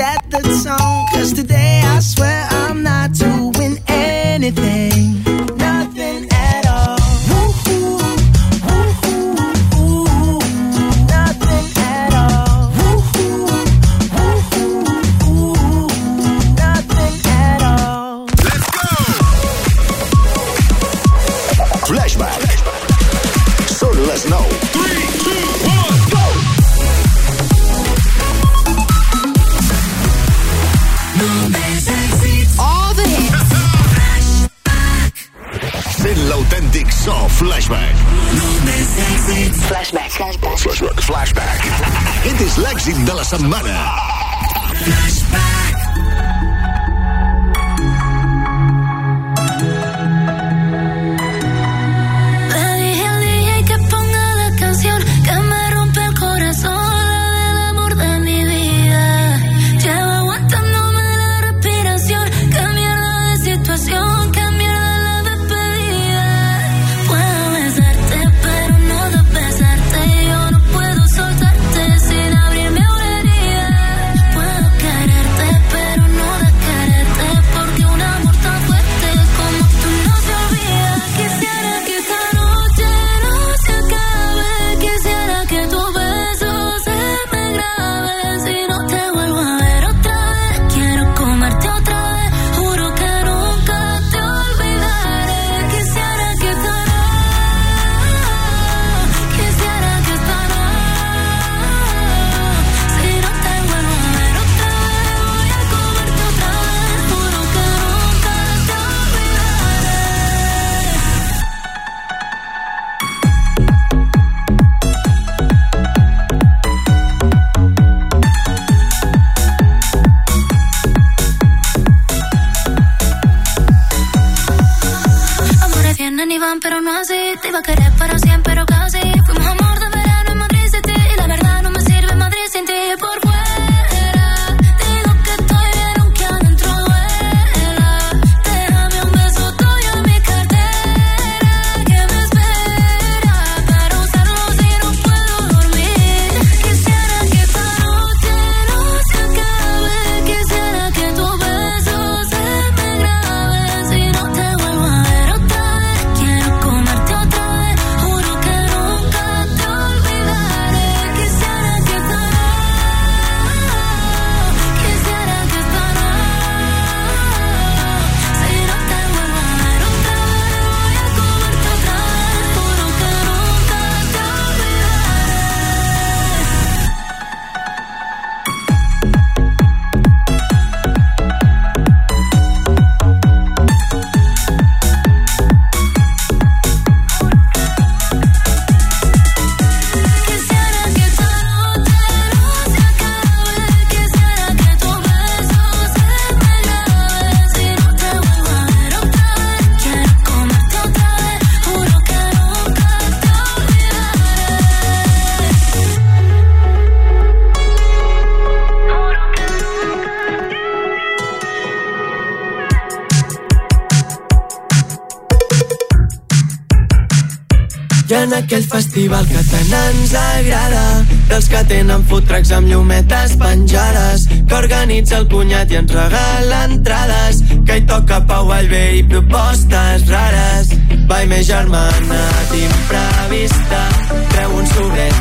at the tone. Cause today I swear I'm not. de la setmana. tenen fotracs amb llumetes penjades, que organitza el cunyat i ens regala entrades, que hi toca Pau Allbé i propostes rares. Vai, més germana, d'imprevista, treu un sobret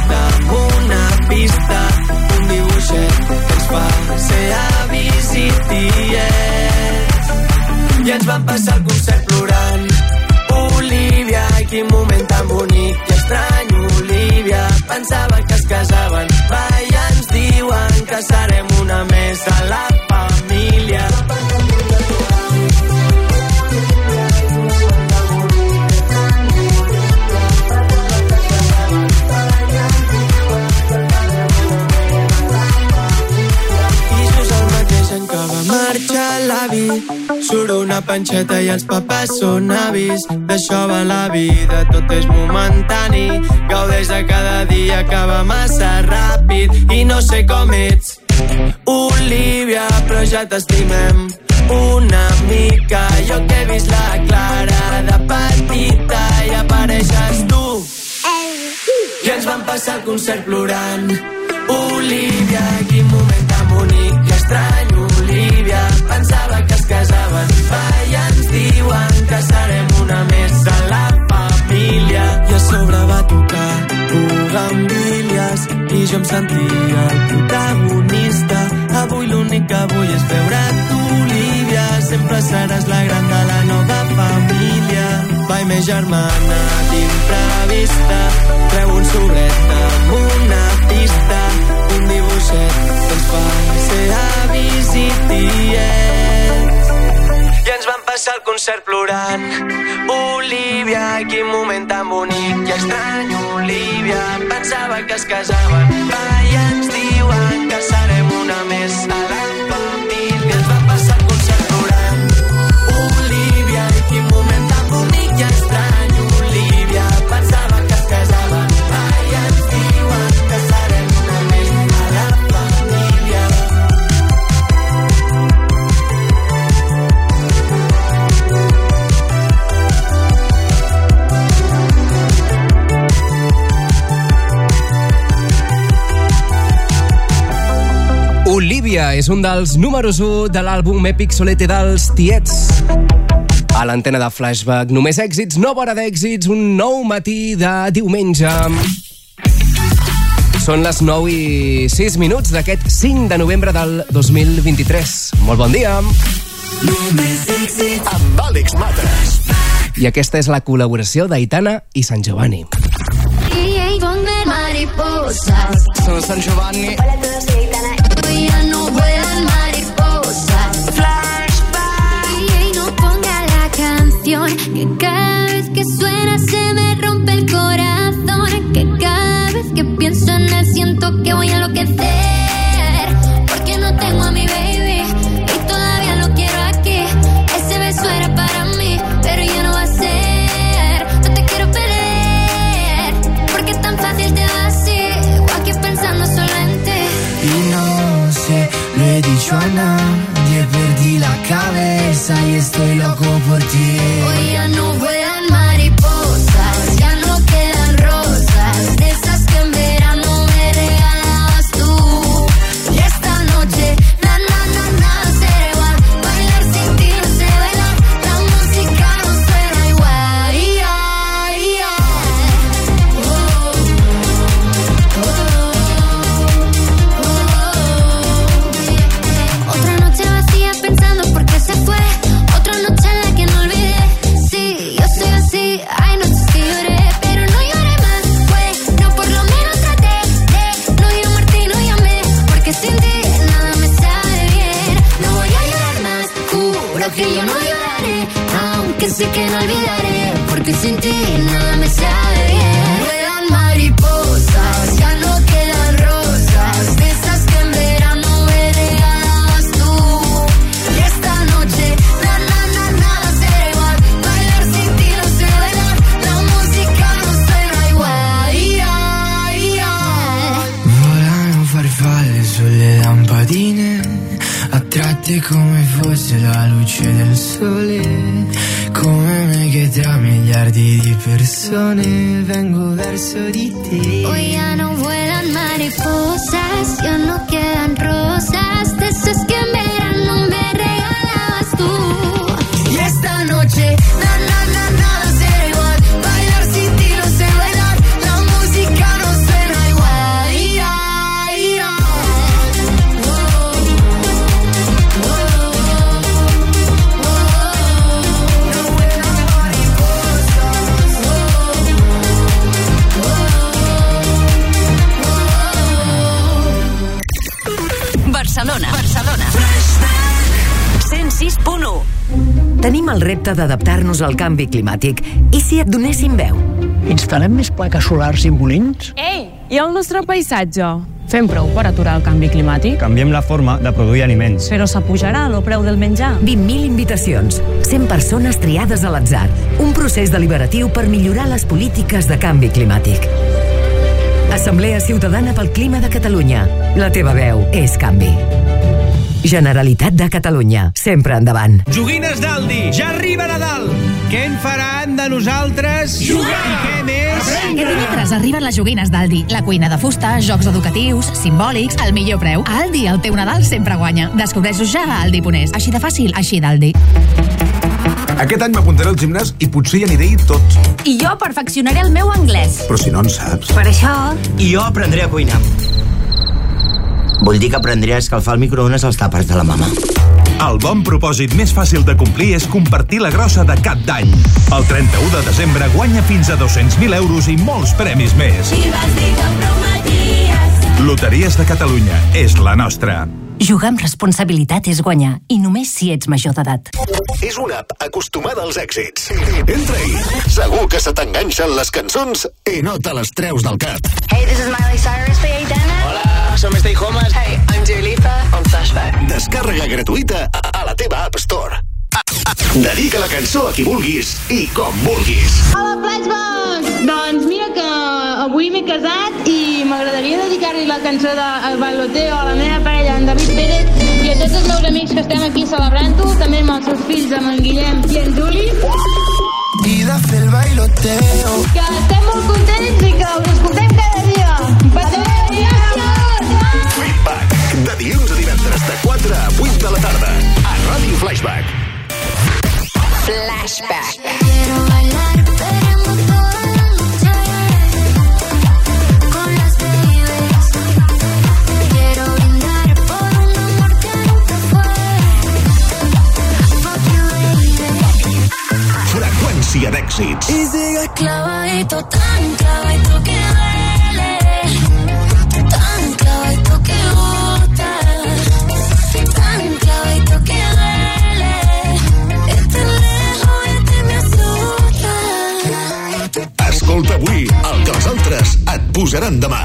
una pista, un dibuixet que ens fa ser a i. I ens van passar el concert plorant, Olivia, quin moment tan bonic, família pensava que es casaven. Va, i ens diuen que serem una més a la família. I just el mateix en què va marxar l'avi suro una panxeta i els papers són avis. D'això va la vida, tot és momentani. Gaudeix de cada dia, acaba massa ràpid. I no sé com ets, Olivia, però ja t'estimem una mica. Jo que he vist la Clara de petita i apareixes tu. I ens van passar el concert plorant. Olivia, aquí fa i ens diuen que serem una més de la família. I a sobre va tocar bugambilles i jo em sentia el protagonista. Avui l'únic que vull és veure tu, Olivia. Sempre seràs la gran de la nova família. Vai, més germana, d'imprevista, treu un sobret amb una pista, un dibuixet que ens fa ser avis i tiet concert plorant. Olivia, quin moment tan bonic i estrany, Olivia. Pensava que es casaven, va, i ens diuen que serem una més a la és un dels números 1 de l'àlbum Epic Solete dels Tiets. A l'antena de Flashback, només èxits, nova hora d'èxits, un nou matí de diumenge. Són les 9 i 6 minuts d'aquest 5 de novembre del 2023. Molt bon dia. Amb Àlex Mates. I aquesta és la col·laboració d'Aitana i Sant Giovanni. Sono Sant Giovanni. Hoy que cada vez que suena se me rompe el corazón. Que cada vez que pienso en él siento que voy a enloquecer. Porque no tengo a mi baby y todavía lo quiero aquí. Ese beso era para mí, pero ya no va a ser. No te quiero perder. Porque es tan fácil te va. O aquí pensando solo en ti. Y no sé, lo he dicho a nadie, perdí la cabeza y estoy loco por ti. Medina persone vengo verso di te. Repte d'adaptar-nos al canvi climàtic. I si et donéssim veu? Instal·lem més plaques solars i molins? Ei, i el nostre paisatge? Fem prou per aturar el canvi climàtic? Canviem la forma de produir aliments. Però s'apujarà el preu del menjar? 20.000 invitacions, 100 persones triades a l'atzar. Un procés deliberatiu per millorar les polítiques de canvi climàtic. Assemblea Ciutadana pel Clima de Catalunya. La teva veu és canvi. Generalitat de Catalunya. Sempre endavant. Joguines d'Aldi, ja arriba Nadal! Què en faran de nosaltres? Jugar! I què més? Aquest dimecres arriben les joguines d'Aldi. La cuina de fusta, jocs educatius, simbòlics, al millor preu. Aldi, el teu Nadal sempre guanya. Descobreix-ho ja a aldi.es. Així de fàcil, així d'Aldi. Aquest any m'apuntaré al gimnàs i potser hi aniré tot. I jo perfeccionaré el meu anglès. Però si no en saps... Per això... I jo aprendré a cuinar. Vull dir que aprendré a escalfar el microones als tàpers de la mama. El bon propòsit més fàcil de complir és compartir la grossa de cap d'any. El 31 de desembre guanya fins a 200.000 euros i molts premis més. I vas dir que em prometies. Loteries de Catalunya és la nostra. Jugar amb responsabilitat és guanyar, i només si ets major d'edat. És una app acostumada als èxits. Entra-hi. Segur que se t'enganxen les cançons i no te les treus del cap. Hey, this is Miley Cyrus. Hola, som Stay Homes. Hey, I'm Dua Lipa on Flashback. Descàrrega gratuïta a la teva App Store. Dedica la cançó a qui vulguis i com vulguis. Hola, Flashback! Doncs mira que avui m'he casat i m'agradaria dedicar-li la cançó de El Baloteo a la meva parella, en David Pérez, i a tots els meus amics que estem aquí celebrant-ho, també amb els seus fills, amb en Guillem i en Juli. I de fer el bailoteo. Que estem molt contents i que us 4 a 8 de la tarda. A Ràdio Flashback. Flashback. Quiero bailar, baby. Freqüència d'èxits. Y sigue clavadito, tan clavadito que posaran demà.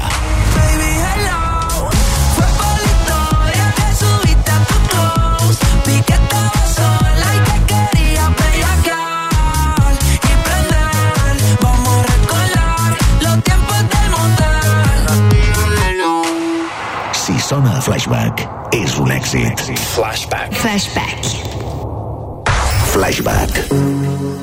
Vi que estaba sola y que quería bellaquear y prender. Vamos a recordar los tiempos del motel. Si sona a Flashback, és un èxit. Flashback. Flashback. Flashback.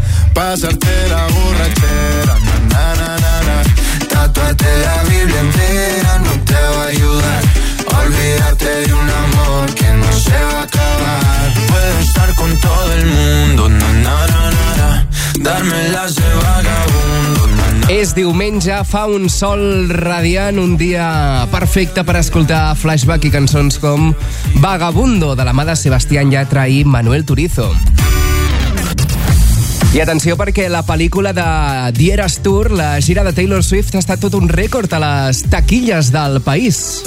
pasarte la borrachera. Na, na, na, na, Tatuate la Biblia entera no te va a ayudar. Olvídate de un amor que no se va a acabar. Puedo estar con todo el mundo. Na, na, na, na, na. Darme las de vagabundo. És diumenge, fa un sol radiant, un dia perfecte per escoltar flashback i cançons com Vagabundo, de la mà de Sebastián Yatra i Manuel Turizo. I atenció perquè la pel·lícula de Dieras Tour, la gira de Taylor Swift, ha estat tot un rècord a les taquilles del país.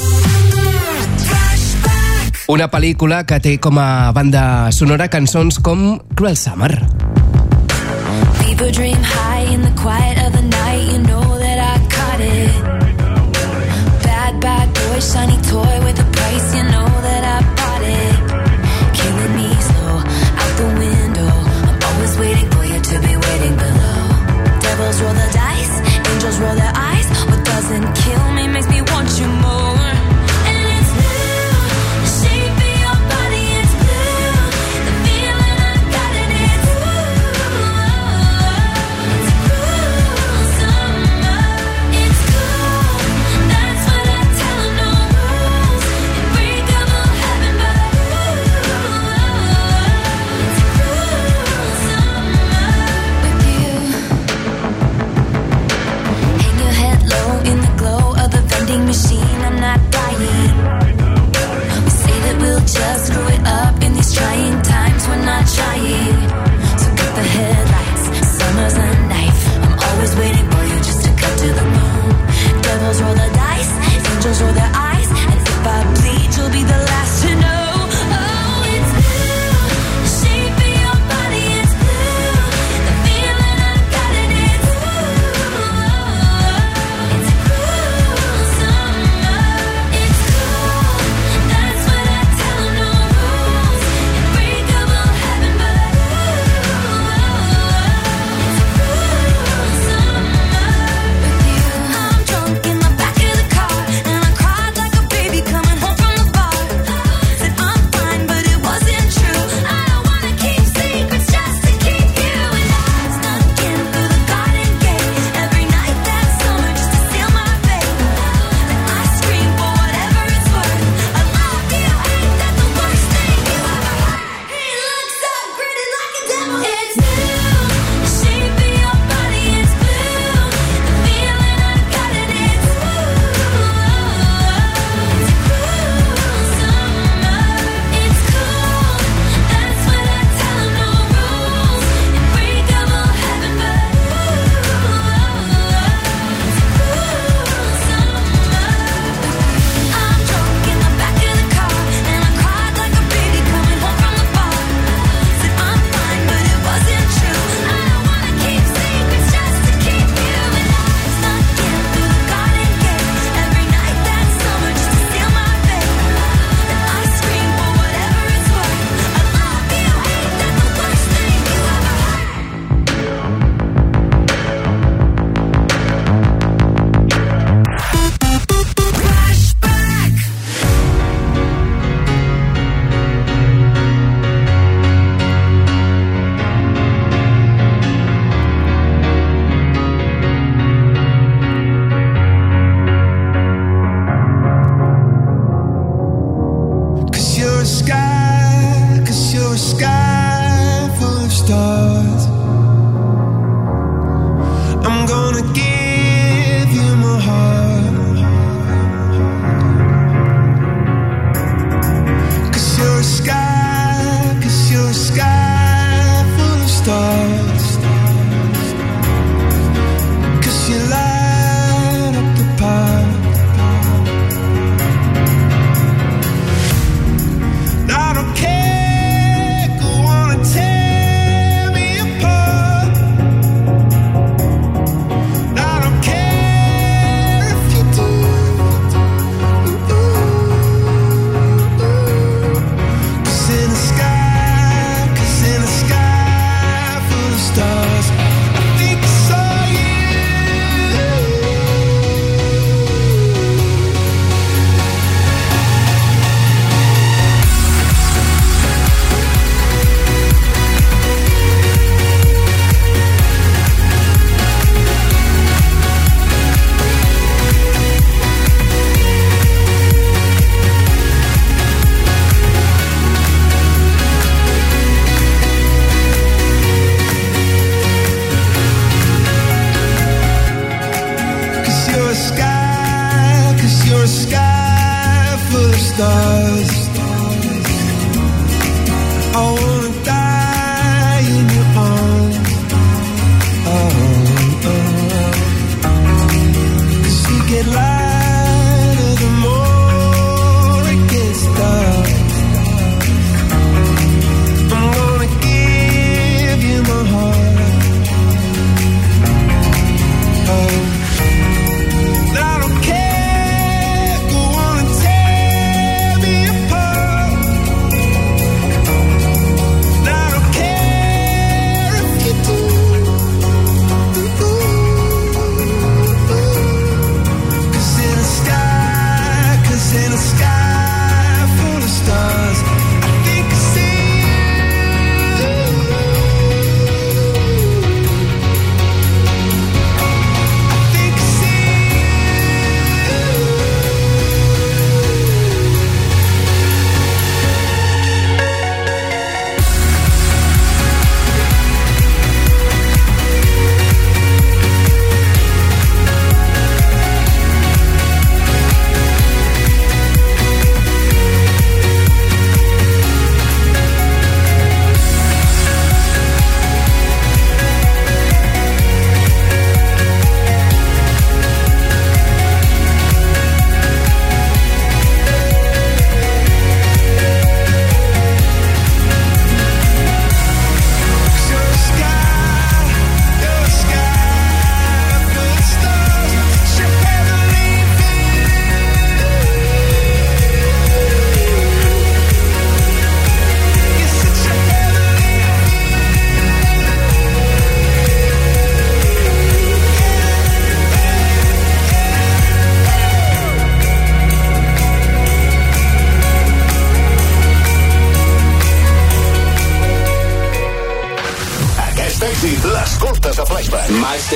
Una pel·lícula que té com a banda sonora cançons com Cruel Summer. People dream high in the quiet of the night You know that I caught it Bad, bad boy, shiny toy with a price You know that doesn't kill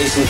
station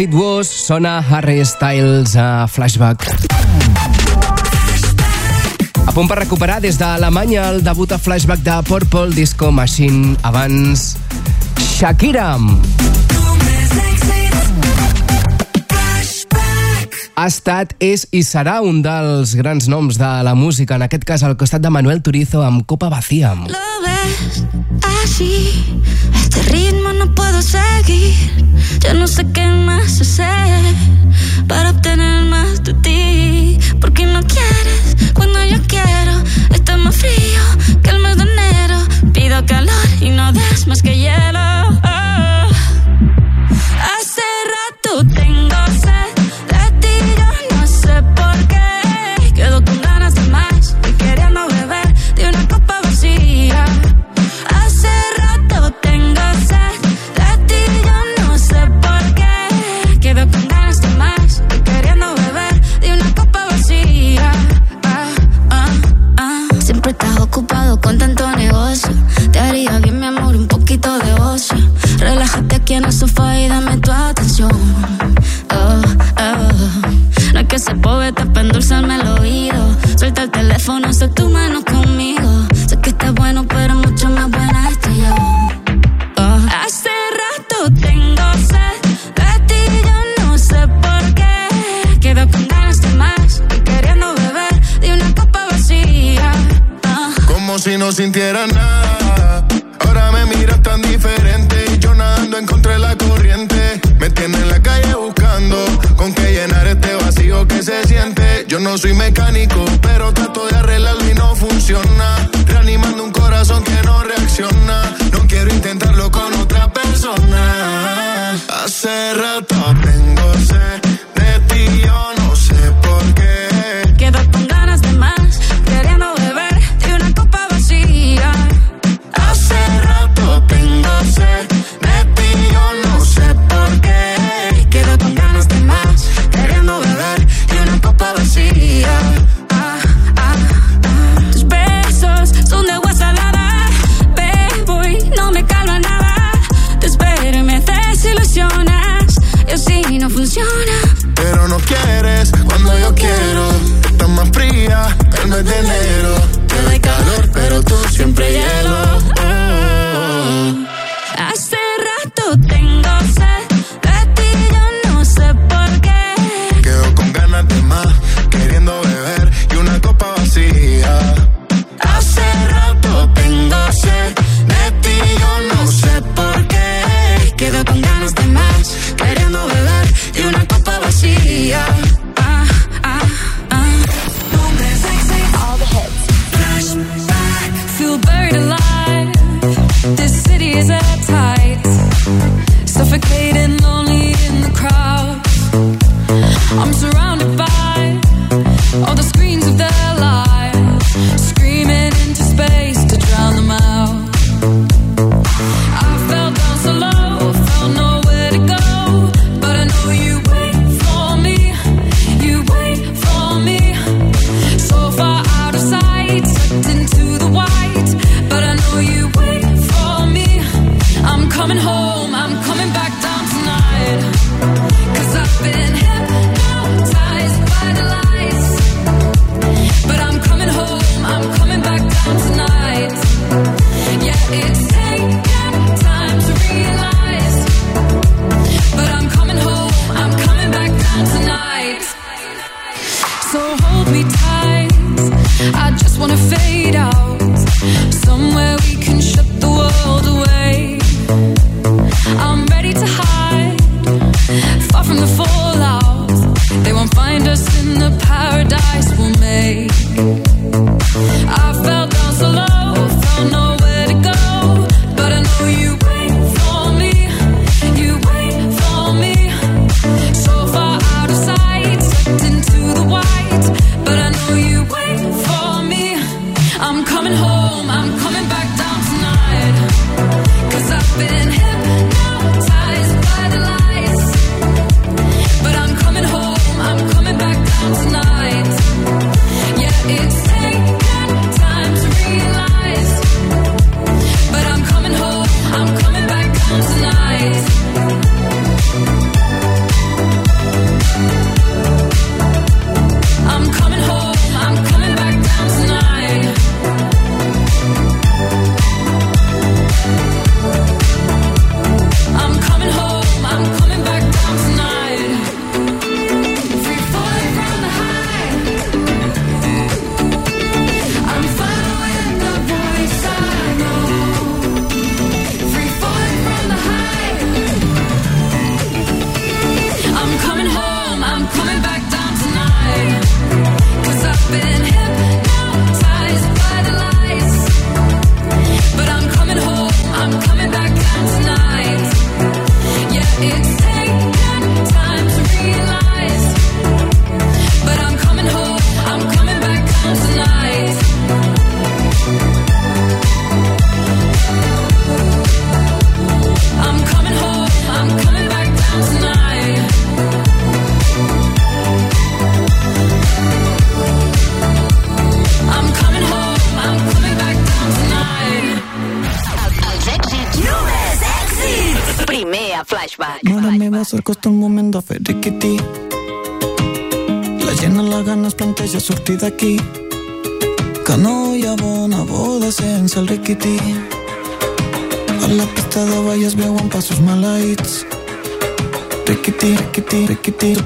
It Was sona Harry Styles a Flashback. A punt per recuperar des d'Alemanya el debut a Flashback de Purple Disco Machine abans Shakira. Ha estat, és i serà un dels grans noms de la música, en aquest cas al costat de Manuel Turizo amb Copa Vacía. Lo ves, Ya no sé qué más hacer para obtener más de ti, porque no quieres.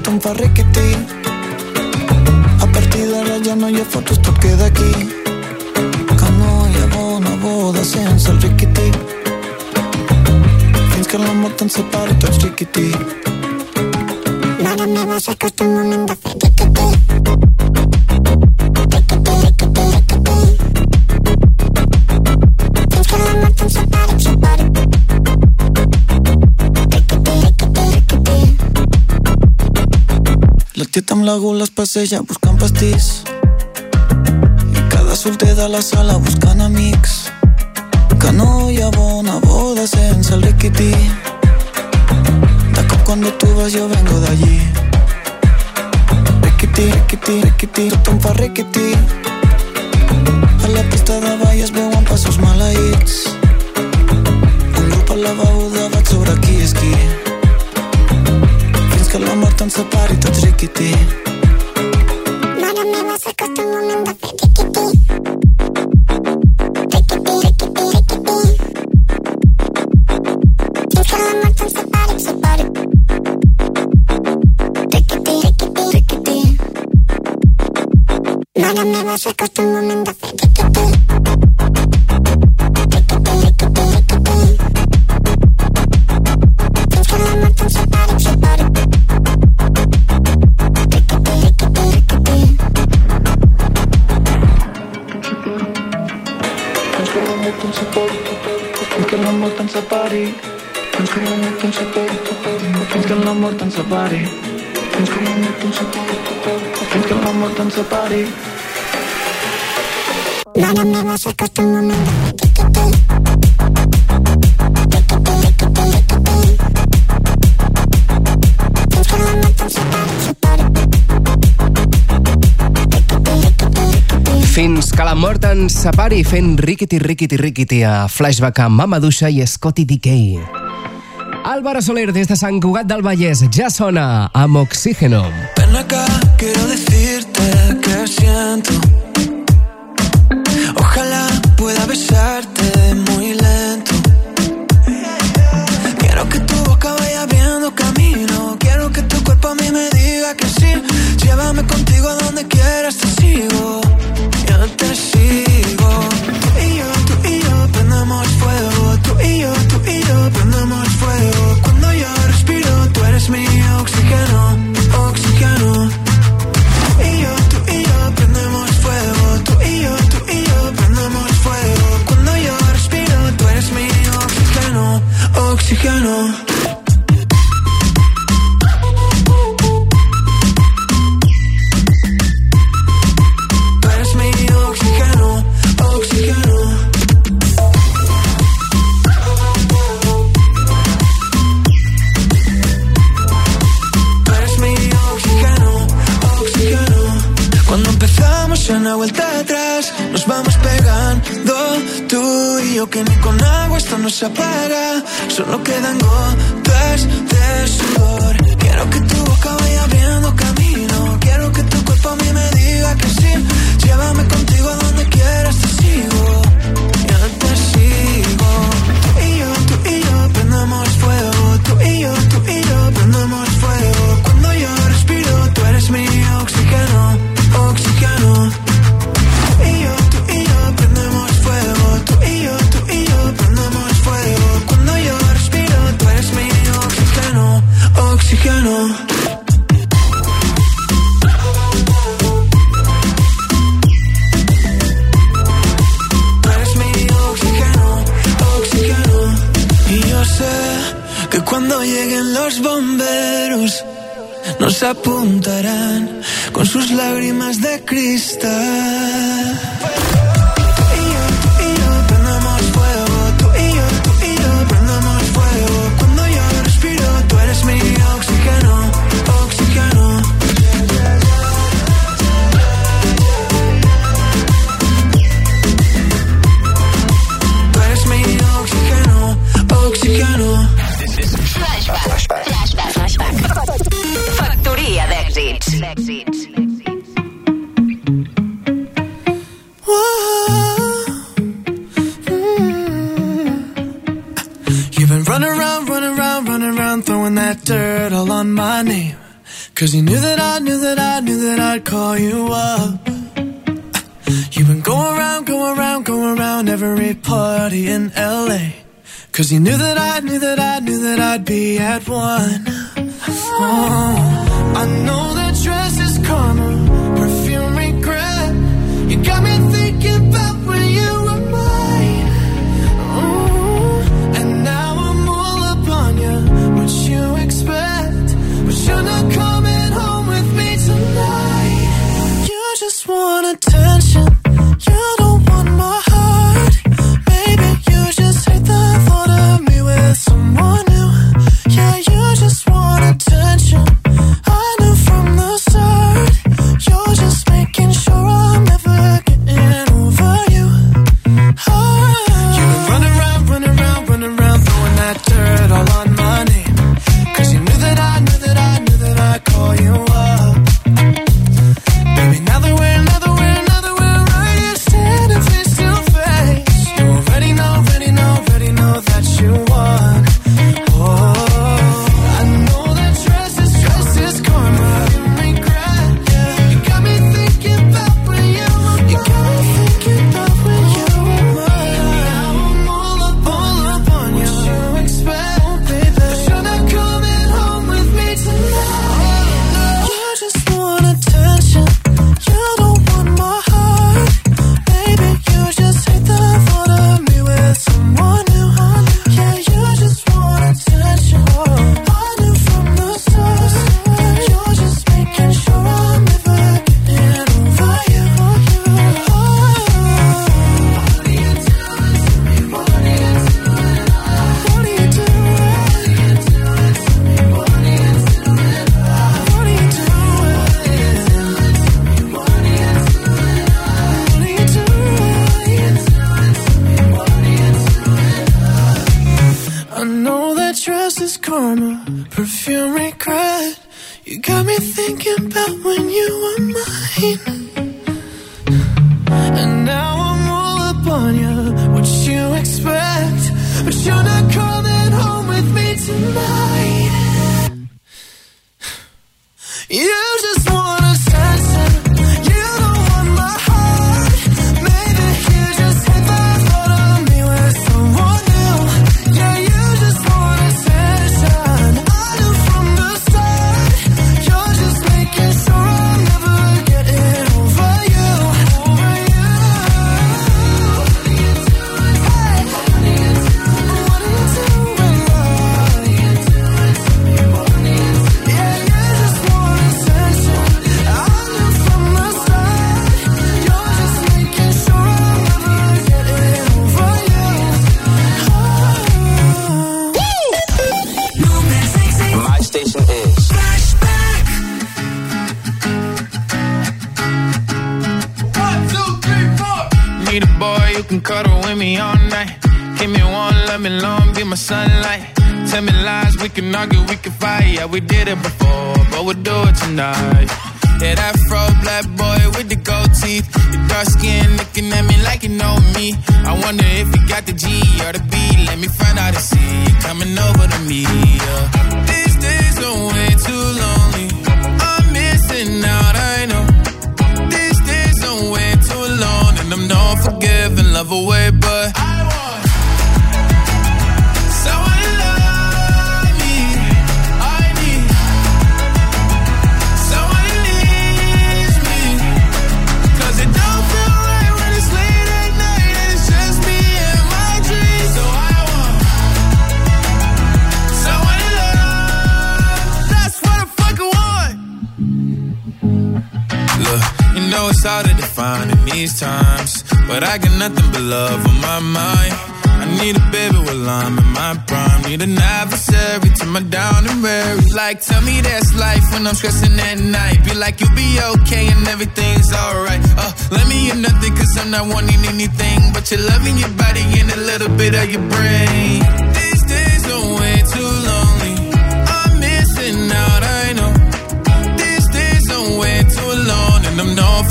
tanto requete passeja buscant pastís i cada solter de la sala buscant amics que no hi ha bona boda sense el riquití de cop cuando tú vas yo vengo de allí. Riquití, riquití, riquití tothom fa riquití a la pista de ball es veuen passos maleïts un grup al lavabo debat sobre qui és qui fins que la mort ens separi tots riquití riquití ens separi fent riquiti, riquiti, riquiti a flashback amb Mamaduixa i Scotty D.K. Álvaro Soler des de Sant Cugat del Vallès ja sona amb Oxígeno. Ven acá, quiero decirte que siento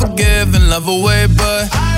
I'm not forgiving, love away, but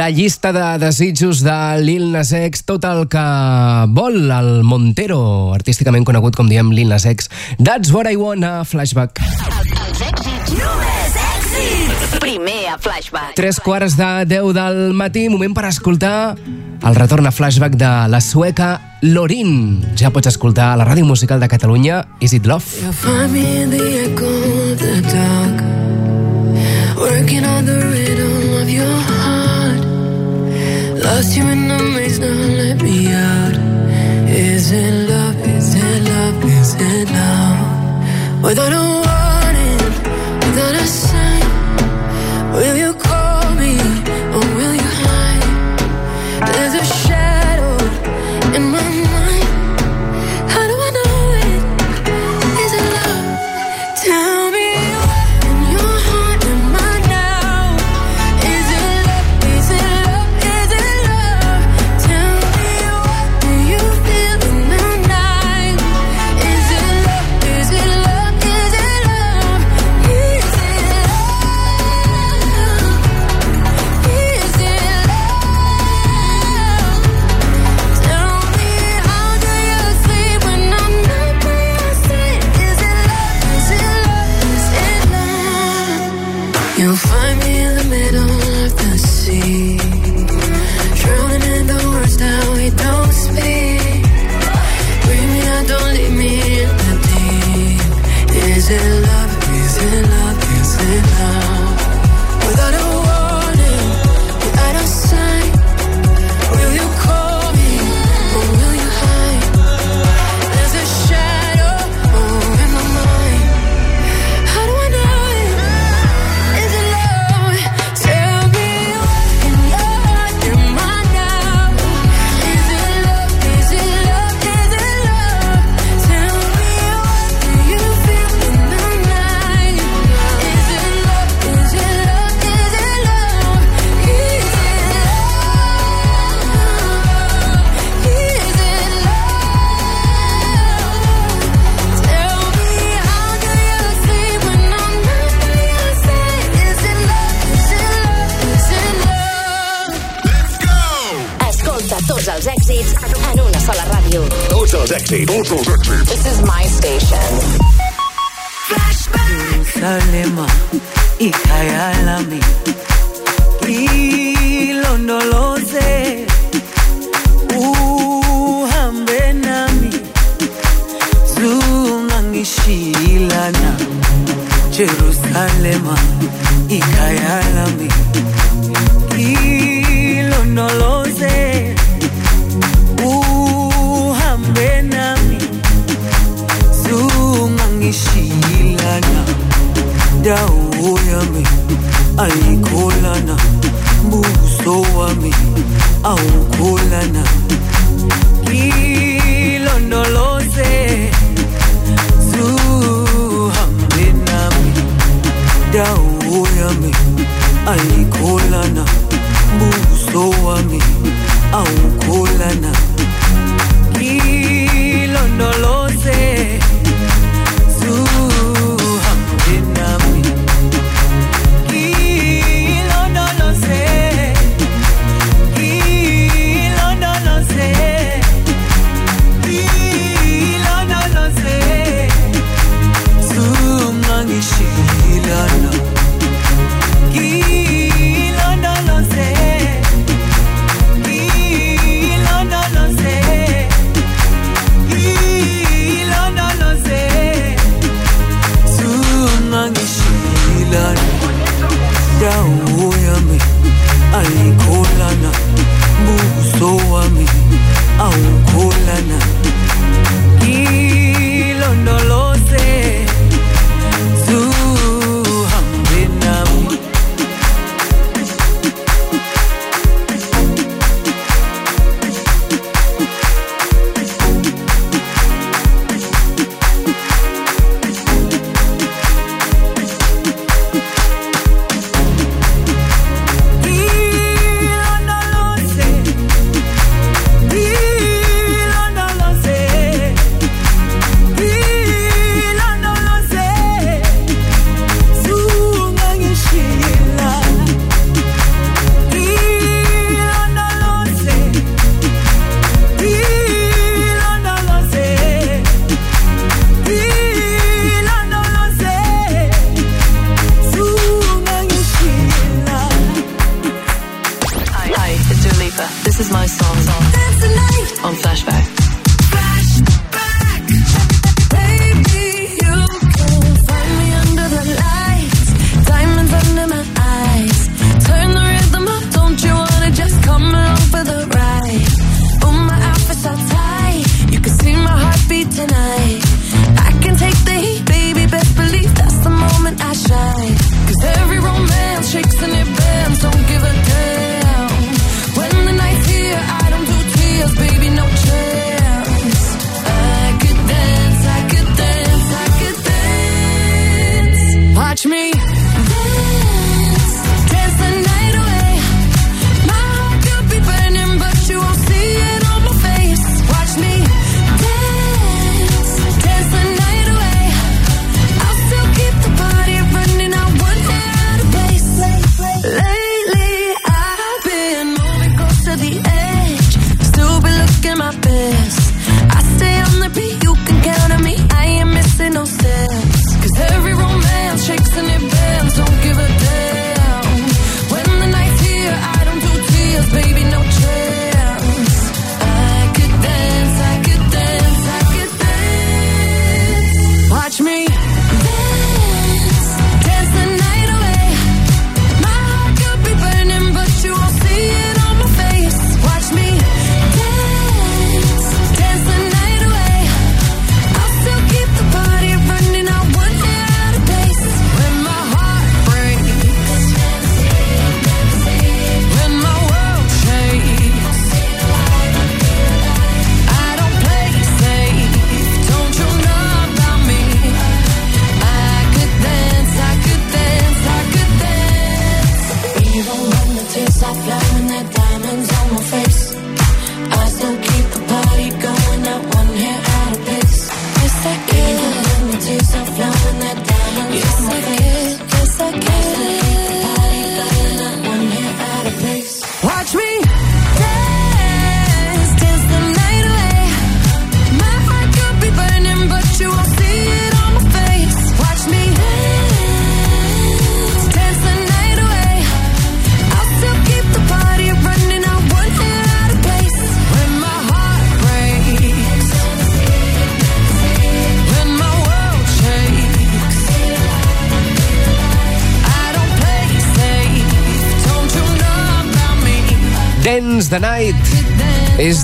La llista de desitjos de Lil Nas X, tot el que vol el Montero, artísticament conegut com diem Lil Nas X. That's what I want a Flashback. Els èxits. Només èxits. Primer a Flashback. Tres quarts de 10 del matí, moment per escoltar el retorn a flashback de la sueca Lorin. Ja pots escoltar a la ràdio musical de Catalunya Is It Love? You'll find me in the echo of the dark, working on the rhythm of your heart. Lost you in the maze, now let me out. Is it love? Is it love? Is it love? Without a Tots els èxits. Tots els èxits. This is my station. Salema ikhaya lami ilondoloze. Uhambe nami. Zungangishilana Jerusalema ikhaya lami ilondoloze indawo yami ayikholana buso wami awukholana. Ngilondoloze zuhambe nami indawo yami ayikholana buso wami.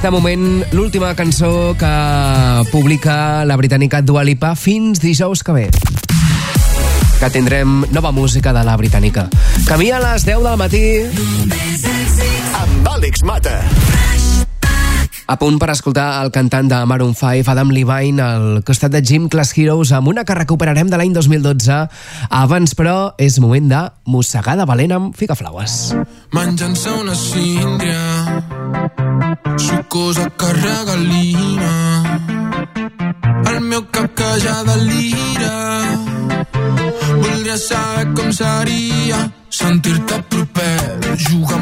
de moment l'última cançó que publica la britànica Dua Lipa fins dijous que ve que tindrem nova música de la britànica. Camí a les 10 del matí amb Àlex Mata. A punt per escoltar el cantant de Maroon 5, Adam Levine, al costat de Jim Class Heroes, amb una que recuperarem de l'any 2012. Abans, però, és moment de mossegar de valent amb figaflaues. Menjant-se una síndria Su cosa carrega lina El meu cap que ja delira. Voldria saber com seria Sentir-te proper Jugar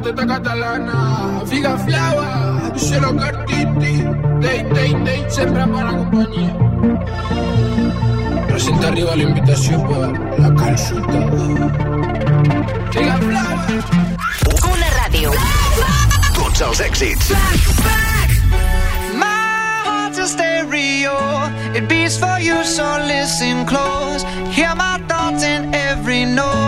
catalana, figa flava, xero cartiti, dei, dei, dei, sempre per la companyia. Presenta arriba la invitació per la calçotada. Figa flava. Una ràdio. Tots els èxits. My heart's a stereo. It beats for you, so listen close. Hear my thoughts in every note.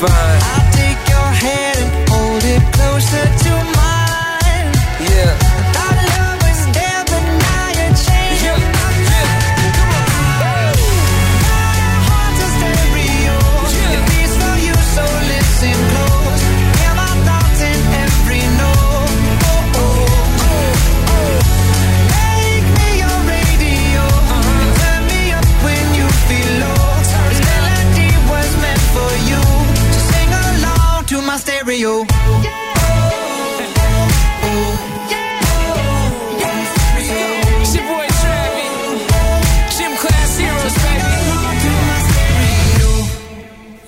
fine.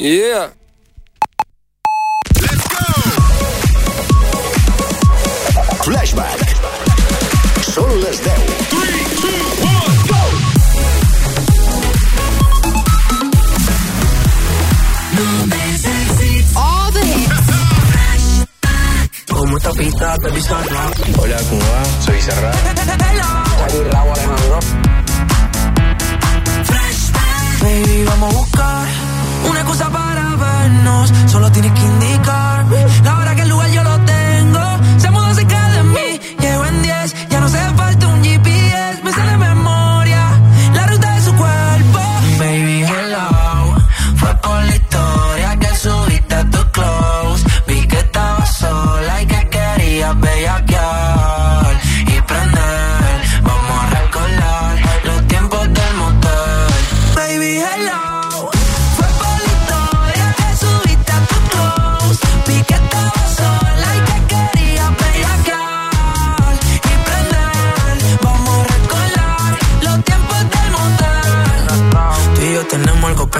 Yeah. Flashback. Són les 10. All the hits. Como esta pista te pisa Hola, ¿cómo va? Soy Serrat. Soy Raúl Alejandro. Baby, vamos a buscar una excusa para vernos. Solo tienes que indicarme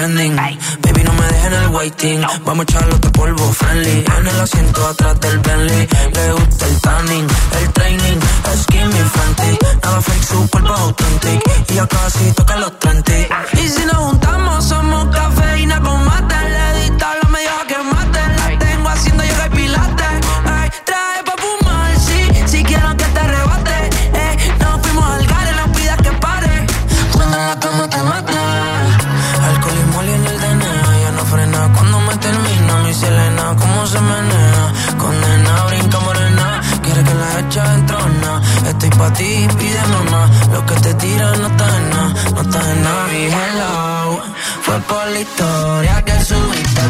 Baby, no me dejen el waiting. Vamos a echarle otro polvo friendly. En el asiento atrás del Bentley. Le gusta el tanning, el training. Skin mi frantic. Nada fake, su cuerpo es authentic. Y ya casi toca los 30. Y si nos juntamos, somos cafeína con mate. Le di tabla medio a que mate. La tengo haciendo yoga y pilates. Ay, pa' ti, pide mamá. Lo que te tira no está en nada. No está en nada. Mi hello. Fue por la historia que subiste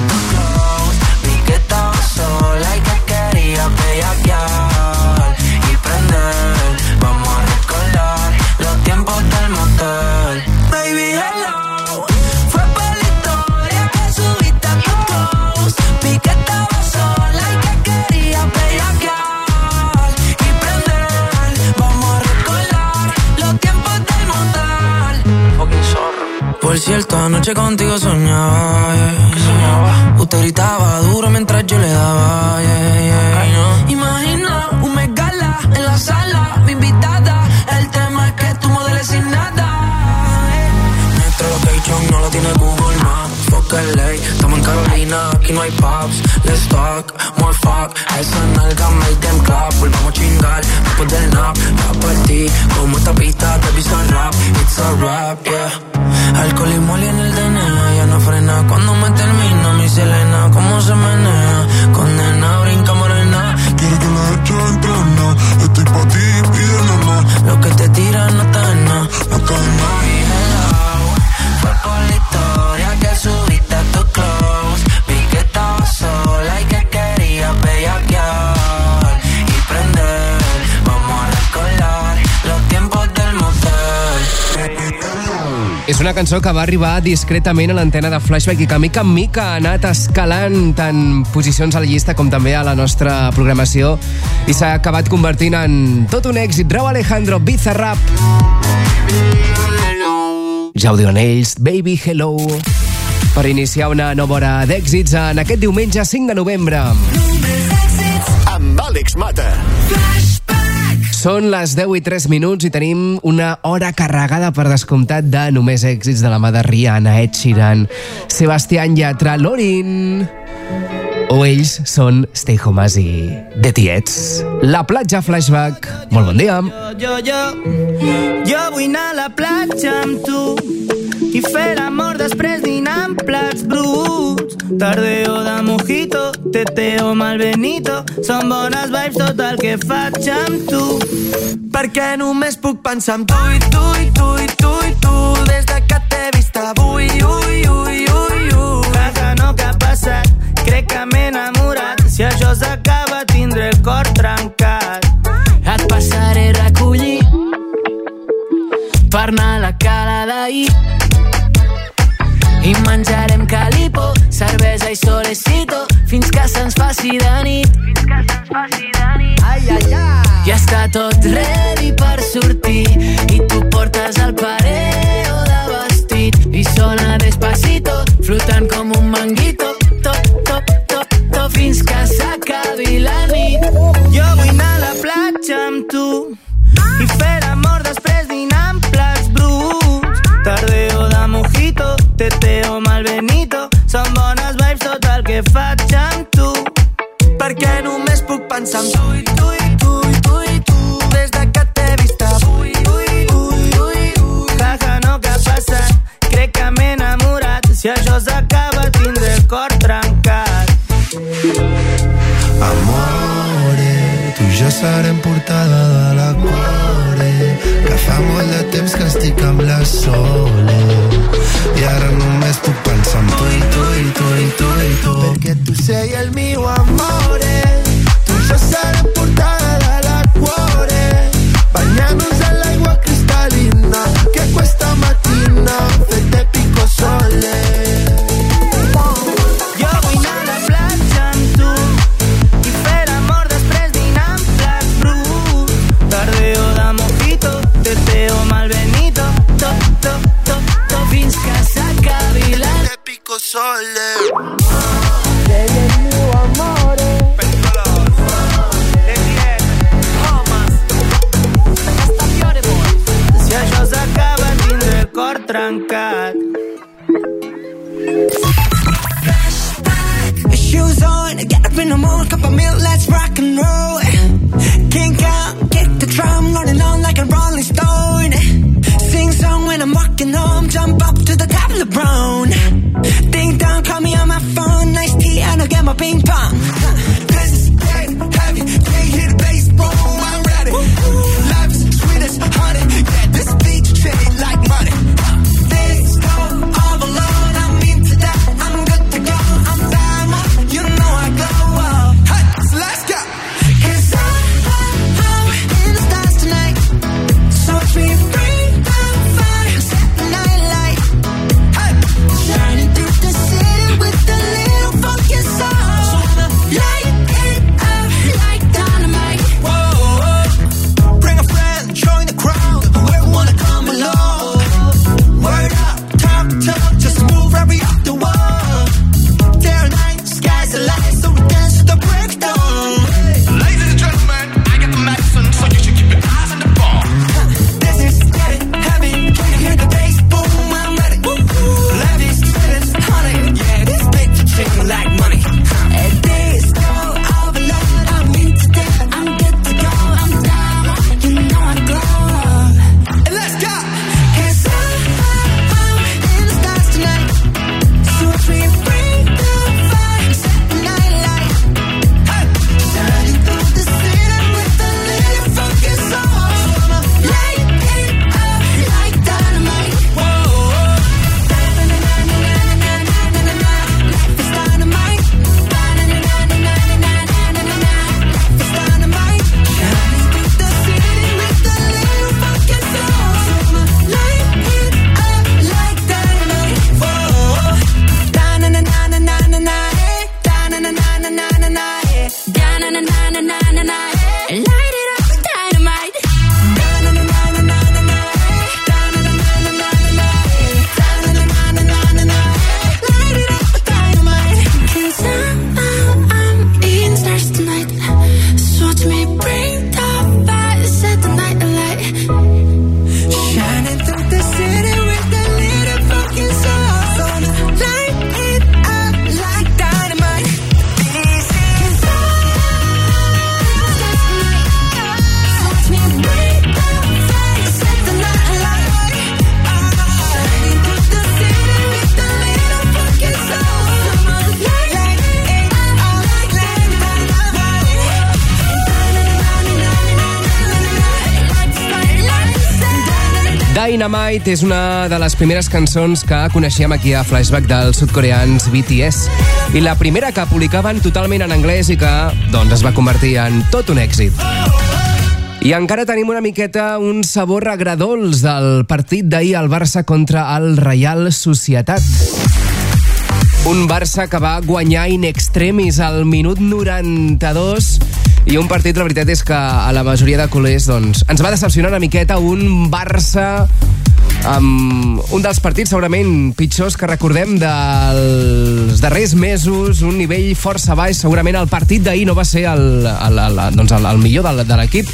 Por cierto, anoche contigo soñaba, yeah. Usted gritaba duro mientras yo le daba, yeah, yeah, no. Imagina un megala en la sala, mi invitada. El tema es que tú modeles sin nada. eh. Nuestro location no lo tiene Google Maps. Fuck LA, estamos en Carolina, aquí no hay pubs. Let's talk, more fuck. Esa nalga make them clap. Volvamos a chingar después del nap. Va por ti, como esta pista, baby, it's a rap. It's a rap, yeah. Alcohol y moli en el DNA, ya no frena cuando me termina. Mi Selena, cómo se menea. Condena, brinca morena. Quiero que la eche en trona. Estoy pa' ti, mamá. Lo que te tira no está en nada. No está en nada. Una cançó que va arribar discretament a l'antena de Flashback i que mica en mica ha anat escalant tant posicions a la llista com també a la nostra programació i s'ha acabat convertint en tot un èxit. Rau Alejandro, Bizarrap. Ja ho diuen ells, Baby Hello. Per iniciar una nova hora d'èxits en aquest diumenge 5 de novembre. Amb Àlex Mata. Són les 10 i 3 minuts i tenim una hora carregada per descomptat de només èxits de la mà de Rihanna, Ed Sheeran, Sebastián Yatra, Lorin... O ells són Stay Homes i The Tiets. La platja Flashback. Molt bon dia. Jo, jo, jo vull anar a la platja amb tu i fer l'amor després dinar amb plats bruts. Tardeo de mojito, teteo mal benito, són bones vibes tot el que faig amb tu. Perquè només puc pensar en tu i tu i tu i tu i tu des de que t'he vist avui, ui, ui, ui, ui. Casa no que ha passat, crec que m'he enamorat. Si això s'acaba tindré el cor trencat. Et passaré a recollir per anar a la cala d'ahir menjarem calipo, cervesa i solecito fins que se'ns faci de nit. Fins que se'ns faci de nit. Ai, ai, ai. Ja està tot ready per sortir i tu portes el pareo de vestit i sona despacito, flotant com un manguito, top, top, top, top, fins que s'acabi la nit. Jo vull anar a la platja amb tu i fer amor després teteo mal benito, són bones vibes tot el que faig amb tu. Perquè només puc pensar en tu i tu i tu i tu i tu des de que t'he vist avui. Ui, ui, ui, ui. Jaja, no que ha passat, crec que m'he enamorat. Si això s'acaba tindré el cor trencat. Amore, tu jo serem portada de la que fa molt de temps que estic amb la Sole. I ara només puc pensar en tu. I tu i tu i tu i tu. Perquè tu sei el mio amore la... sole. Shoes on, get up in the morning, cup of milk, let's rock and roll. Kink out, kick the drum, rolling on like a rolling stone. Walking home, jump up to the top of the brown. Ding dong, call me on my phone, nice tea, and I'll get my ping pong. This is dead heavy, can't hear the bass, boom, I'm ready. Life is sweet as honey, yeah, this beat shade like money. Dynamite és una de les primeres cançons que coneixíem aquí a Flashback dels sudcoreans BTS i la primera que publicaven totalment en anglès i que doncs, es va convertir en tot un èxit. I encara tenim una miqueta un sabor agradols del partit d'ahir al Barça contra el Reial Societat. Un Barça que va guanyar in extremis al minut 92 i un partit, la veritat és que a la majoria de culers doncs, ens va decepcionar una miqueta un Barça amb un dels partits segurament pitjors que recordem dels darrers mesos, un nivell força baix, segurament el partit d'ahir no va ser el, el, el, doncs el, el millor de, de l'equip.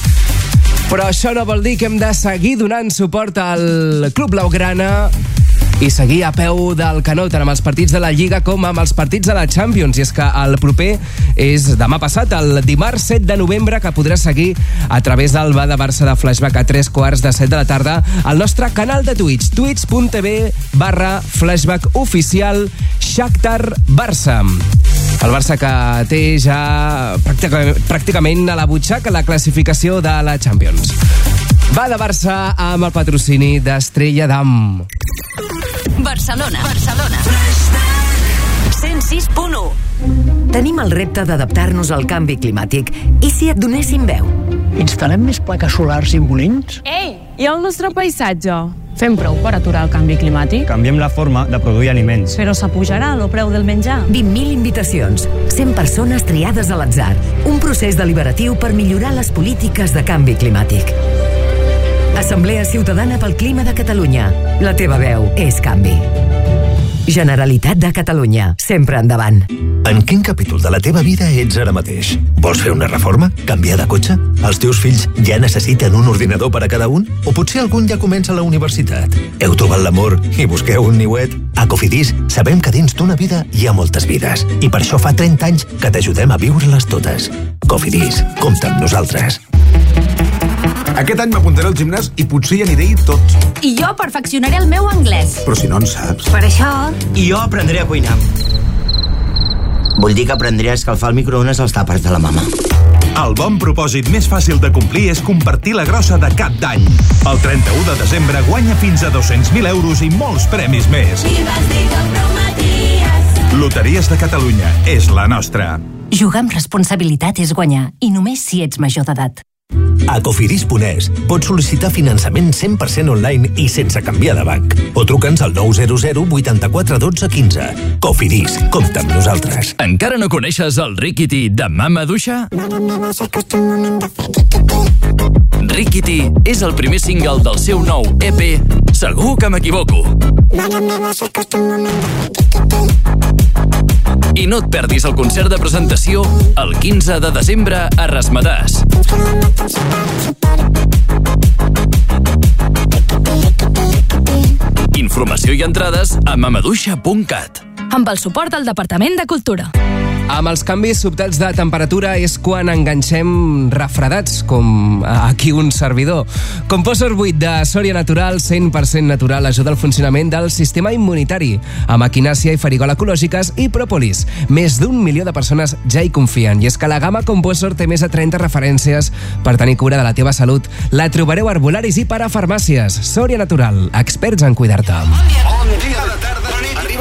Però això no vol dir que hem de seguir donant suport al Club Blaugrana i seguir a peu del canó tant amb els partits de la Lliga com amb els partits de la Champions. I és que el proper és demà passat, el dimarts 7 de novembre, que podràs seguir a través del Ba de Barça de Flashback a 3 quarts de 7 de la tarda al nostre canal de Twitch, twitch.tv barra flashback oficial Shakhtar Barça. El Barça que té ja pràcticament, pràcticament a la butxaca la classificació de la Champions. Va de Barça amb el patrocini d'Estrella d'Am. Barcelona. Barcelona. 106.1 Tenim el repte d'adaptar-nos al canvi climàtic. I si et donéssim veu? Instal·lem més plaques solars i molins? Ei, i el nostre paisatge? Fem prou per aturar el canvi climàtic? Canviem la forma de produir aliments. Però s'apujarà el preu del menjar? 20.000 invitacions, 100 persones triades a l'atzar. Un procés deliberatiu per millorar les polítiques de canvi climàtic. Assemblea Ciutadana pel Clima de Catalunya. La teva veu és canvi. Generalitat de Catalunya. Sempre endavant. En quin capítol de la teva vida ets ara mateix? Vols fer una reforma? Canviar de cotxe? Els teus fills ja necessiten un ordinador per a cada un? O potser algun ja comença la universitat? Heu trobat l'amor i busqueu un niuet? A Cofidis sabem que dins d'una vida hi ha moltes vides i per això fa 30 anys que t'ajudem a viure-les totes. Cofidis, compta amb nosaltres. Aquest any m'apuntaré al gimnàs i potser hi aniré tot. I jo perfeccionaré el meu anglès. Però si no en saps. Per això... I jo aprendré a cuinar. Vull dir que aprendré a escalfar el microones als tàpers de la mama. El bon propòsit més fàcil de complir és compartir la grossa de cap d'any. El 31 de desembre guanya fins a 200.000 euros i molts premis més. Loteries de Catalunya és la nostra. Jugar amb responsabilitat és guanyar, i només si ets major d'edat. A Cofidis.es pots sol·licitar finançament 100% online i sense canviar de banc. O truca'ns al 900 84 12 15. Cofidis, compta amb nosaltres. Encara no coneixes el Rikiti de Mama Duixa? Rikiti és el primer single del seu nou EP Segur que m'equivoco. I no et perdis el concert de presentació el 15 de desembre a Rasmadàs. Informació i entrades a mamaduixa.cat. Amb el suport del Departament de Cultura. Amb els canvis sobtats de temperatura és quan enganxem refredats, com aquí un servidor. Composor 8 de Sòria Natural, 100% natural, ajuda al funcionament del sistema immunitari, amb equinàcia i farigola ecològiques i pròpolis. Més d'un milió de persones ja hi confien, i és que la gamma Composor té més de 30 referències per tenir cura de la teva salut. La trobareu a arbolaris i parafarmàcies. Sòria Natural, experts en cuidar-te. Bon dia de tarda, nit. Arriba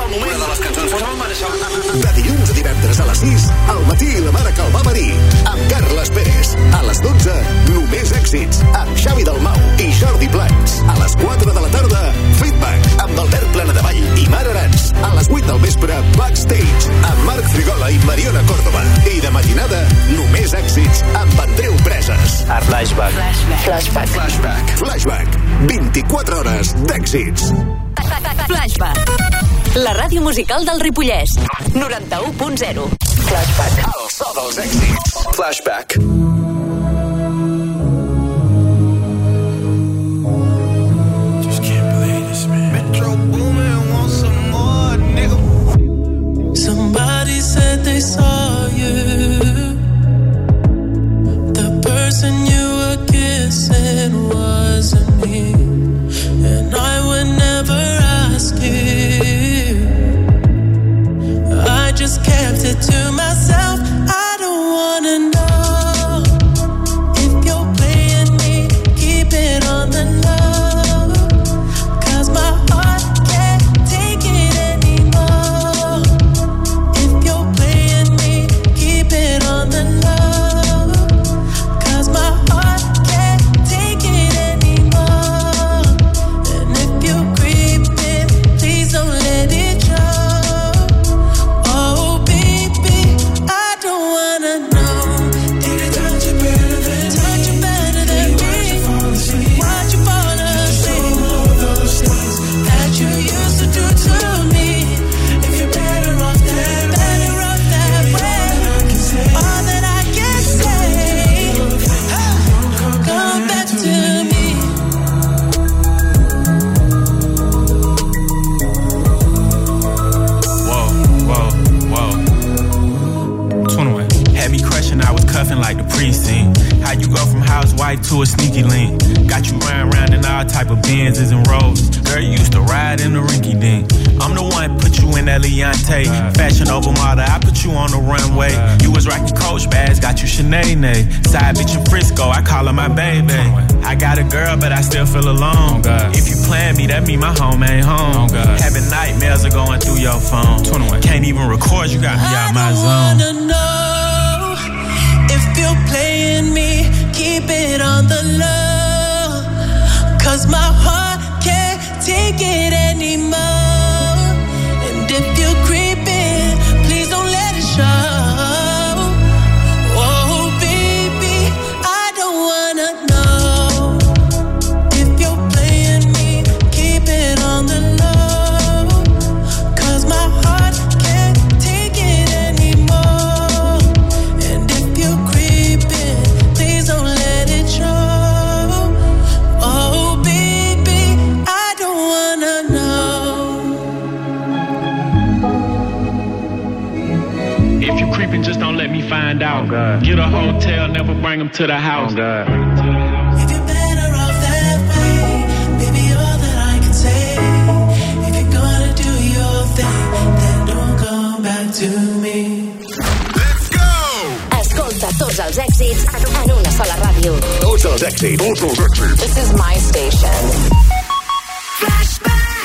De dilluns a divendres a les 6, al matí la mare que el va parir, amb Carles Pérez. A les 12, només èxits, amb Xavi Dalmau i Jordi Plans. A les 4 de la tarda, Feedback, amb Albert Planadevall i Mar Arans. A les 8 del vespre, Backstage, amb Marc Frigola i Mariona Córdoba. I de matinada, només èxits, amb Andreu Preses. A Flashback. Flashback. Flashback. Flashback. 24 hores d'èxits. Flashback. La ràdio musical del Ripollès. 91.0. Flashback. El so dels èxits. Flashback. Somebody said they saw you. The person you were kissing wasn't me. And I would never ask you. Kept it to myself. I don't wanna know to a sneaky link? Got you riding around in all type of Benzes and Rolls. Girl, you used to ride in the rinky dink. I'm the one put you in that Leontay. Fashion over model, I put you on the runway. You was rocking Coach bags, got you Sinead. Side bitch in Frisco, I call her my baby. I got a girl, but I still feel alone. If you plan me, that mean my home ain't home. Having nightmares are going through your phone. Can't even record, you got me out my zone. wanna know if you're playing me, keep it on the low. Cause my heart can't take it anymore. Find out. Get a hotel, never bring them to the house. If you're better off that way, baby, all that I can say. If you're gonna do your thing, then don't come back to me. Escolta tots els èxits en una sola ràdio. Tots els èxits. Tots els èxits. This is my station.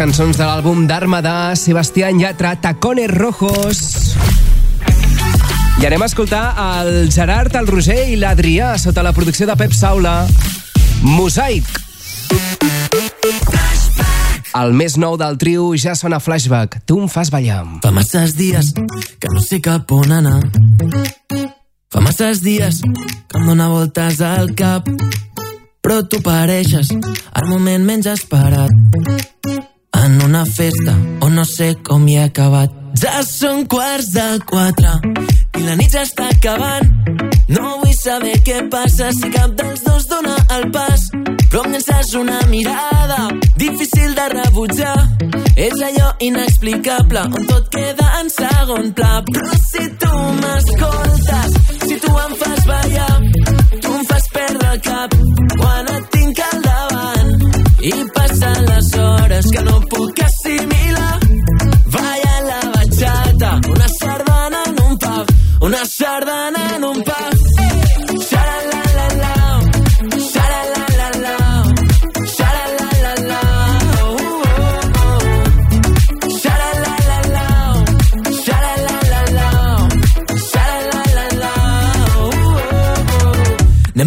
cançons de l'àlbum d'Arma de Sebastián Yatra, Tacones Rojos. I anem a escoltar el Gerard, el Roger i l'Adrià sota la producció de Pep Saula. Mosaic. El més nou del trio ja sona flashback. Tu em fas ballar. Fa masses dies que no sé cap on anar. Fa masses dies que em dóna voltes al cap. Però tu pareixes al moment menys esperat. En una festa on no sé com hi he acabat. Ja són quarts de quatre i la nit ja està acabant. No vull saber què passa si cap dels dos dona el pas. Però em llences una mirada difícil de rebutjar. És allò inexplicable on tot queda en segon pla. Però si tu m'escoltes, si tu em fas ballar, tu em fas perdre el cap quan et. I passen les hores que no puc assimilar. Vaya la bachata, una sardana en un pub, una sardana en un pub.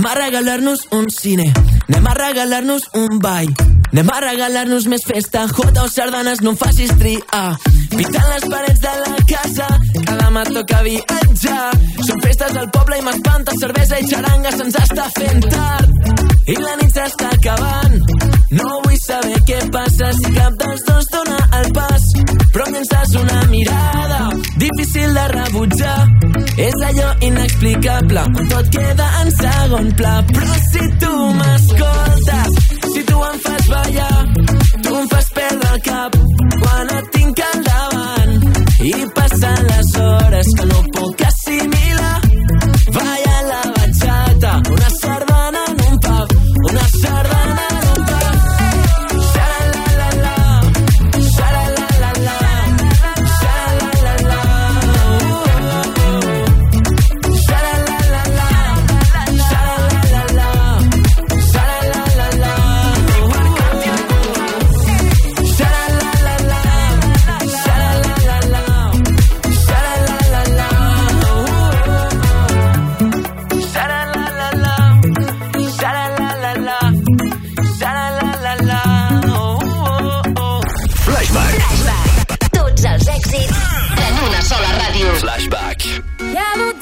Anem a regalar-nos un cine, anem a regalar-nos un ball, anem a regalar-nos més festa, jota o sardanes, no em facis triar. Pintant les parets de la casa, que demà toca viatjar. Són festes al poble i m'espanta, cervesa i xaranga se'ns està fent tard. I la nit s'està acabant, no vull saber què passa si cap dels dos dona el pas. Però llences una mirada de rebutjar. És allò inexplicable on tot queda en segon pla. Però si tu m'escoltes si tu em fas ballar tu em fas perdre el cap. Quan et tinc al davant i passen les hores que no Yeah,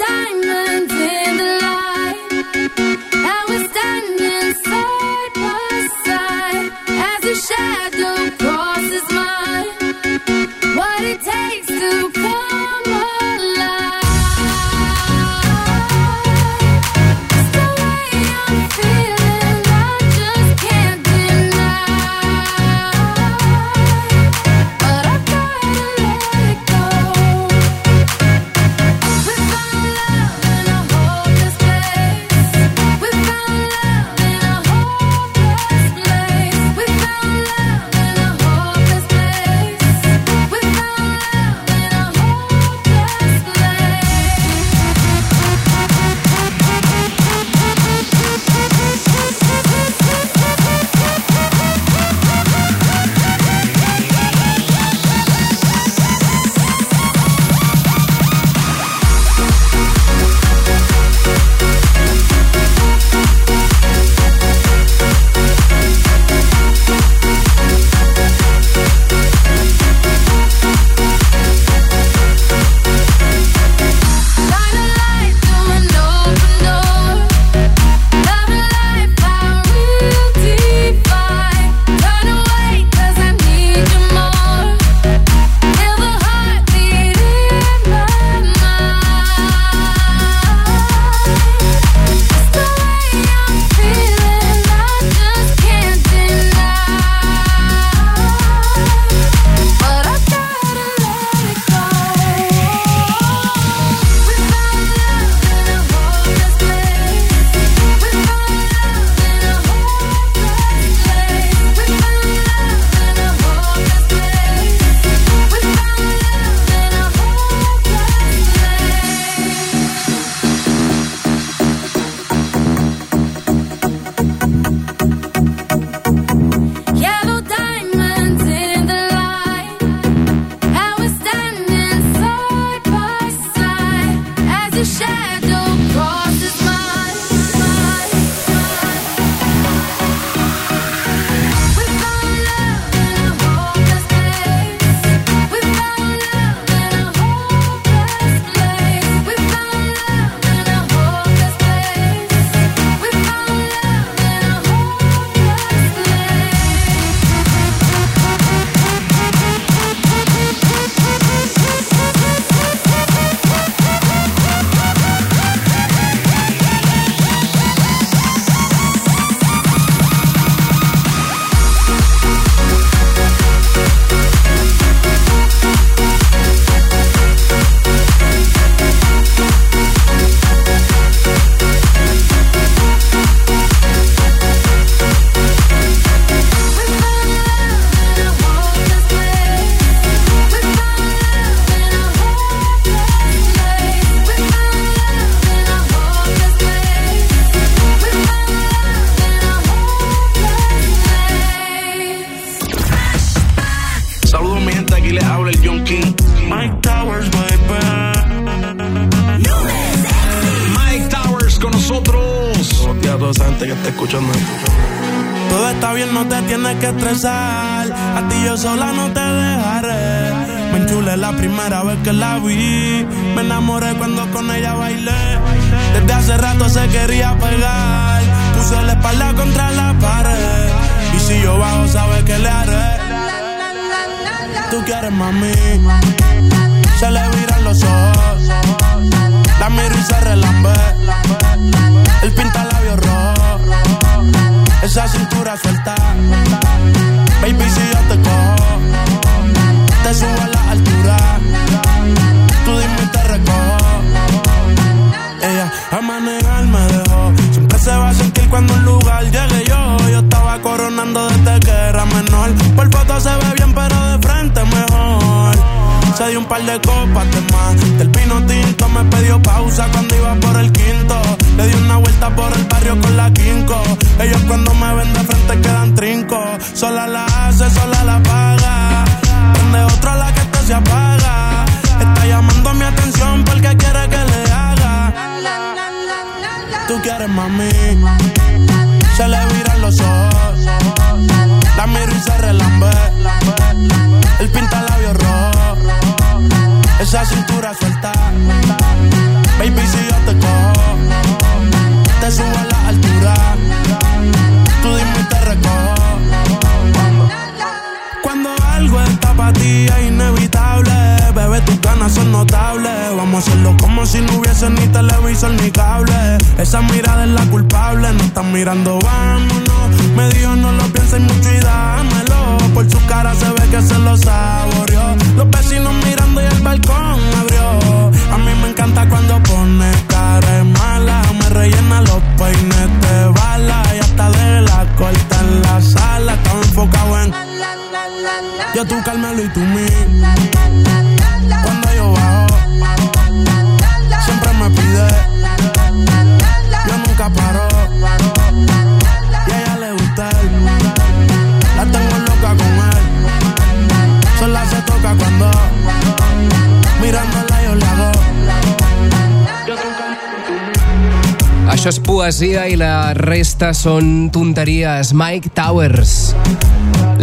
Aquestes són tonteries Mike Towers.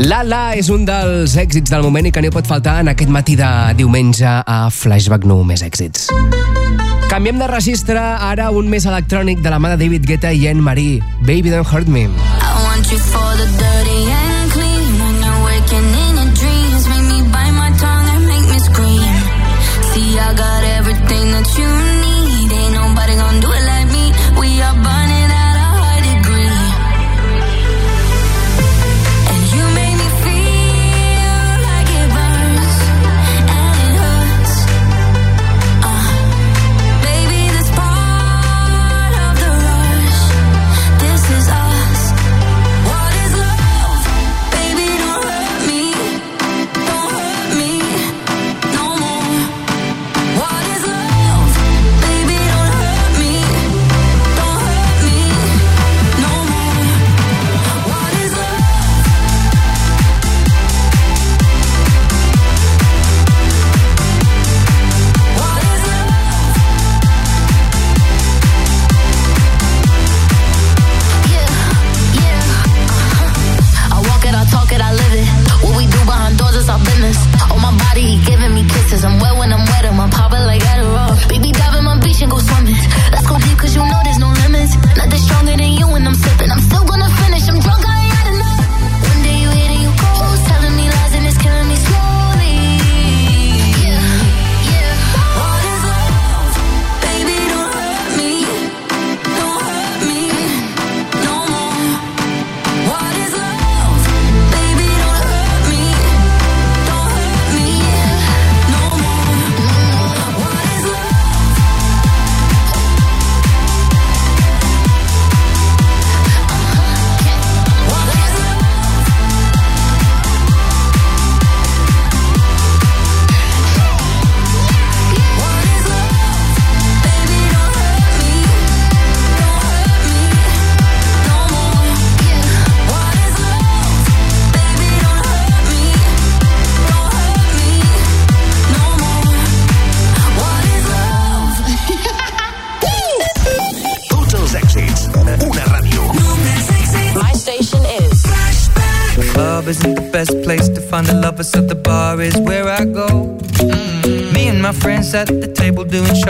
La La és un dels èxits del moment i que no pot faltar en aquest matí de diumenge a Flashback No Més Èxits. Canviem de registre, ara un més electrònic de la mà de David Guetta i Anne Marie. Baby Don't Hurt Me. Baby Don't Hurt Me.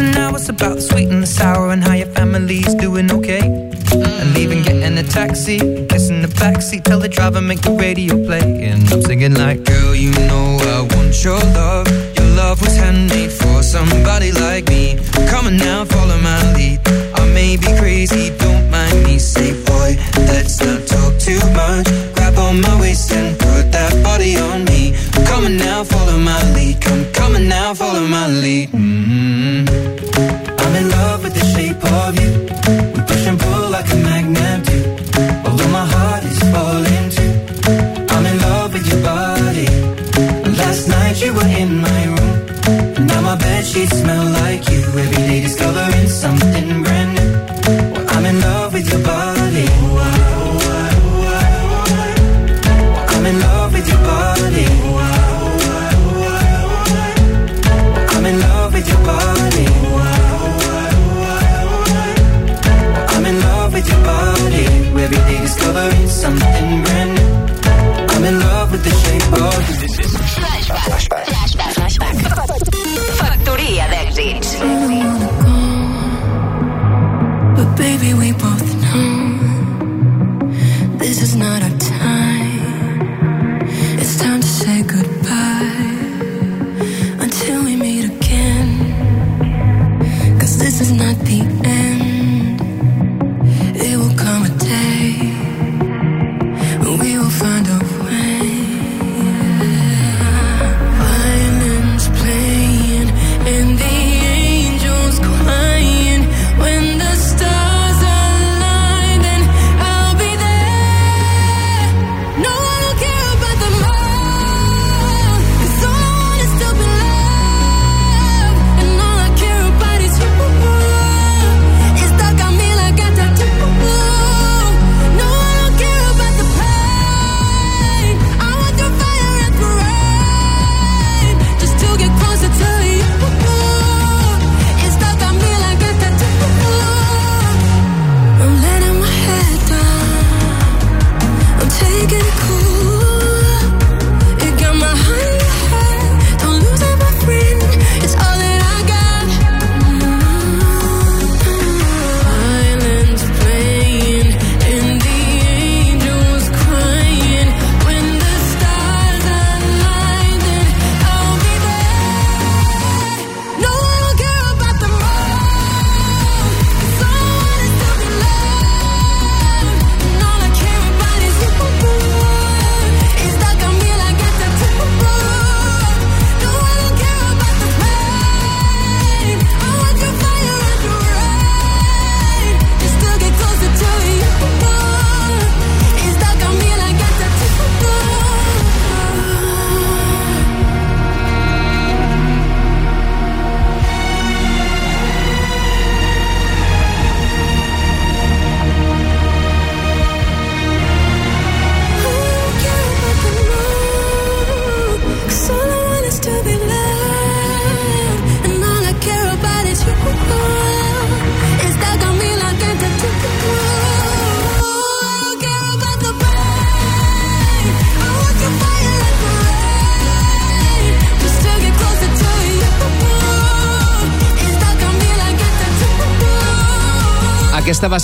and now it's about the sweet and the sour and how your family's doing okay. And leaving, getting a taxi, kissing the backseat, tell the driver make the radio play.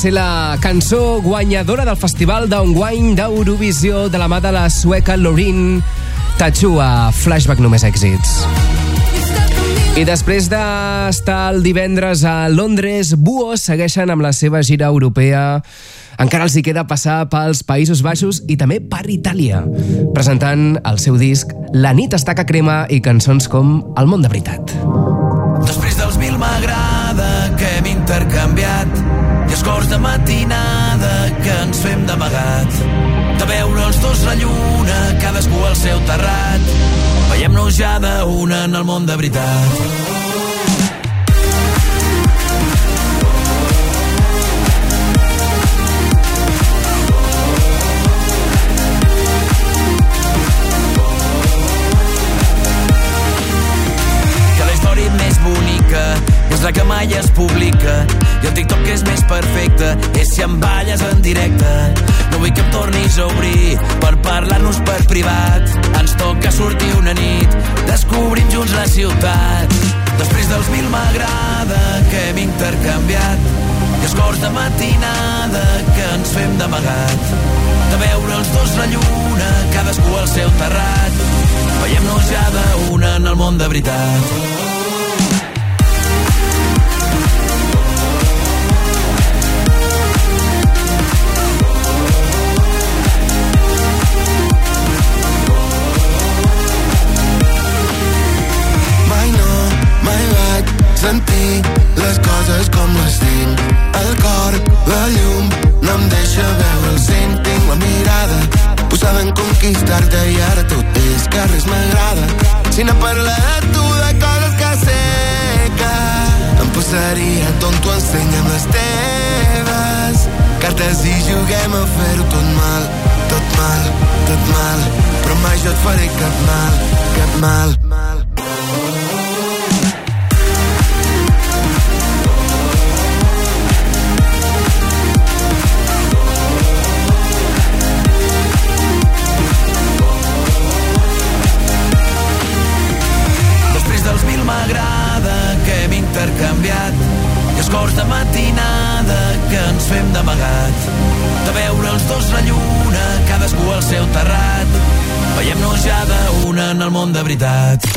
Ser la cançó guanyadora del Festival d'Enguany d'Eurovisió de la mà de la sueca Lorin Tachu a Flashback Només Èxits. I després d'estar el divendres a Londres, Buo segueixen amb la seva gira europea. Encara els hi queda passar pels Països Baixos i també per Itàlia, presentant el seu disc La nit està que crema i cançons com El món de veritat. Els cors de matinada que ens fem d'amagat. De veure els dos la lluna cadascú al seu terrat. Veiem-nos ja d'una en el món de veritat és la que mai es publica. I el TikTok és més perfecte és si em balles en directe. No vull que em tornis a obrir per parlar-nos per privat. Ens toca sortir una nit descobrim junts la ciutat. Després dels mil m'agrada que hem intercanviat. I els cors de matinada que ens fem d'amagat. De veure els dos la lluna cadascú al seu terrat. Veiem-nos ja d'una en el món de veritat vaig sentir les coses com les tinc. El cor, la llum, no em deixa veure el cent. Tinc la mirada posada en conquistar-te i ara tot és que res m'agrada. Si no parla de tu, de coses que sé que em posaria tonto, ensenya'm les teves cartes i juguem a fer-ho tot mal, tot mal, tot mal. Però mai jo et faré cap mal, cap mal. Que ens fem d'amagat. De veure els dos la lluna cadascú al seu terrat. Veiem-nos ja d'una en el món de veritat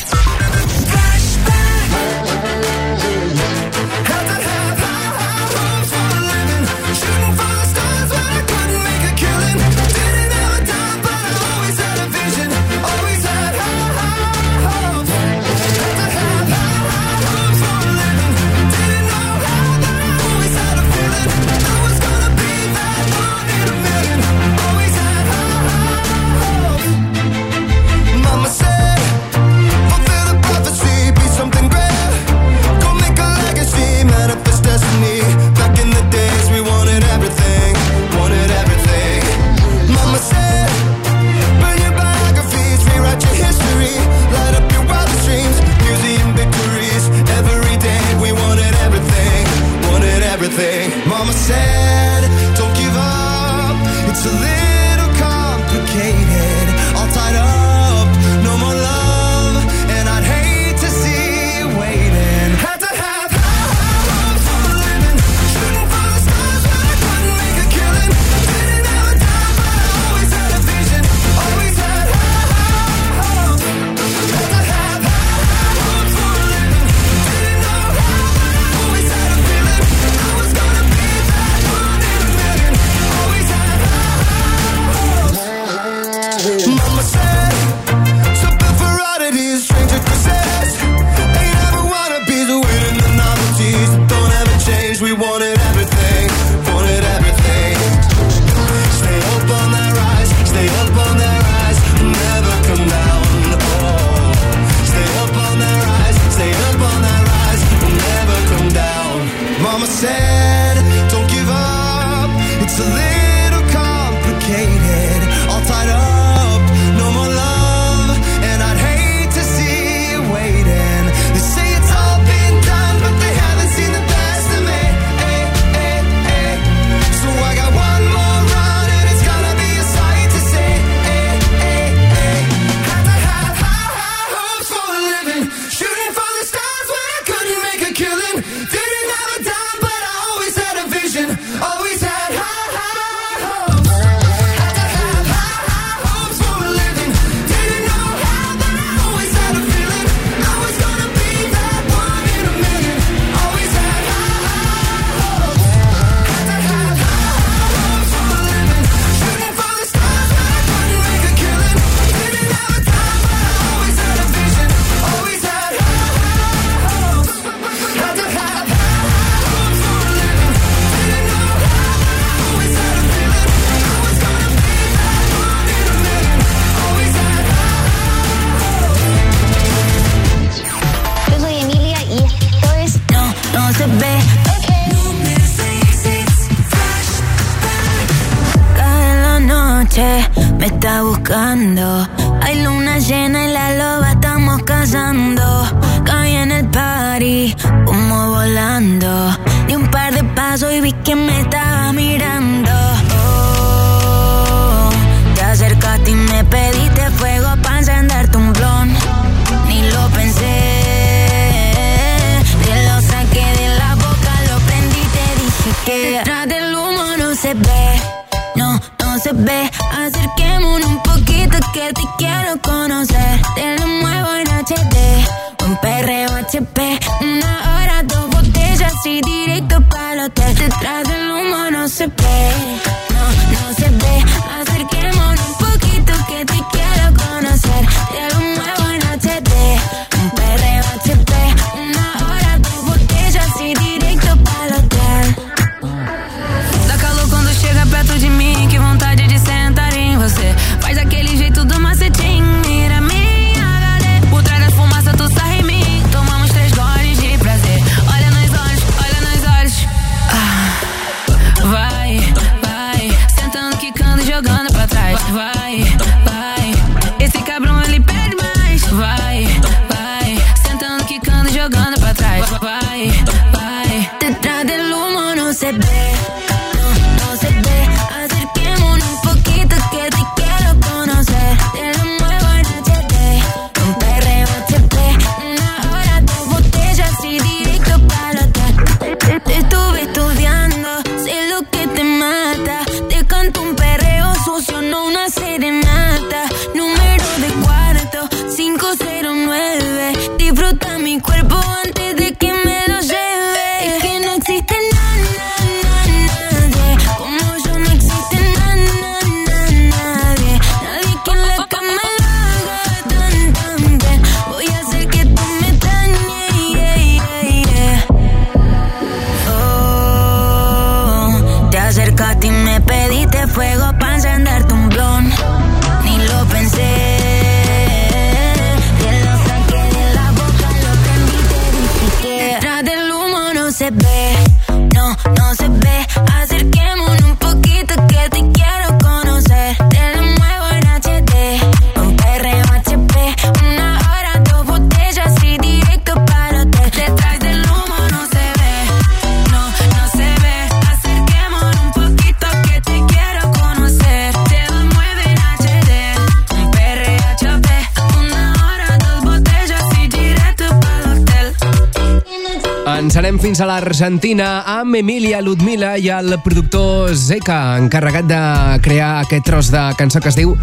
argentina amb Emilia Ludmila i el productor Zeca, encarregat de crear aquest tros de cançó que es diu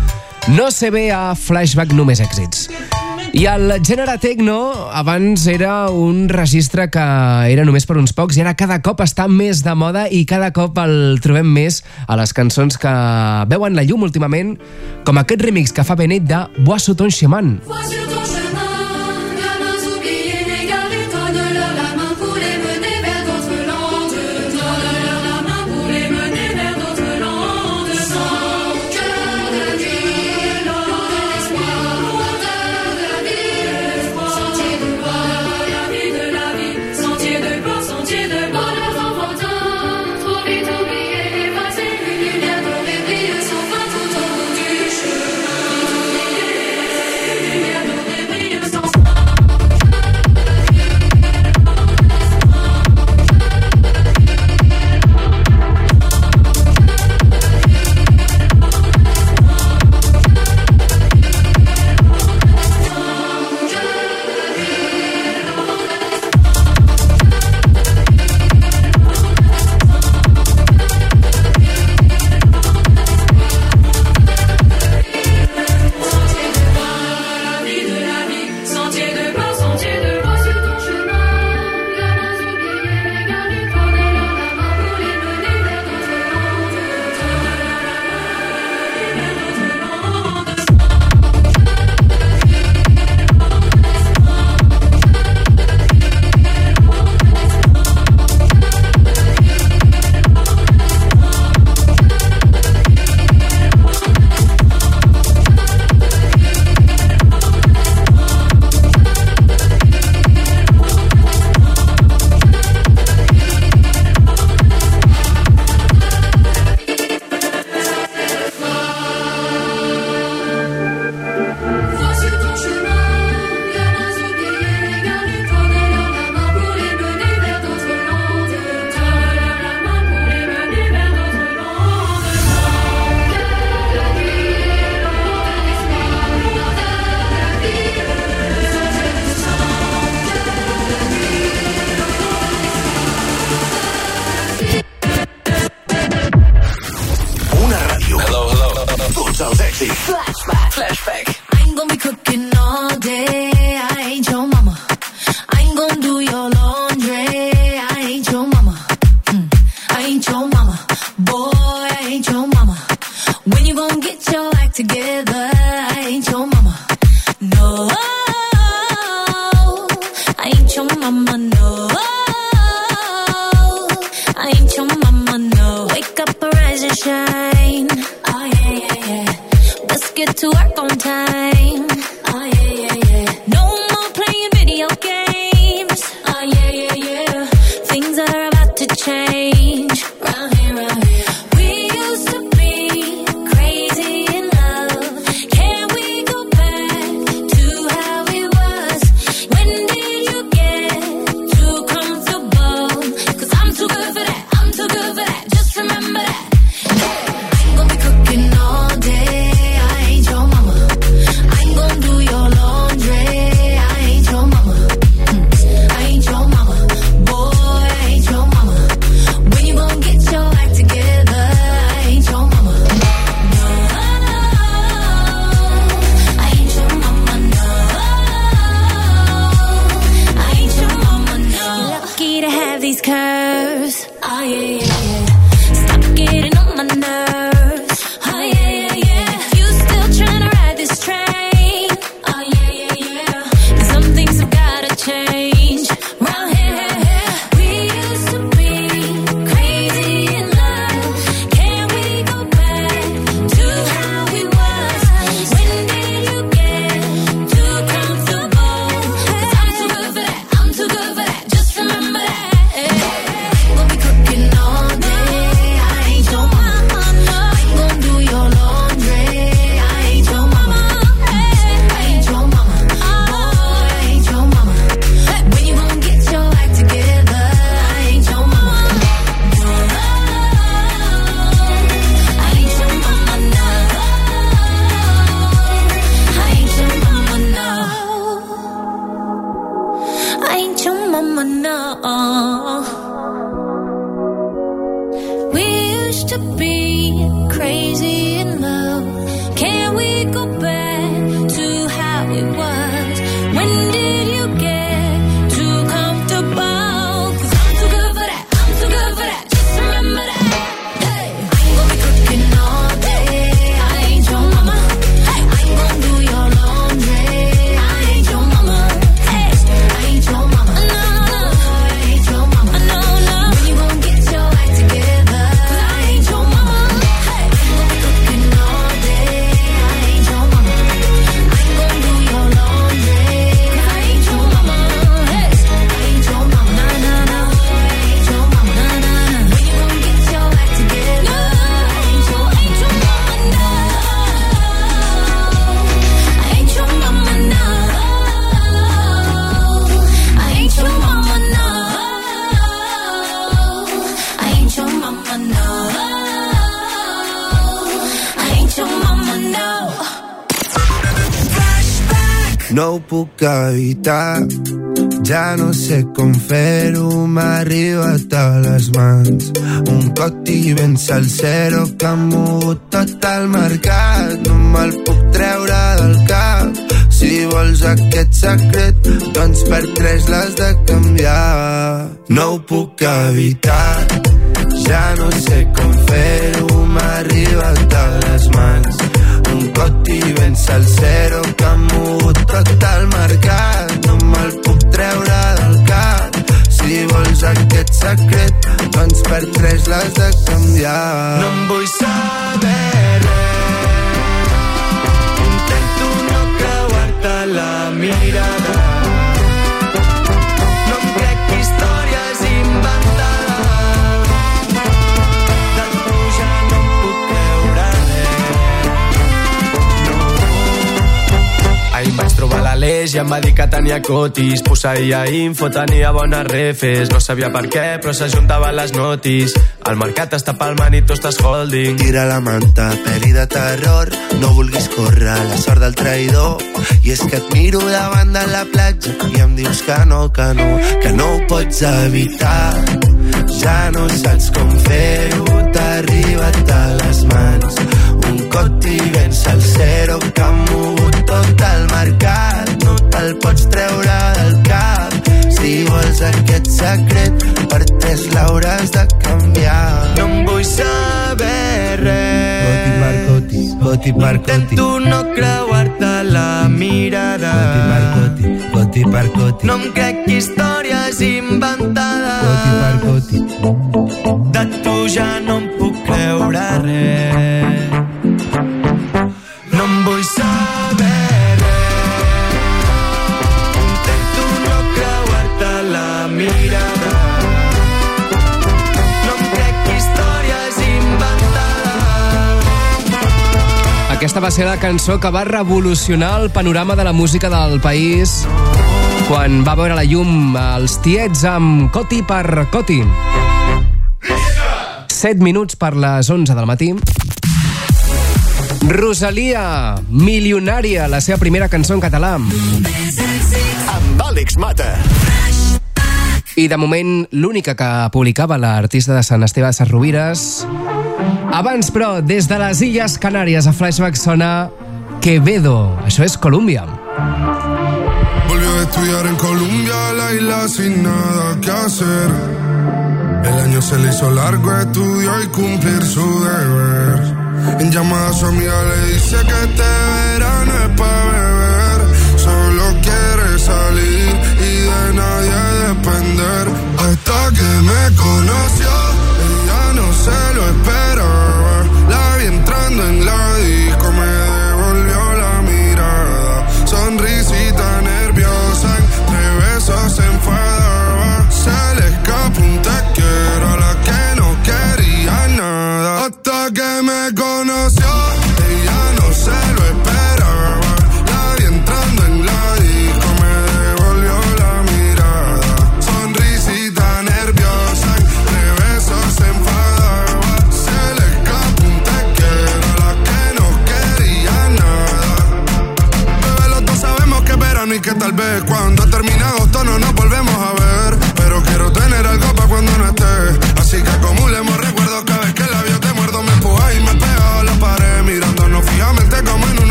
No se ve a flashback només èxits. I el gènere techno abans era un registre que era només per uns pocs i ara cada cop està més de moda i cada cop el trobem més a les cançons que veuen la llum últimament, com aquest remix que fa Benet de Boa Soton Xeman. Wow. m'arriba a les mans. Un coti ben salsero que ha mogut tot el mercat. No me'l puc treure del cap. Si vols aquest secret, doncs per tres l'has de canviar. No ho puc evitar. l'Aleix i em va dir que tenia cotis. Posseïa info, tenia bones refes. No sabia per què, però s'ajuntava les notis. El mercat està palmant i tu estàs holding. Tira la manta, peli de terror. No vulguis córrer la sort del traïdor. I és que et miro davant de la platja i em dius que no, que no, que no ho pots evitar. Ja no saps com fer-ho, t'ha a les mans. Un cot i vens al zero que ha mogut tot el mercat Te'l pots treure del cap. Si vols aquest secret, per tres l'hauràs de canviar. No em vull saber res. Coti per coti, coti per coti. Intento no creuar-te la mirada. Coti per coti, coti per coti. No em crec històries inventades. Coti per coti. De tu ja no Aquesta va ser la cançó que va revolucionar el panorama de la música del país quan va veure la llum els tiets amb Coti per Coti. 7 minuts per les 11 del matí. Rosalia, milionària, la seva primera cançó en català. Amb Àlex Mata. I de moment, l'única que publicava l'artista de Sant Esteve de Sarrovires. Abans, però, des de les Illes Canàries a Flashback sona Quevedo. Això és Colòmbia. Volvió a estudiar en Colombia, la isla sin nada que hacer. El año se le hizo largo, estudió y cumplir su deber. En llamada a su amiga le dice que este verano es para beber. Solo quiere salir y de nadie depender. Hasta que me conoció, se lo esperaba.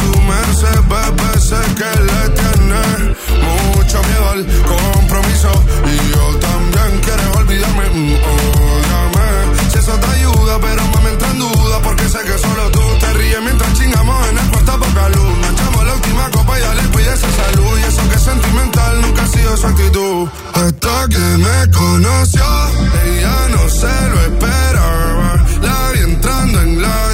Me usa su. Bebé, que le tiene mucho miedo al compromiso. Y yo también quiero olvidarme. Mm, ódiame. Si eso te ayuda, pero mami entra en duda. Porque sé que solo tú te ríes mientras chingamos en el cuarto poca luz. Nos echamos la última copa y dale, cuídese salud. Y eso que es sentimental nunca ha sido su actitud. Hasta que me conoció, ella no se lo esperaba. La vi entrando en la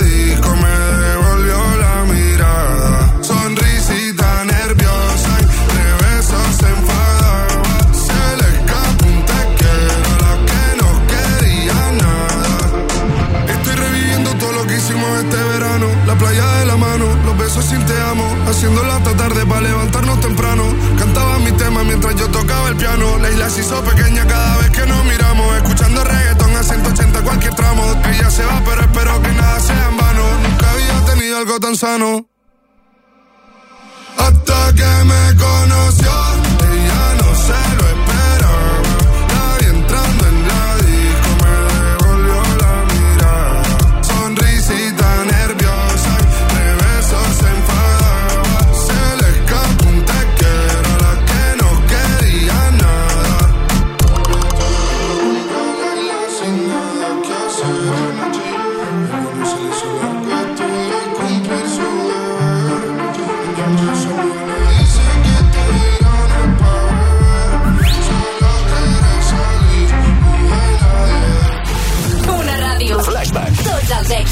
sin te amo. Haciéndolo hasta tarde para levantarnos temprano. Cantaba mi tema mientras yo tocaba el piano. La isla se hizo pequeña cada vez que nos miramos. Escuchando reggaetón a 180 cualquier tramo. Ella se va, pero espero que nada sea en vano. Nunca había tenido algo tan sano. Hasta que me conoció,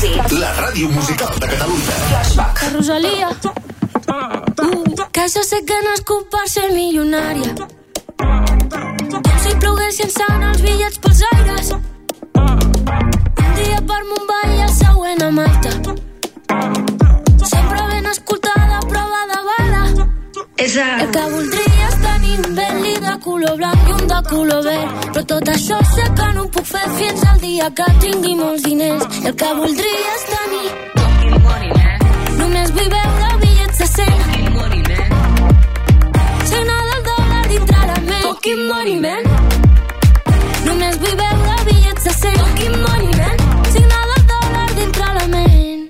Èxits. La ràdio musical de Catalunya. Flashback. Rosalía. Uh, que jo sé que no és culpa ser milionària. Com si ploguessin sant els bitllets pels aires. Un dia per Mumbai i el següent a Malta. Sempre ben escoltada, prova de bala. Esa. El que voldria Kimberly de color blanc i un de color verd. Però tot això sé que no ho puc fer fins al dia que tingui molts diners. El que voldria és tenir... Només vull veure bitllets de 100. Cena del dòlar dintre la ment. Fucking money, man. Només vull veure bitllets de 100. Fucking money, man. Signa del dòlar dintre la ment.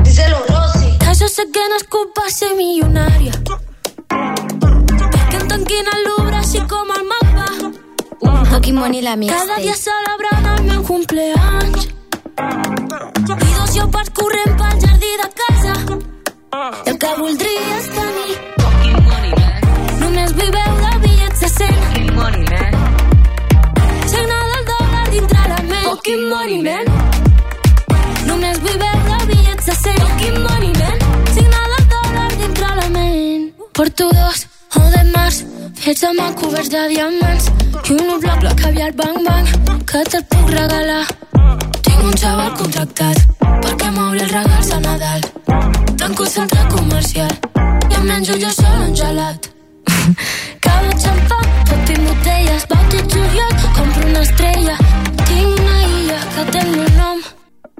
Díselo, Rosy. Que jo sé que no és culpa ser milionària Tanquin el Louvre així com el mapa. Pokémon Money la mixtape. Cada dia celebrant el meu cumpleaños. I dos lleopards corrent pel jardí de casa. I el que voldria és tenir Només vull veure bitllets de 100 Signa del dòlar dintre la ment Fucking money, man Només vull veure bitllets de 100 Fucking money, man Signa del dòlar dintre la ment Porto dos o de març Fets a mà coberts de diamants I un bloc bloc caviar bang bang Que te'l puc regalar Tinc un xaval contractat perquè m'obri els regals a Nadal. Tanco el centre comercial i em menjo jo sol un gelat. Cava xampà, tot i botelles, vaig a juliol, compro una estrella. Tinc una illa que té el meu nom,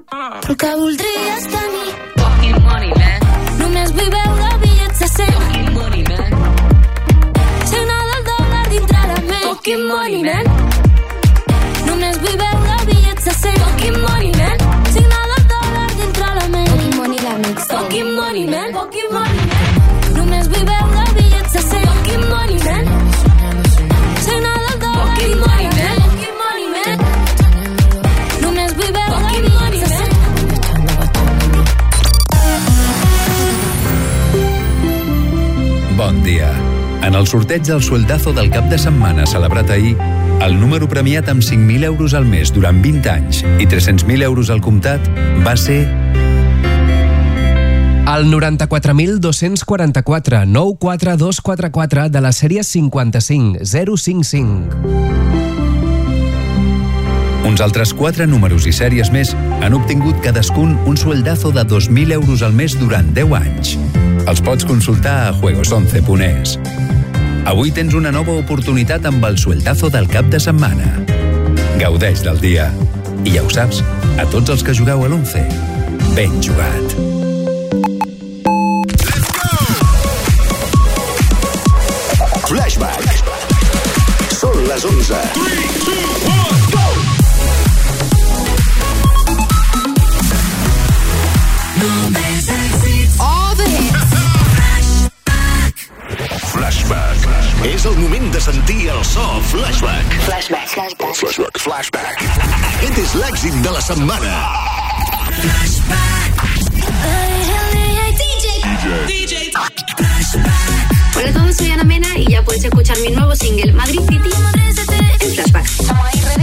però el que voldria és tenir. Fucking money, man. Només vull veure Fucking money, man. Només vull veure bitllets de 100. Fucking money, man. Signa del dòlar dintre la ment. Fucking money la mixtape. Fucking money, man. Fucking money, man. Només vull veure bitllets de 100. Fucking money, man. Signa del dòlar bitllets de 100. Bon dia. En el sorteig del sueldazo del cap de setmana celebrat ahir, el número premiat amb 5.000 euros al mes durant 20 anys i 300.000 euros al comptat va ser El 94.244 94244 de la sèrie 55055. Uns altres 4 números i sèries més han obtingut cadascun un sueldazo de 2.000 euros al mes durant 10 anys. Els pots consultar a juegos11.es. Avui tens una nova oportunitat amb el sueldazo del cap de setmana. Gaudeix del dia. I ja ho saps, a tots els que jugueu a l'11, ben jugat. Flashback. Són les 11. 3, 2, És el moment de sentir el so Flashback. Flashback. Flashback. Flashback. Flashback. Aquest és l'èxit de la setmana. Hola a todos, soy Ana Mena y ya puedes escuchar mi nuevo single Madrid City en Flashback.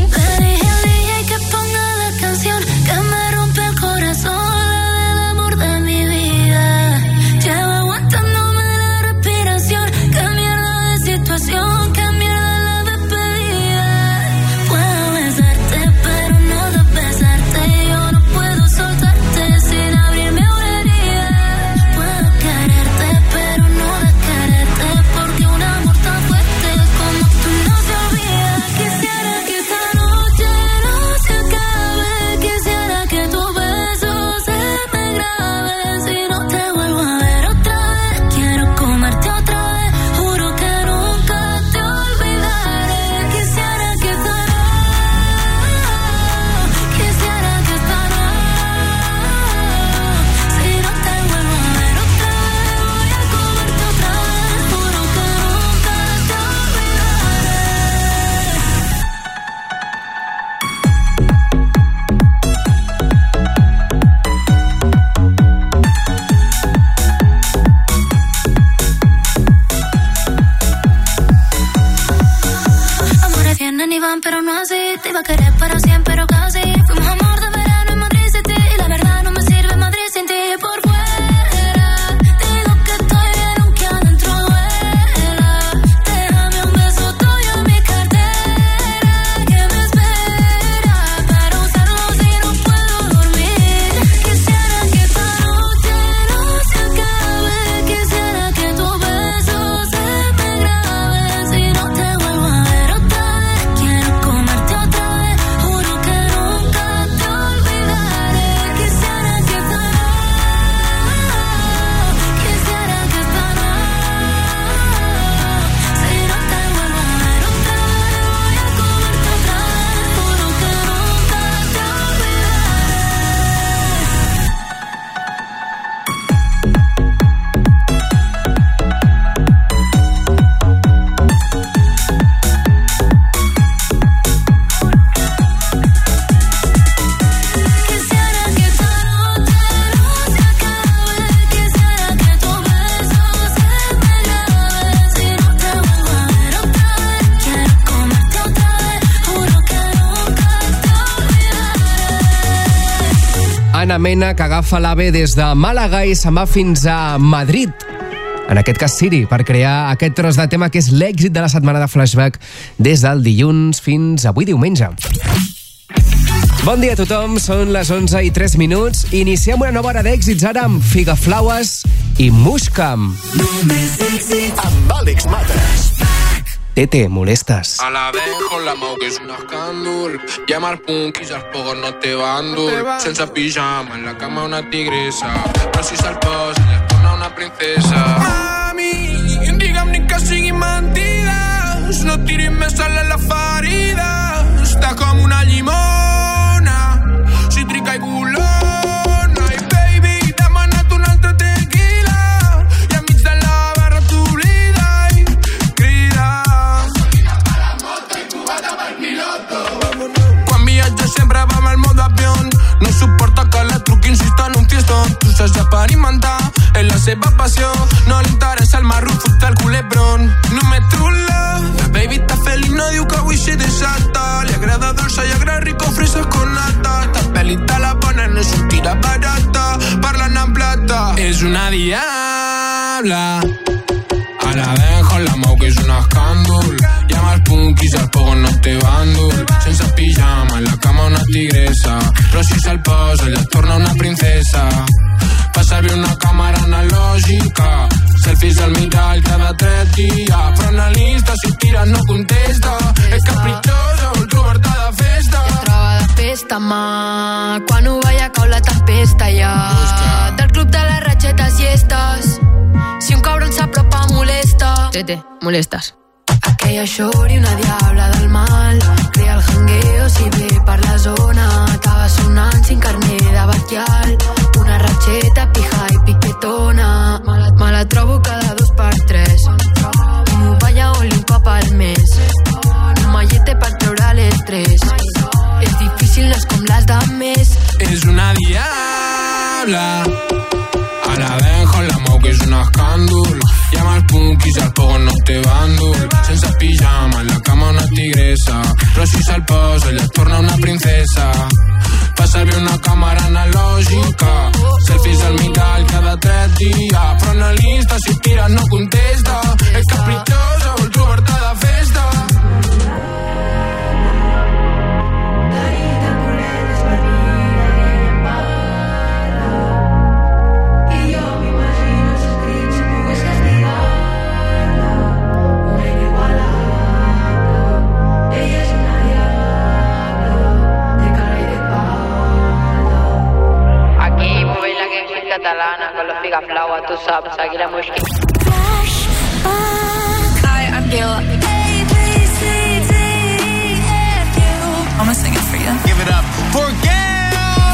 que querés para Suena Mena, que agafa l'AVE des de Màlaga i se'n va fins a Madrid. En aquest cas, Siri, per crear aquest tros de tema que és l'èxit de la setmana de Flashback des del dilluns fins avui diumenge. Bon dia a tothom, són les 11 i 3 minuts. Iniciem una nova hora d'èxits ara amb Figaflaues i Mushcam. Amb Àlex Mates. Tete, molestes. A la vez con la mou que és un escàndol Llama al punk i els pogos no te bàndol Sense pijama, en la cama una tigresa Però si se'l posa, ja es torna una princesa Mami, digue'm ni que siguin mentides. No tiris més sal a la ferida. Experimentar, és la seva passió. No li interessa el marro, fot el culebrón. Només true love. Baby està feliç, no diu que avui s'hi desata. Li agrada dolça i agrada rico, fresas con nata. Està pelita la bona, no tira barata. Parlen en plata. És una diabla. A la vez con la mou que és un escàndol Llama al punk i se'l pogo no té bàndol Sense pijama, en la cama una tigresa. Però si se'l posa ja torna una princesa. Fa servir una càmera analògica Selfies al mirall cada tres dies Però analista si tira no contesta. És capritxosa, vol trobar-te de festa. Troba de festa, mà. Quan ho veia cau la tempesta, ja. Del club de les ratxetes llestes. Si un cabron s'apropa, molesta. Tete, molestes. Aquella xori, una diabla del mal. Crea el jangueo si ve per la zona. Acaba sonant sin carné de batial. Una ratxeta, pija i piquetona. Me la, me la trobo cada dos per tres. Un balla o un cop al mes. Un mallete per treure l'estrès. És difícil, no és com les de més. És una diabla és un escàndol. Llama al punk i se'l pogo no té bàndol. Sense pijama, en la cama una tigresa. Però si se'l posa es torna una princesa. Fa servir una càmera analògica. Selfies al mirall cada tres dies. Però analista si tira no contesta. És capritxosa, vol trobar-te de festa catalana con los figaflauas, tú sabes, aquí la música. Hi, I'm Gil. I'ma sing it for you. Give it up for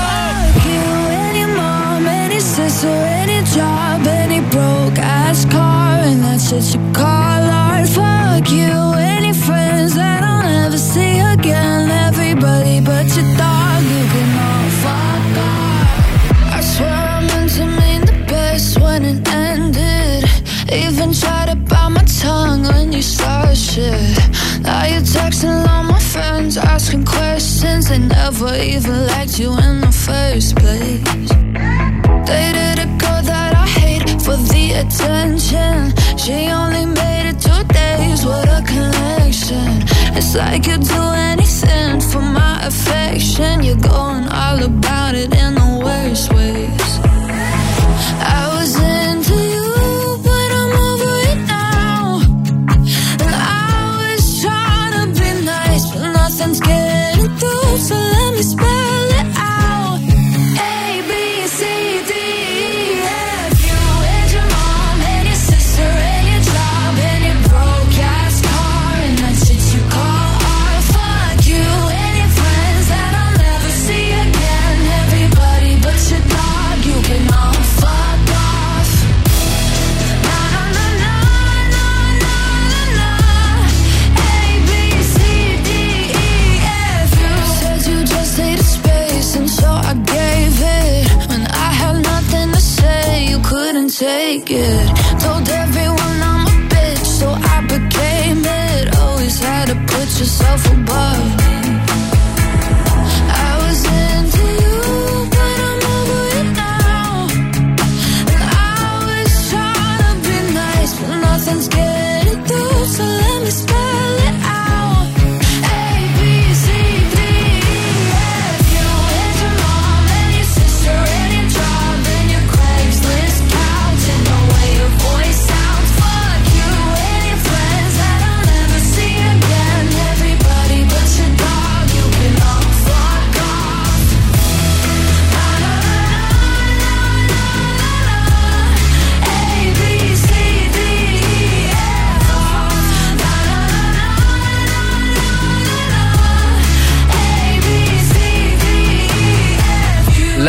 Fuck you and your mom and your sister and your job and your broke ass car and that shit you call art. Fuck you and your friends that I'll never see again. Everybody but your dog, Even tried to bite my tongue when you started shit. Now you're texting all my friends, asking questions. They never even liked you in the first place. Dated a girl that I hate for the attention. She only made it two days with a connection. It's like you'd do anything for my affection. You're going all about it in the worst ways. I yourself above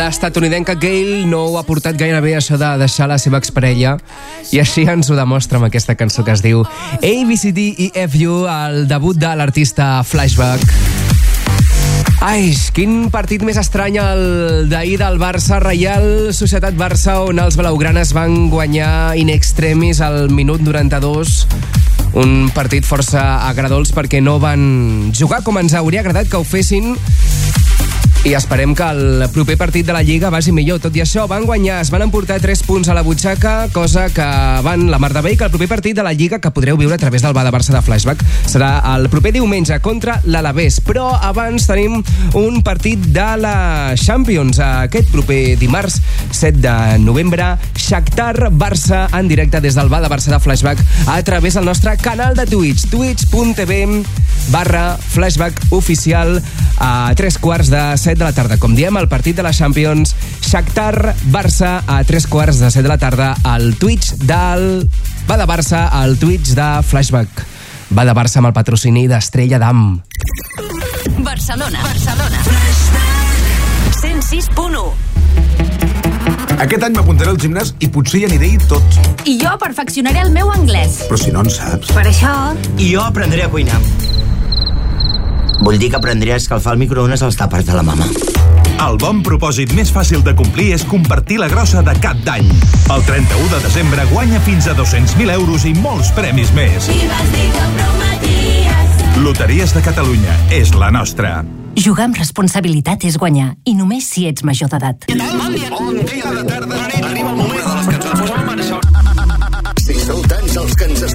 L'estatunidenca Gail no ho ha portat gaire bé això de deixar la seva exparella. I així ens ho demostra amb aquesta cançó que es diu ABCDEFU, el debut de l'artista Flashback. Ai, quin partit més estrany el d'ahir del Barça Reial. Societat Barça on els blaugranes van guanyar in extremis al minut 92 un partit força agradols perquè no van jugar com ens hauria agradat que ho fessin i esperem que el proper partit de la Lliga vagi millor. Tot i això, van guanyar, es van emportar 3 punts a la butxaca, cosa que van la mar de bé, que el proper partit de la Lliga que podreu viure a través del Bada Barça de Flashback serà el proper diumenge contra l'Alavés. Però abans tenim un partit de la Champions. Aquest proper dimarts, 7 de novembre, Shakhtar-Barça en directe des del Bada Barça de Flashback a través del nostre canal de Twitch, twitch.tv barra flashback oficial a tres quarts de set de la tarda. Com diem, el partit de la Champions Shakhtar-Barça a tres quarts de set de la tarda al Twitch del... Va de Barça al Twitch de Flashback. Va de Barça amb el patrocini d'Estrella d'Am. Barcelona. Barcelona. 106.1 Aquest any m'apuntaré al gimnàs i potser hi aniré tot. I jo perfeccionaré el meu anglès. Però si no en saps. Per això... I jo aprendré a cuinar. Vull dir que aprendré a escalfar el microones als tàpers de la mama. El bon propòsit més fàcil de complir és compartir la grossa de cap d'any. El 31 de desembre guanya fins a 200.000 euros i molts premis més. I vas dir que prometies. Loteries de Catalunya és la nostra. Jugar amb responsabilitat és guanyar, i només si ets major d'edat. Bon dia de tarda. Arriba el moment de les cançons. Si sou tants els que ens us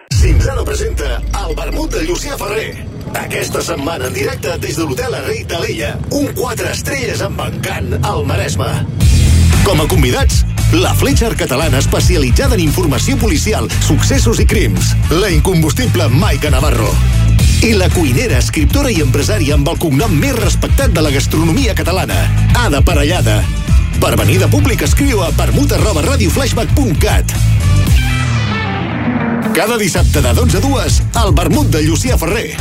Cinzano presenta el vermut de Llucià Ferrer. Aquesta setmana en directe des de l'hotel Rei Talella. Un 4 estrelles amb encant al Maresme. Com a convidats, la Fletcher catalana especialitzada en informació policial, successos i crims. La incombustible Maica Navarro. I la cuinera, escriptora i empresària amb el cognom més respectat de la gastronomia catalana, Ada Parellada. Per venir de públic escriu a permuta arroba radioflashback.cat. Cada dissabte de 12 a 2, el vermut de Llucià Ferrer.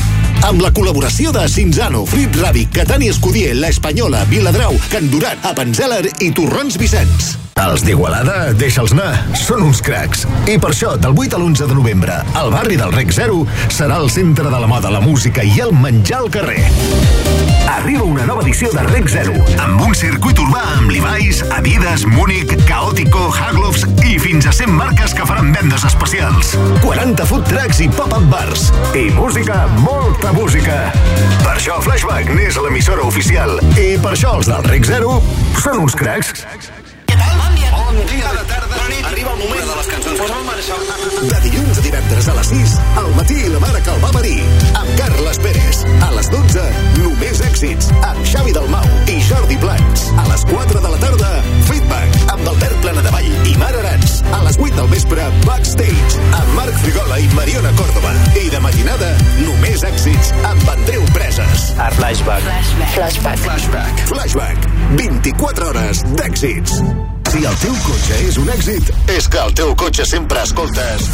Amb la col·laboració de Cinzano, Frit Ràbic, Catani Escudier, La Espanyola, Viladrau, Can Duran, Apenzeller i Torrons Vicenç. Els d'Igualada, deixa'ls anar, són uns cracs. I per això, del 8 a l'11 de novembre, el barri del Rec Zero serà el centre de la moda, la música i el menjar al carrer. Arriba una nova edició de Rec Zero, amb un circuit urbà amb Levi's, Adidas, Múnich, Caótico, Hagloves i fins a 100 marques que faran vendes especials. 40 food trucks i pop-up bars. I música, molta música. Per això Flashback n'és l'emissora oficial. I per això els del Rec Zero són uns cracs. Bon dia de tarda. Arriba el moment de les cançons. Posa'm això. De dilluns a divendres a les 6, al matí la mare que el va parir, amb Carles Pérez. A les 12, només èxits, amb Xavi Dalmau i Jordi Plans. A les 4 de la tarda, Feedback, Albert Planadavall i Mar Arans. A les 8 del vespre, Backstage, amb Marc Frigola i Mariona Córdoba. I de matinada, només èxits, amb Andreu Preses. A Flashback. Flashback. Flashback. Flashback. 24 hores d'èxits. Si el teu cotxe és un èxit, és que el teu cotxe sempre escoltes...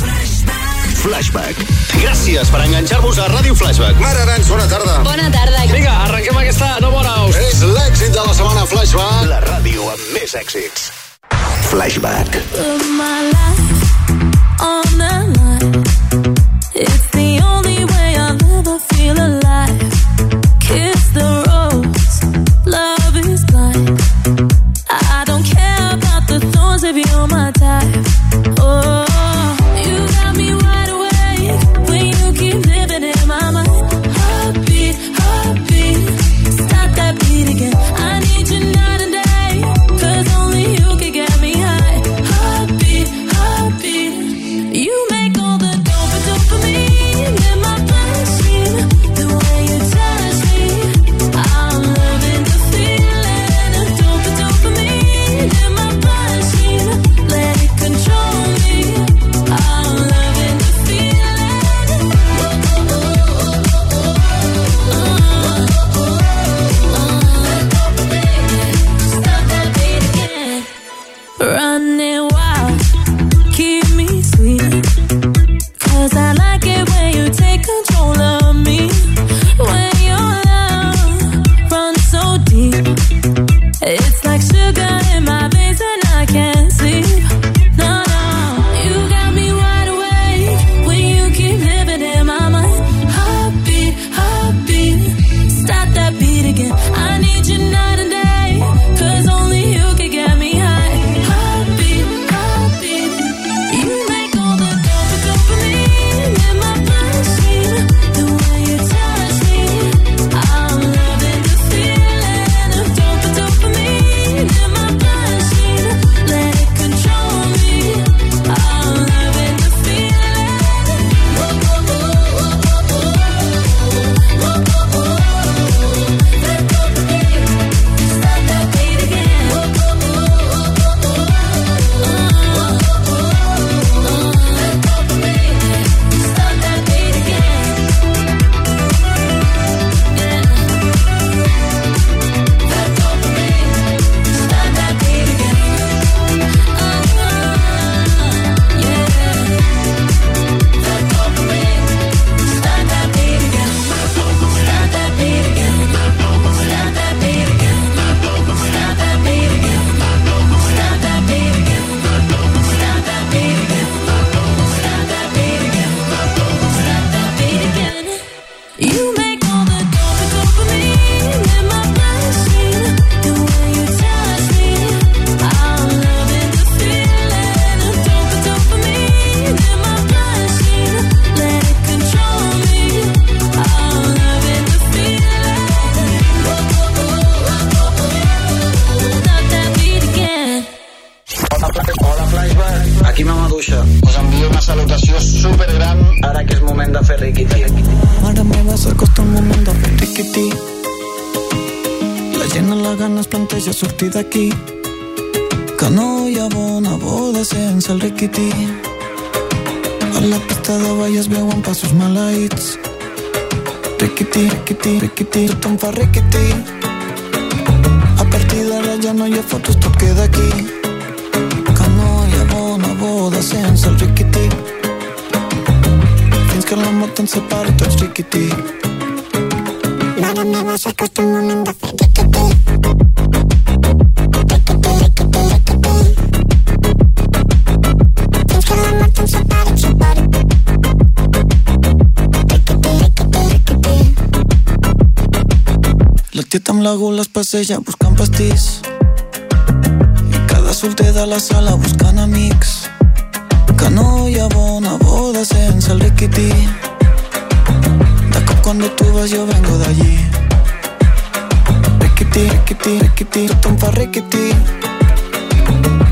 Flashback. Gràcies per enganxar-vos a Ràdio Flashback. Mare Arans, bona tarda. Bona tarda. Vinga, arrenquem aquesta nova hora. És l'èxit de la setmana Flashback. La ràdio amb més èxits. Flashback. Passeja buscant pastís. I cada solter de la sala buscant amics. Que no hi ha bona boda sense el riquití. De cop cuando tú vas yo vengo de allí. Riquití, riquití, riquití, tothom fa riquití.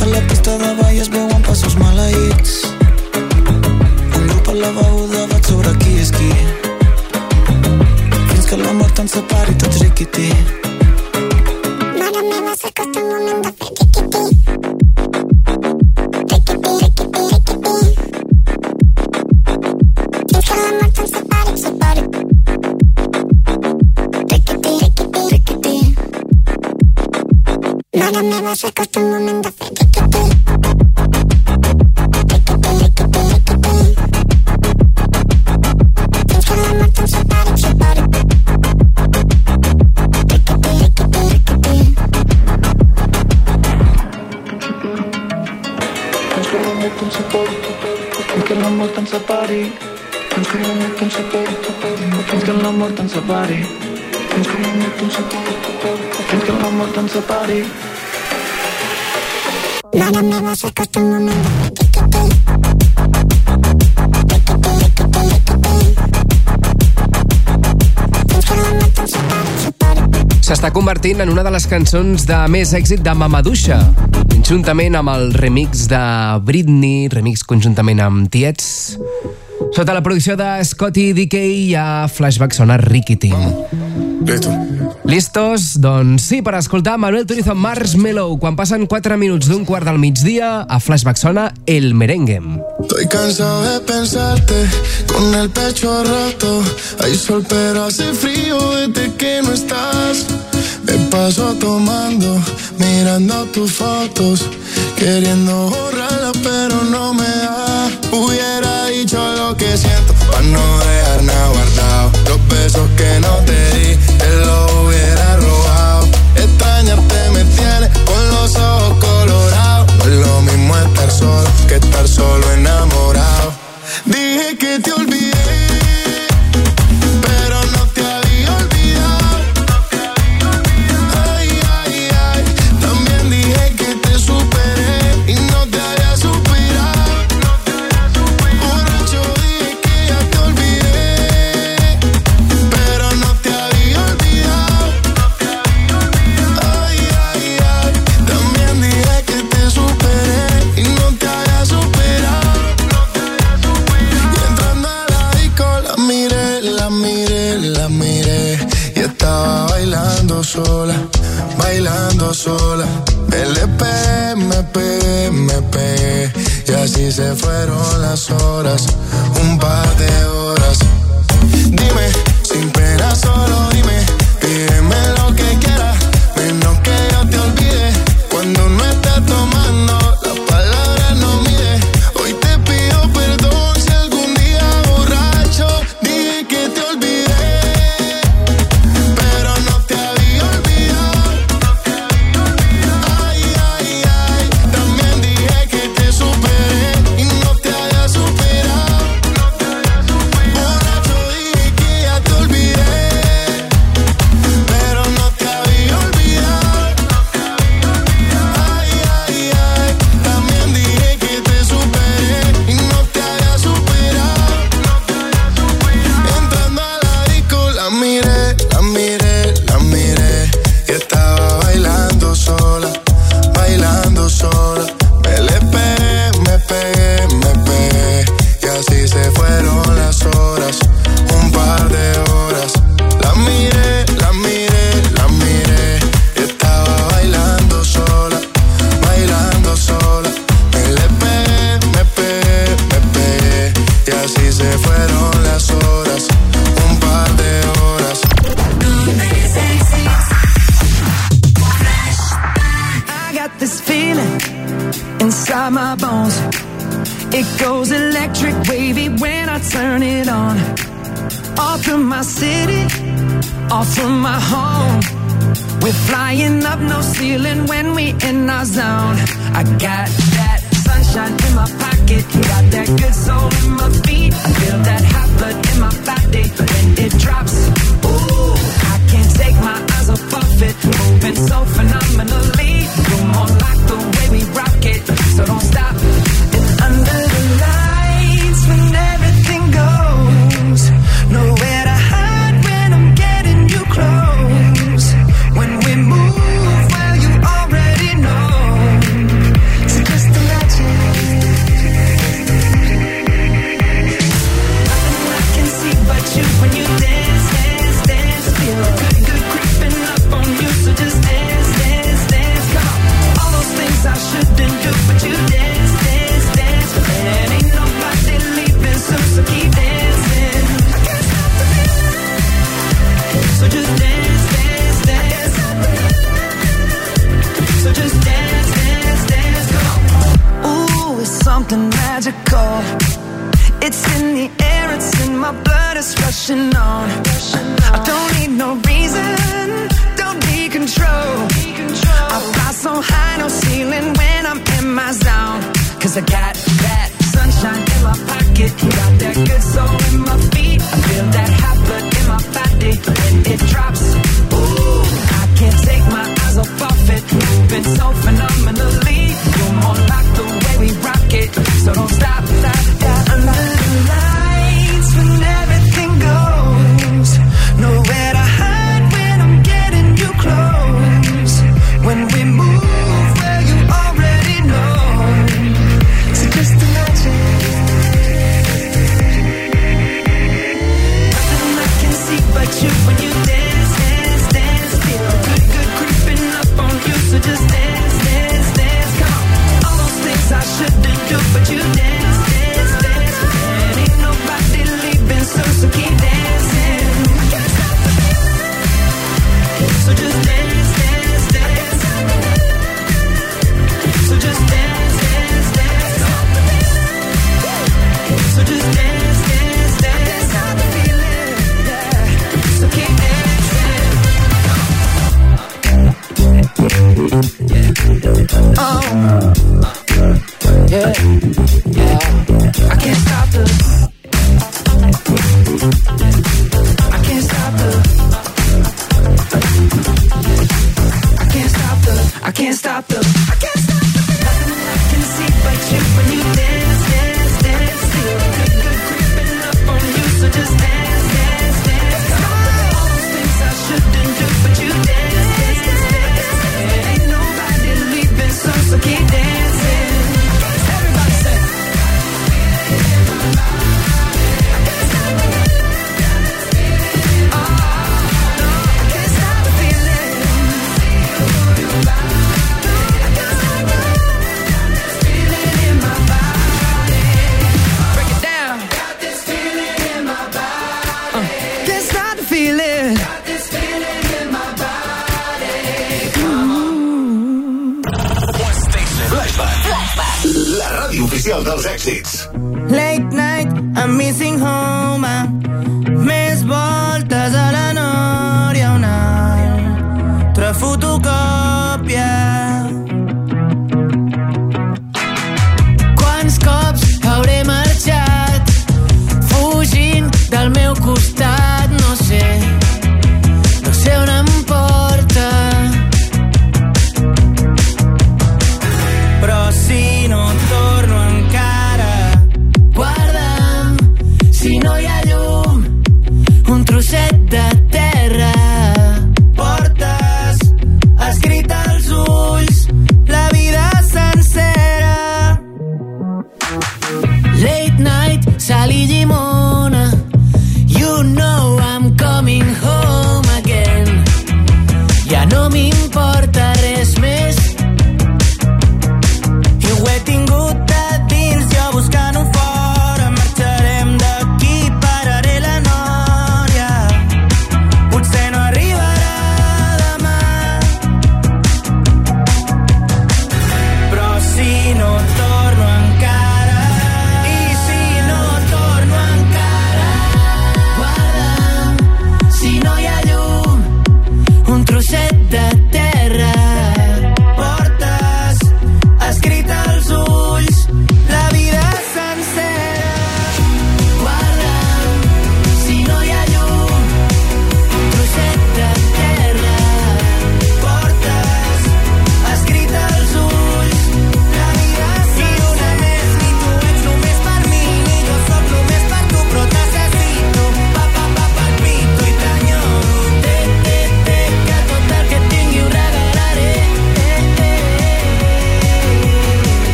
A la pista de ball es veuen passos maleïts. Un grup a la beguda vaig sobre qui és qui. Fins que la mort ens separi tots riquití. Mare meva, s'acosta el moment ens separi, ens separi. S'està convertint en una de les cançons de més èxit de Mamaduixa, juntament amb el remix de Britney, remix conjuntament amb Tietz. Sota la producció de Scotty DK hi ha Flashback sona Riquitín. Listo. Listos? Doncs sí, per escoltar Manuel Turizo amb Marshmello. Quan passen 4 minuts d'un quart del migdia, a Flashback sona El Merengue. Estoy cansado de pensarte con el pecho roto. Hay sol, pero hace frío desde que no estás. Me paso tomando, mirando tus fotos, queriendo borrarlas, pero no me da. Hubiera dicho lo que siento, para no dejar nada guardado. Los besos que no te di, que estar solo enamorado.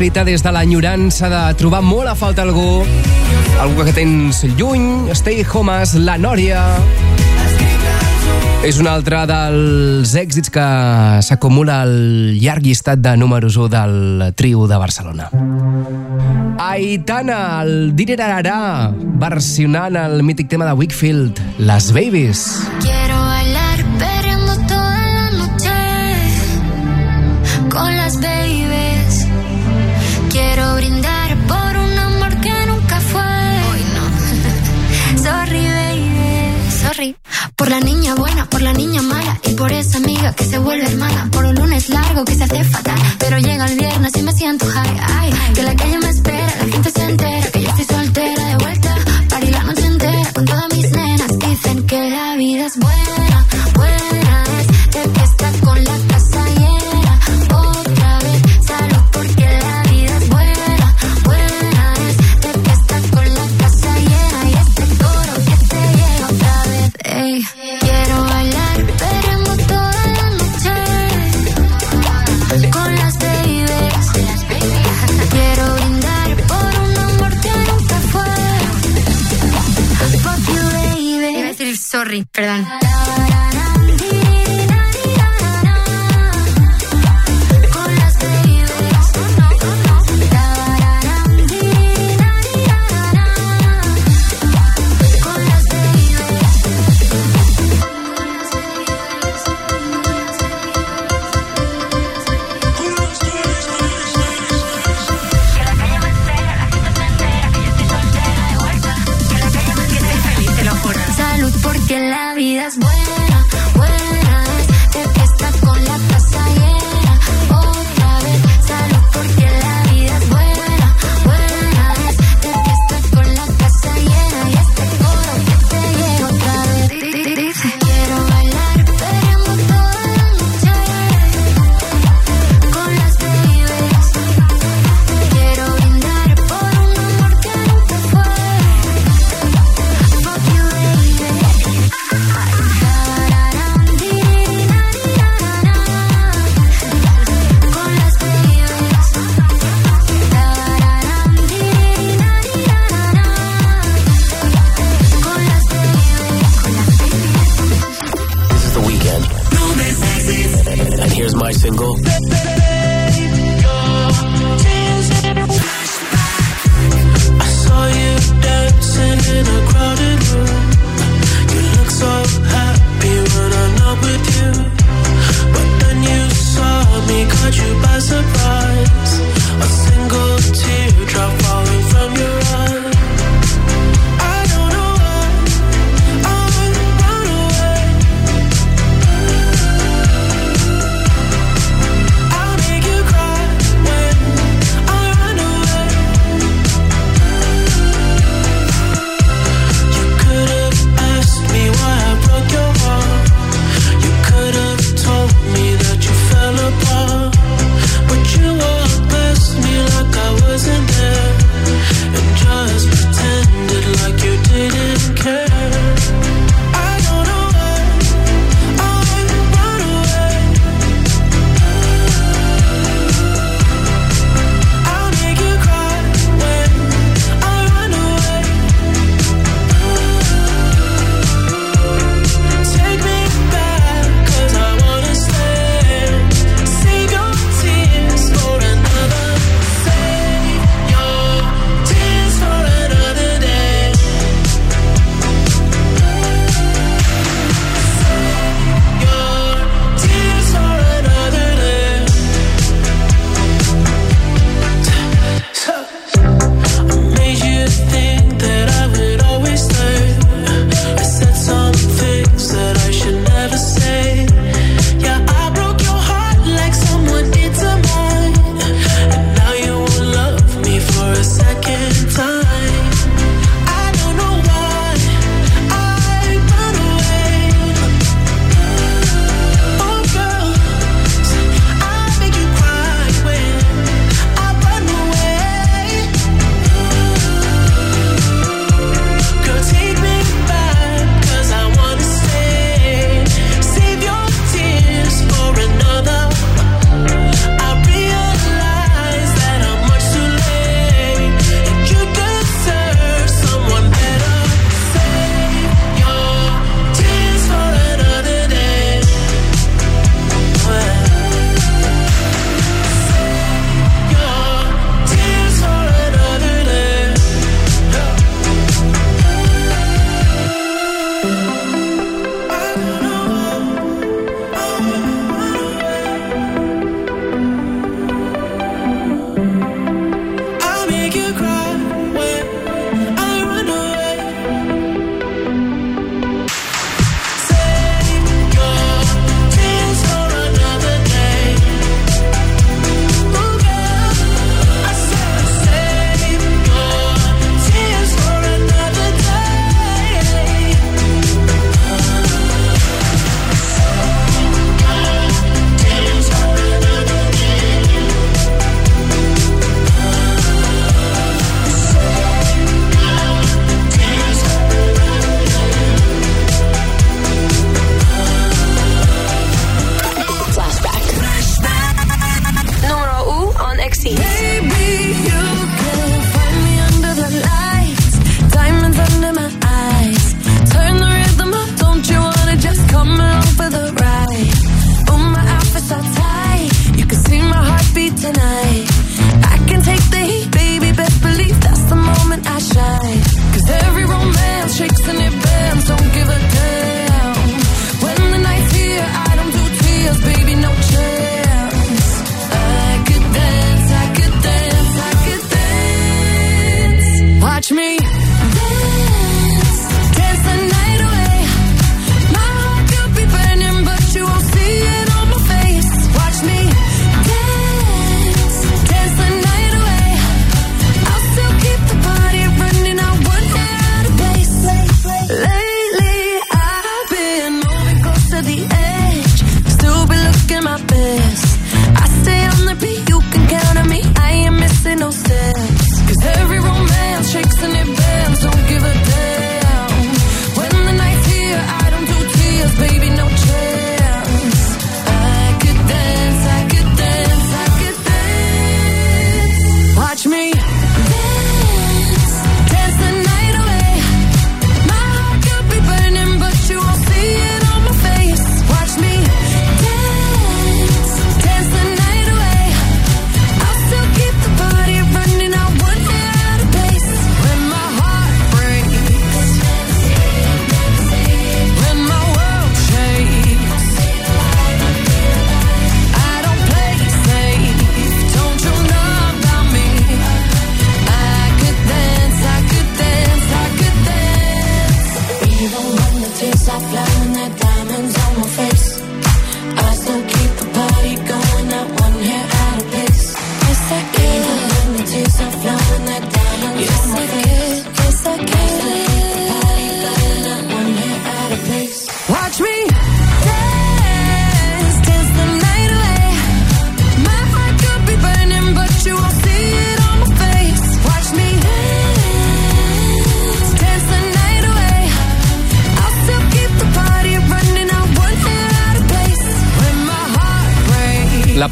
escrita des de l'enyorança de trobar molt a falta algú, algú que tens lluny, Stay Homes, La Nòria... És un altre dels èxits que s'acumula al llarg llistat de números 1 del trio de Barcelona. Aitana, el Dinerarà, versionant el mític tema de Wickfield, Les Babies. Yeah.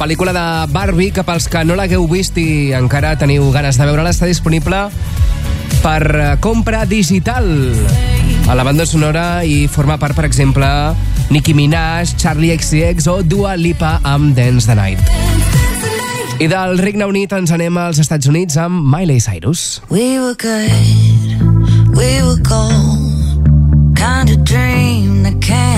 pel·lícula de Barbie, que pels que no l'hagueu vist i encara teniu ganes de veure-la, està disponible per eh, compra digital a la banda sonora i forma part, per exemple, Nicki Minaj, Charlie XCX o Dua Lipa amb Dance the Night. I del Regne Unit ens anem als Estats Units amb Miley Cyrus. We were good, we were cold, kind of dream that came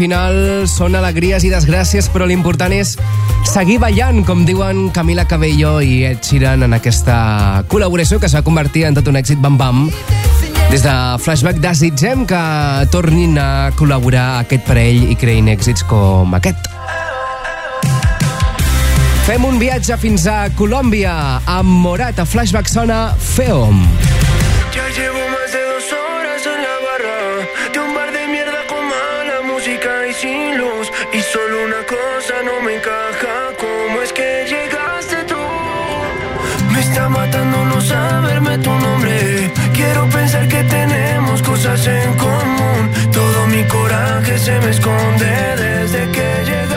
final són alegries i desgràcies, però l'important és seguir ballant, com diuen Camila Cabello i Ed Sheeran en aquesta col·laboració que s'ha convertit en tot un èxit bam-bam. Des de Flashback desitgem que tornin a col·laborar aquest parell i creïn èxits com aquest. Fem un viatge fins a Colòmbia amb Morat a Flashback Sona Feom. Jo llevo y solo una cosa no me encaja. ¿Cómo es que llegaste tú? Me está matando no saberme tu nombre. Quiero pensar que tenemos cosas en común. Todo mi coraje se me esconde desde que llegaste.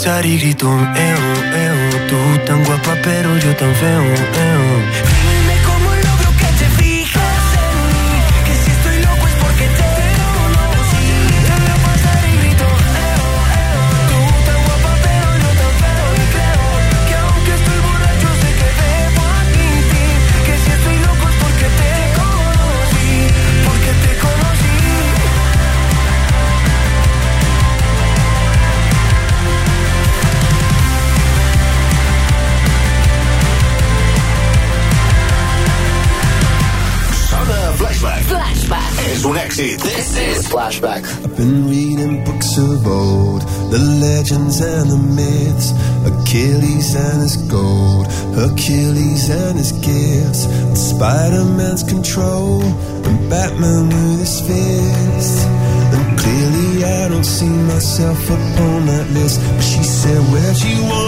pasar y grito, hey. herself a that list. But she said, Where'd you want?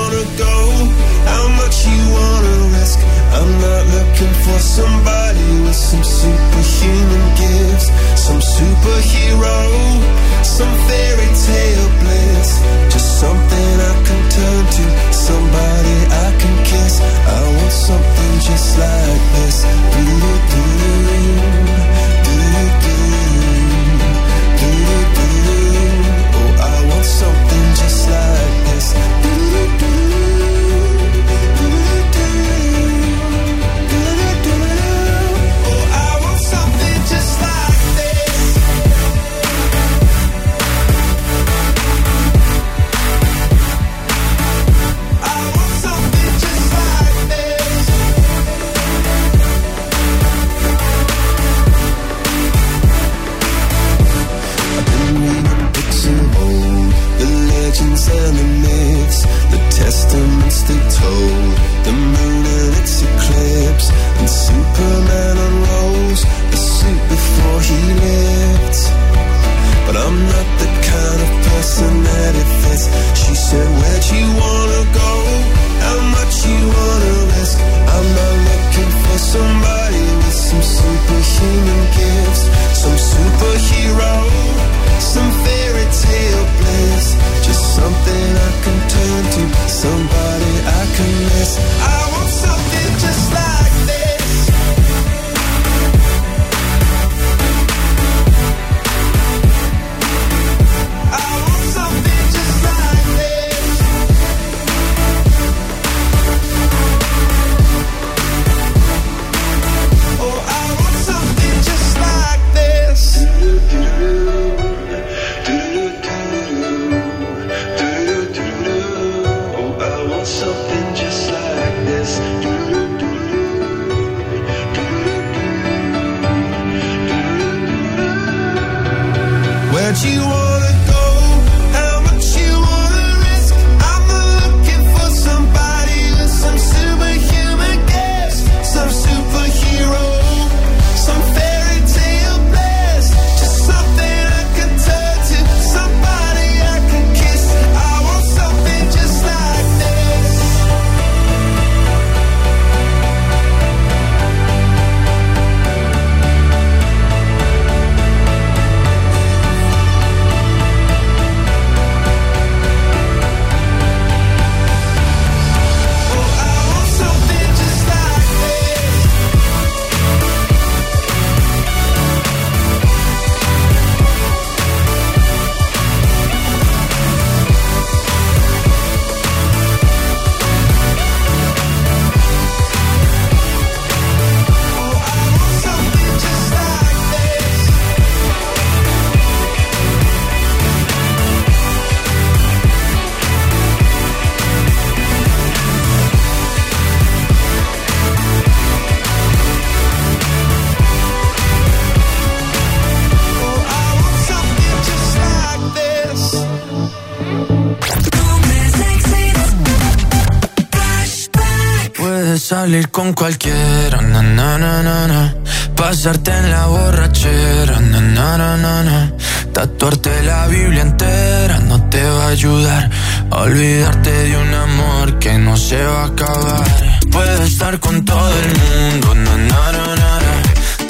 Salir con cualquiera, na, na, na, na, pasarte en la borrachera, na, na, na, na, tatuarte la Biblia entera no te va a ayudar olvidarte de un amor que no se va a acabar. Puedes estar con todo el mundo, na, na, na, na,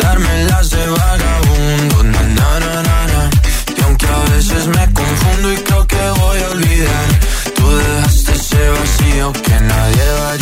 darme las de vagabundo, na, na, na, na, y aunque a veces me confundo y creo que voy a olvidar, tú dejaste ese vacío que nadie va a.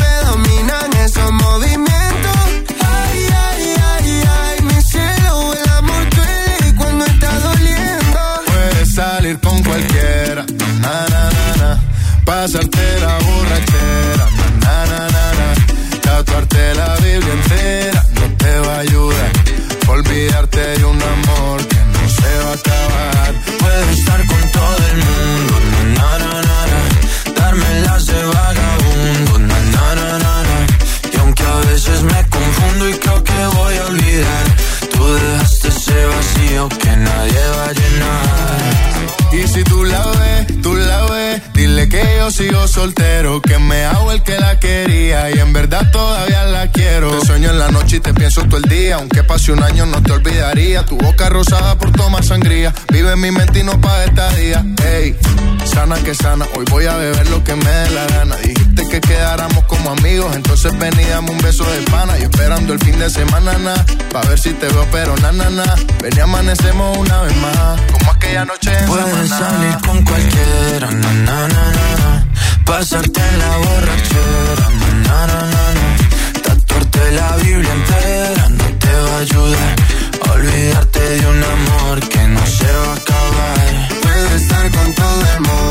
yo soltero, que me hago el que la quería y en verdad todavía la quiero. Te sueño en la noche y te pienso todo el día, aunque pase un año no te olvidaría. Tu boca rosada por tomar sangría, vive en mi mente y no pa' esta día. Ey, sana que sana, hoy voy a beber lo que me dé la gana. Dijiste que quedáramos como amigos, entonces ven y dame un beso de pana. Y esperando el fin de semana, na, pa' ver si te veo, pero na, na, na. Ven y amanecemos una vez más, como aquella noche en Puedes Samaná. salir con cualquiera, na, na, na, na. Pasarte en la borrachera, na, na, na, na, tatuarte la Biblia entera no te va a ayudar. Olvidarte de un amor que no se va a acabar. Puedes estar con todo el mundo,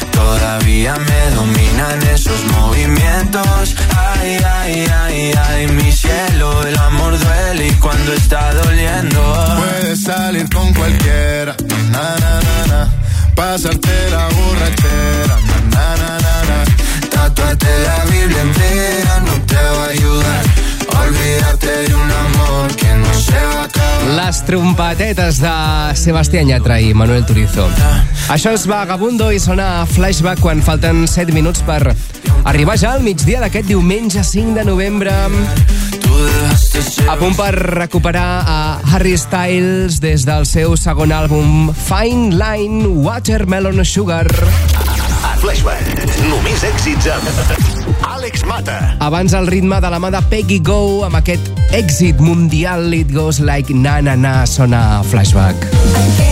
todavía me dominan esos movimientos. Ay, ay, ay, ay, mi cielo, el amor duele y cuando está doliendo. Puedes salir con cualquiera, na, na, na, na. Pasarte la borrachera, na, na, na, na, na. Tatuarte la Biblia entera no te va a ayudar. Olvídate de un Les trompetetes de Sebastián Yatra i Manuel Turizo. Això és Vagabundo i sona Flashback quan falten 7 minuts per arribar ja al migdia d'aquest diumenge 5 de novembre. A punt per recuperar a Harry Styles des del seu segon àlbum Fine Line Watermelon Sugar. Flashback, només èxits amb Àlex Mata. Abans el ritme de la mà de Peggy Go amb aquest èxit mundial It Goes Like Na Na Na sona a Flashback. I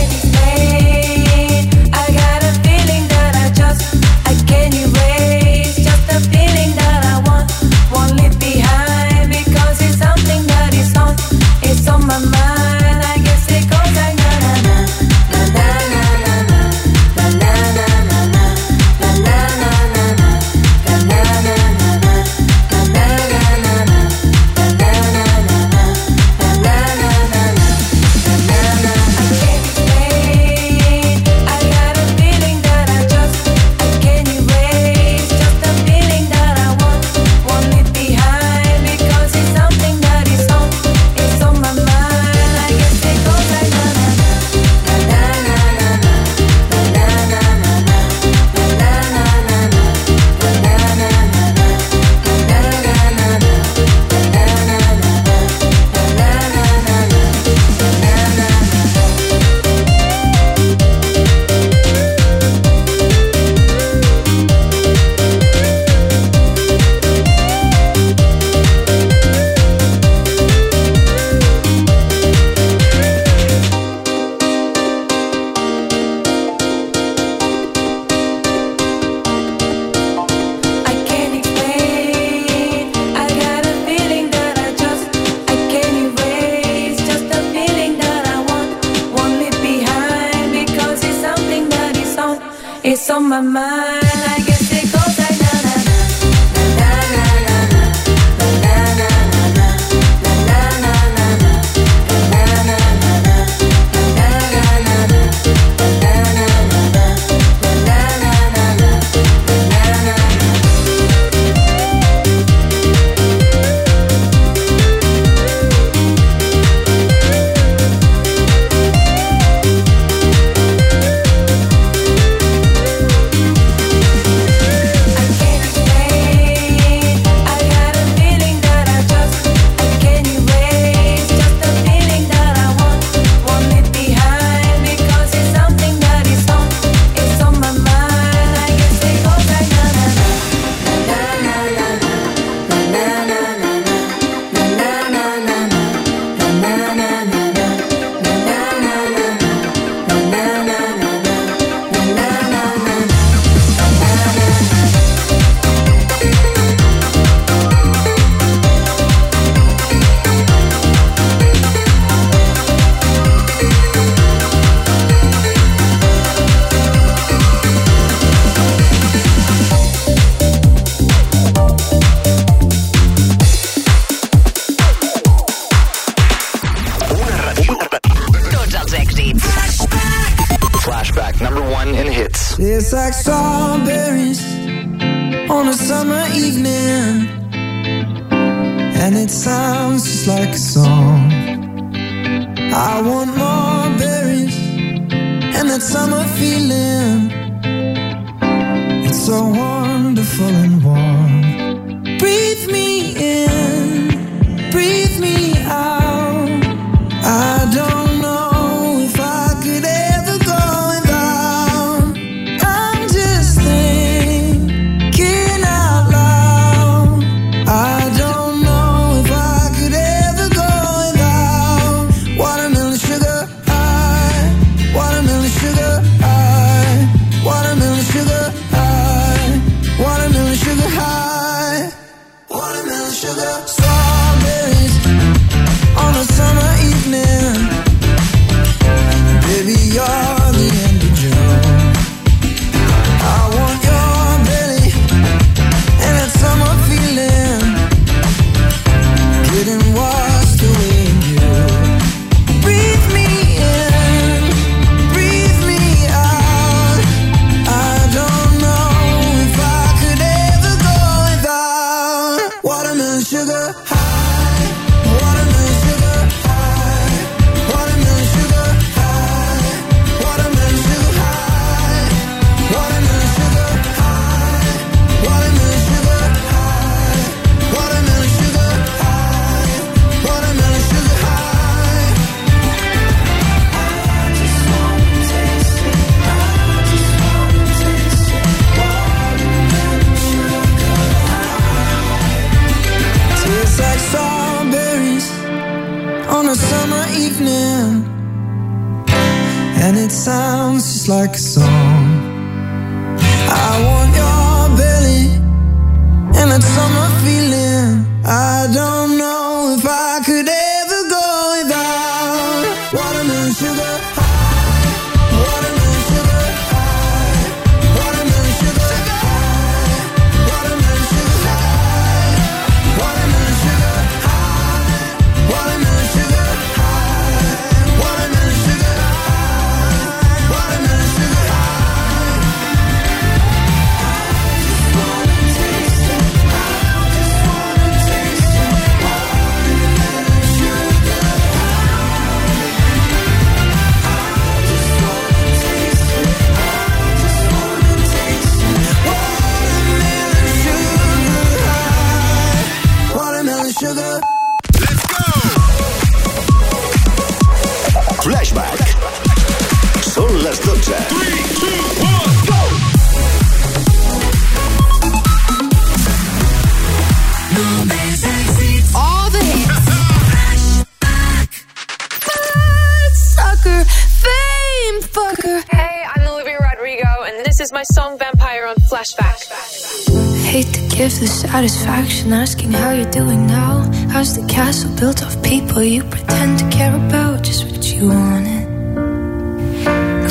satisfaction asking how you're doing now. How's the castle built of people you pretend to care about? Just what you wanted.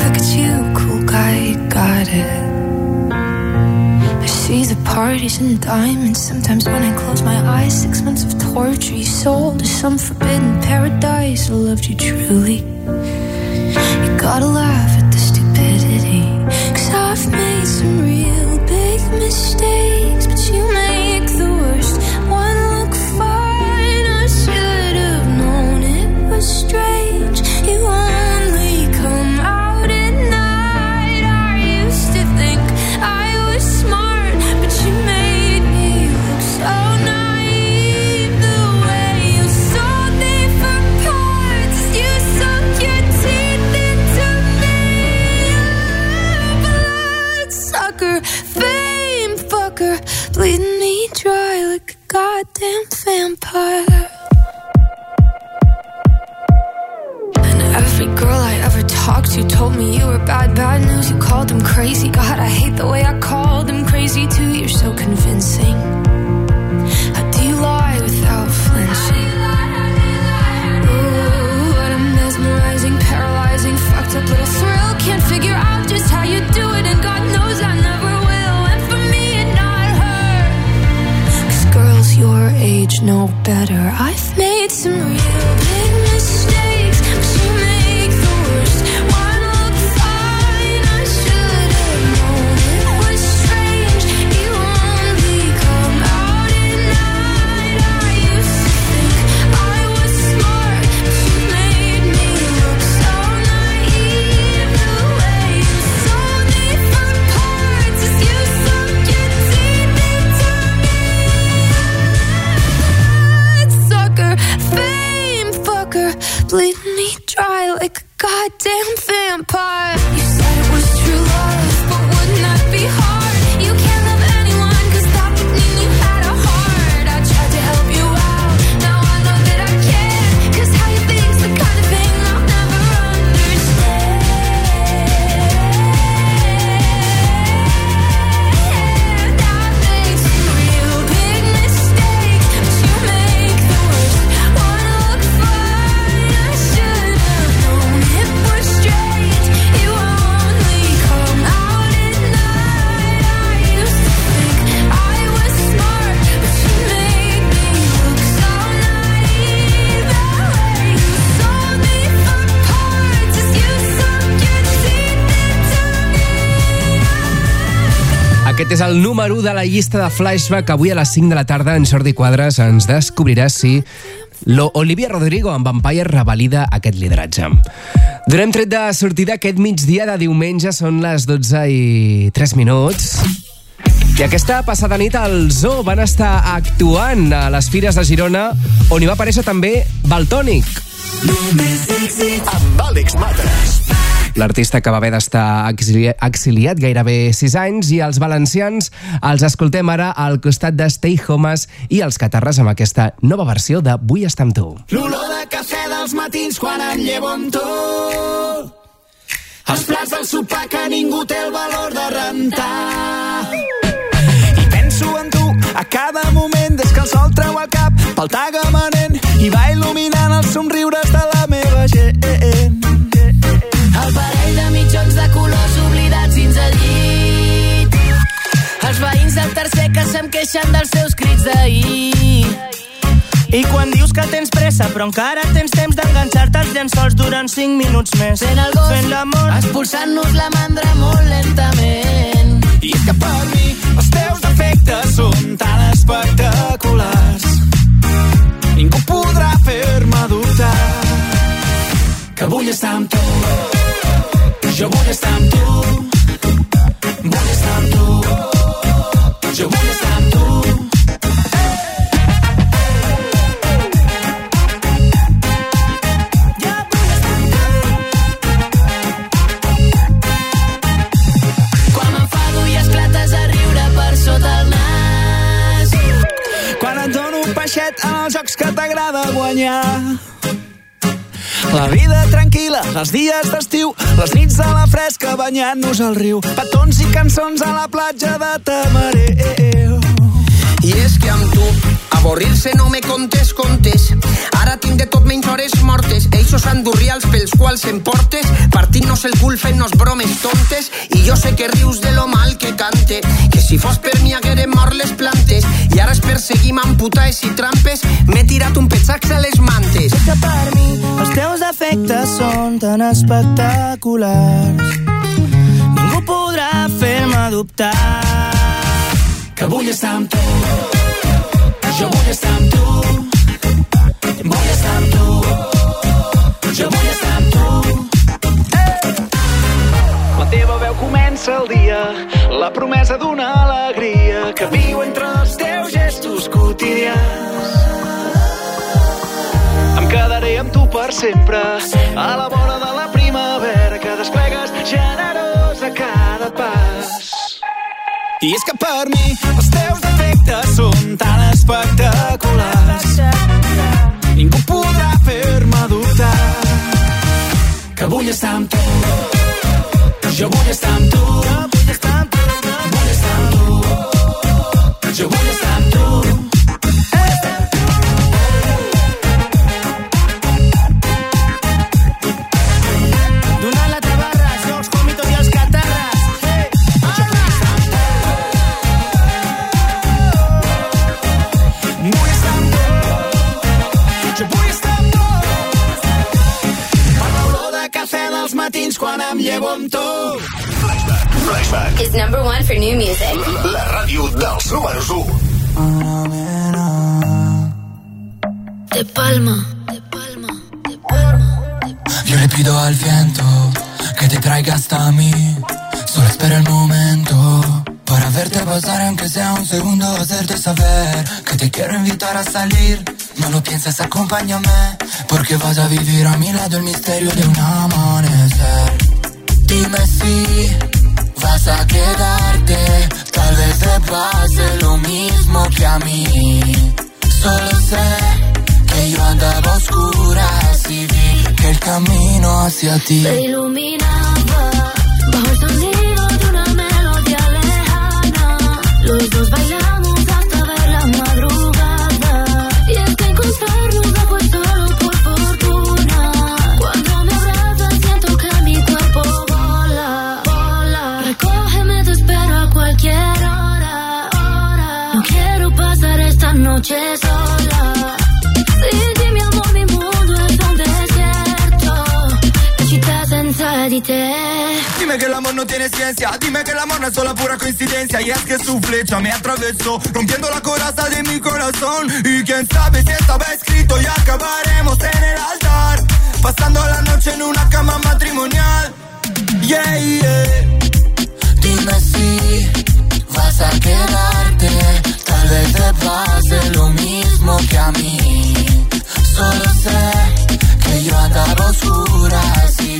Look at you, cool guy, got it. I see the parties and diamonds. Sometimes when I close my eyes, six months of torture you sold to some forbidden número 1 de la llista de Flashback. Avui a les 5 de la tarda en Jordi Quadres ens descobrirà si lo Olivia Rodrigo en Vampire revalida aquest lideratge. Donem tret de sortida aquest migdia de diumenge, són les 12 i 3 minuts. I aquesta passada nit al Zoo van estar actuant a les Fires de Girona, on hi va aparèixer també Baltònic. Amb Àlex Mates. L'artista que va haver d'estar exili- exiliat gairebé 6 anys i els valencians els escoltem ara al costat de Stay Homes i els catarres amb aquesta nova versió de Vull estar amb tu. L'olor de cafè dels matins quan em llevo amb tu. Els plats del sopar que ningú té el valor de rentar. I penso en tu a cada moment des que el sol treu el cap pel tagamanent i va il·luminant els somriures de la Del tercer que se'm queixen dels seus crits d'ahir. I quan dius que tens pressa però encara tens temps d'enganxar-te als llençols durant 5 minuts més. Fent el gos, Fent l'amor. expulsant-nos la mandra molt lentament. I és que per mi els teus defectes són tan espectaculars. Ningú podrà fer-me dubtar que vull estar amb tu. Jo vull estar amb tu. Vull estar amb tu. Jo vull estar amb tu. Quan et dono un peixet en els jocs que t'agrada guanyar. La vida tranquil·la, els dies d'estiu, les nits a la fresca banyant-nos al riu, petons i cançons a la platja de Tamareu. I és que amb tu, avorrir-se no me contes contes. Ara tinc de tot menys hores mortes. Eixos andurrials pels quals em portes, partint-nos el cul fent-nos bromes tontes. I jo sé que rius de lo mal que cante, que si fos per mi haguérem mort les plantes. I ara es perseguim amb putaes i trampes, m'he tirat un petxax a les mantes. És que per mi els teus defectes són tan espectaculars. Ningú podrà fer-me dubtar que vull estar amb tu. Jo vull estar amb tu. Vull estar amb tu. Jo vull estar amb tu. La teva veu comença el dia, la promesa d'una alegria que viu entre els teus gestos quotidians. Em quedaré amb tu per sempre, a la vora de la primavera que desplegues generós I és que per mi els teus defectes són tan espectaculars. Ningú podrà fer-me dubtar que vull estar amb tu. Jo vull estar amb tu. Jo vull estar amb tu. Vull estar amb tu. Jo vull estar amb tu. Llevo tu. Flashback. Is number one for new music. La ràdio dels números 1. De palma. Yo le pido al viento que te traiga hasta mí. Solo espera el momento para verte pasar, aunque sea un segundo, hacerte saber que te quiero invitar a salir. No lo pienses, acompáñame, porque vas a vivir a mi lado el misterio de un amanecer. Dime si vas a quedarte, tal vez te pase lo mismo que a mí. Solo sé que yo andaba a oscuras y vi que el camino hacia ti. Se iluminaba bajo el sonido de una melodía lejana. Los dos bailamos tiene ciencia, dime que el amor no es solo pura coincidencia. Y es que su flecha me atravesó, rompiendo la coraza de mi corazón. Y quién sabe si estaba escrito y acabaremos en el altar. Pasando la noche en una cama matrimonial. Yeah, yeah. Dime si vas a quedarte. Tal vez te pase lo mismo que a mí. Solo sé que yo andaba a oscuras y vi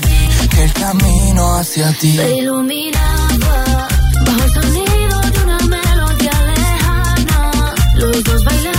que el camino hacia ti Se iluminaba bajo el sonido de una melodía lejana. Los dos bailamos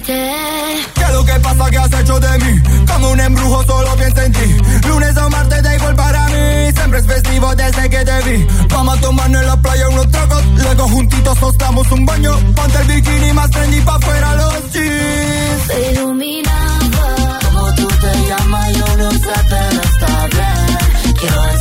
¿Qué es lo que pasa? ¿Qué has hecho de mí? Como un embrujo solo pienso en ti Lunes o martes da igual para mí Siempre es festivo desde que te vi Vamos a tomarnos en la playa unos tragos Luego juntitos nos damos un baño Ponte el bikini más trendy pa' fuera los jeans Se iluminaba. Como tú te llamas, yo no sé, pero está bien. Quiero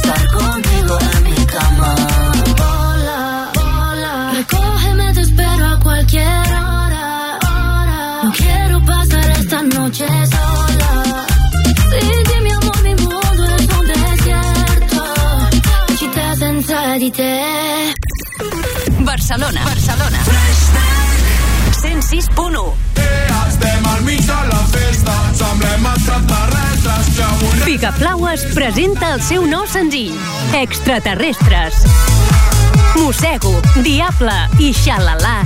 Barcelona. Barcelona. 106.1 Estem al mig de la festa, semblem extraterrestres presenta el seu nou senzill, Extraterrestres. Mossego, Diable i Xalala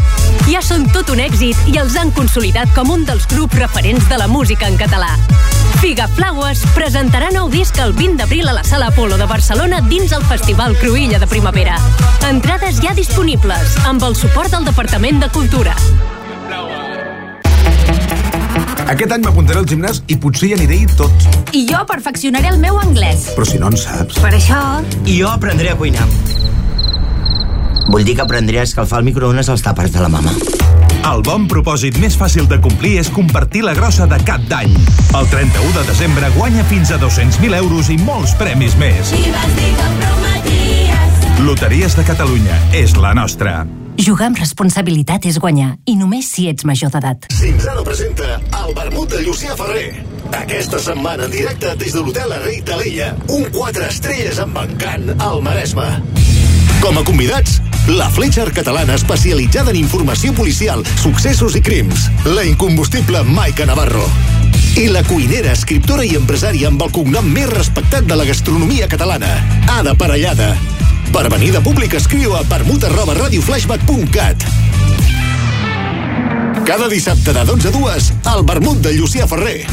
ja són tot un èxit i els han consolidat com un dels grups referents de la música en català. Figaflaues presentarà nou disc el 20 d'abril a la Sala Apolo de Barcelona dins el Festival Cruïlla de Primavera. Entrades ja disponibles, amb el suport del Departament de Cultura. Aquest any m'apuntaré al gimnàs i potser hi aniré tot. I jo perfeccionaré el meu anglès. Però si no en saps. Per això... I jo aprendré a cuinar. Vull dir que aprendré a escalfar el microones als tàpers de la mama. El bon propòsit més fàcil de complir és compartir la grossa de cap d'any. El 31 de desembre guanya fins a 200.000 euros i molts premis més. I vas dir que em prometies. Loteries de Catalunya és la nostra. Jugar amb responsabilitat és guanyar, i només si ets major d'edat. Cinzano presenta el vermut de Llucià Ferrer. Aquesta setmana en directe des de l'hotel Rei Talella. Un 4 estrelles amb encant al Maresme. Com a convidats, la Fletcher catalana especialitzada en informació policial, successos i crims. La incombustible Maica Navarro. I la cuinera, escriptora i empresària amb el cognom més respectat de la gastronomia catalana, Ada Parellada. Per venir de públic escriu a radioflashback.cat. Cada dissabte de 12 a 2, el vermut de Llucià Ferrer.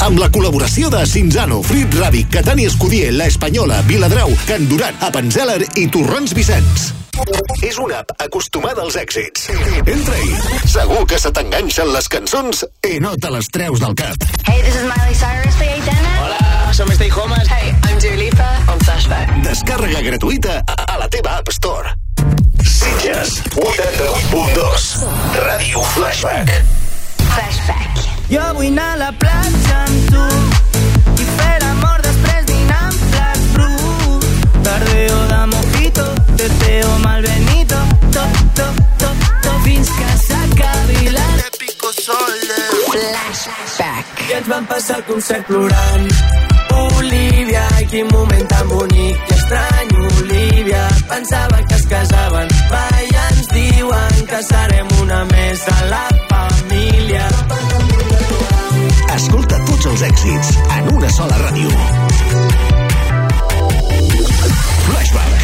Amb la col·laboració de Cinzano, Frit Ràbic, Catani Escudier, La Espanyola, Viladrau, Can Duran, Apenzeller i Torrons Vicenç. És una app acostumada als èxits. Entra-hi. Segur que se t'enganxen les cançons i no te les treus del cap. Hey, this is Miley Cyrus de Aitana. Hola, som Stay Homes. Hey, I'm Dua Lipa on Flashback. Descàrrega gratuïta a la teva App Store. Sitges 81.2 Ràdio Flashback Flashback. Jo vull anar a la platja amb tu i fer l'amor després dinar amb plat brut. Tardeo de mojito, teteo malbenito, tot, tot, tot, tot, fins que s'acabi l'èpico sol de... Flashback. I ens vam passar el concert plorant. Olivia, quin moment tan bonic i estrany, Olivia. Pensava que es casaven, va, i ens diuen que serem una més a la família. Escolta tots els èxits en una sola ràdio. Flashback.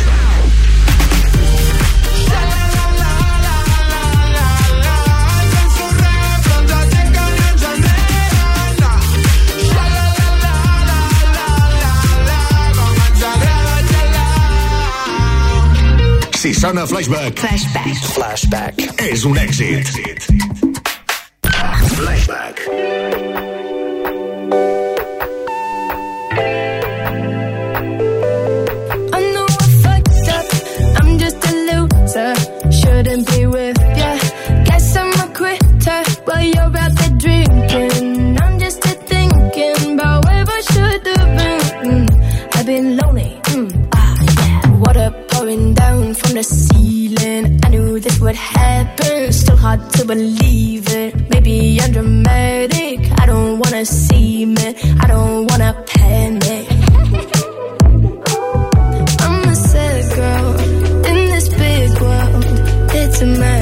Si sona Flashback, Flashback. Flashback és un èxit. Flashback. I know I fucked up. I'm just a loser. Shouldn't be with ya. Guess I'm a quitter while you're out there drinking. I'm just a thinking about where I should have been. I've been lonely. From the ceiling. I knew this would happen. Still hard to believe it. Maybe I'm dramatic. I don't wanna see it. I don't wanna panic. I'm a sad girl in this big world. It's a mad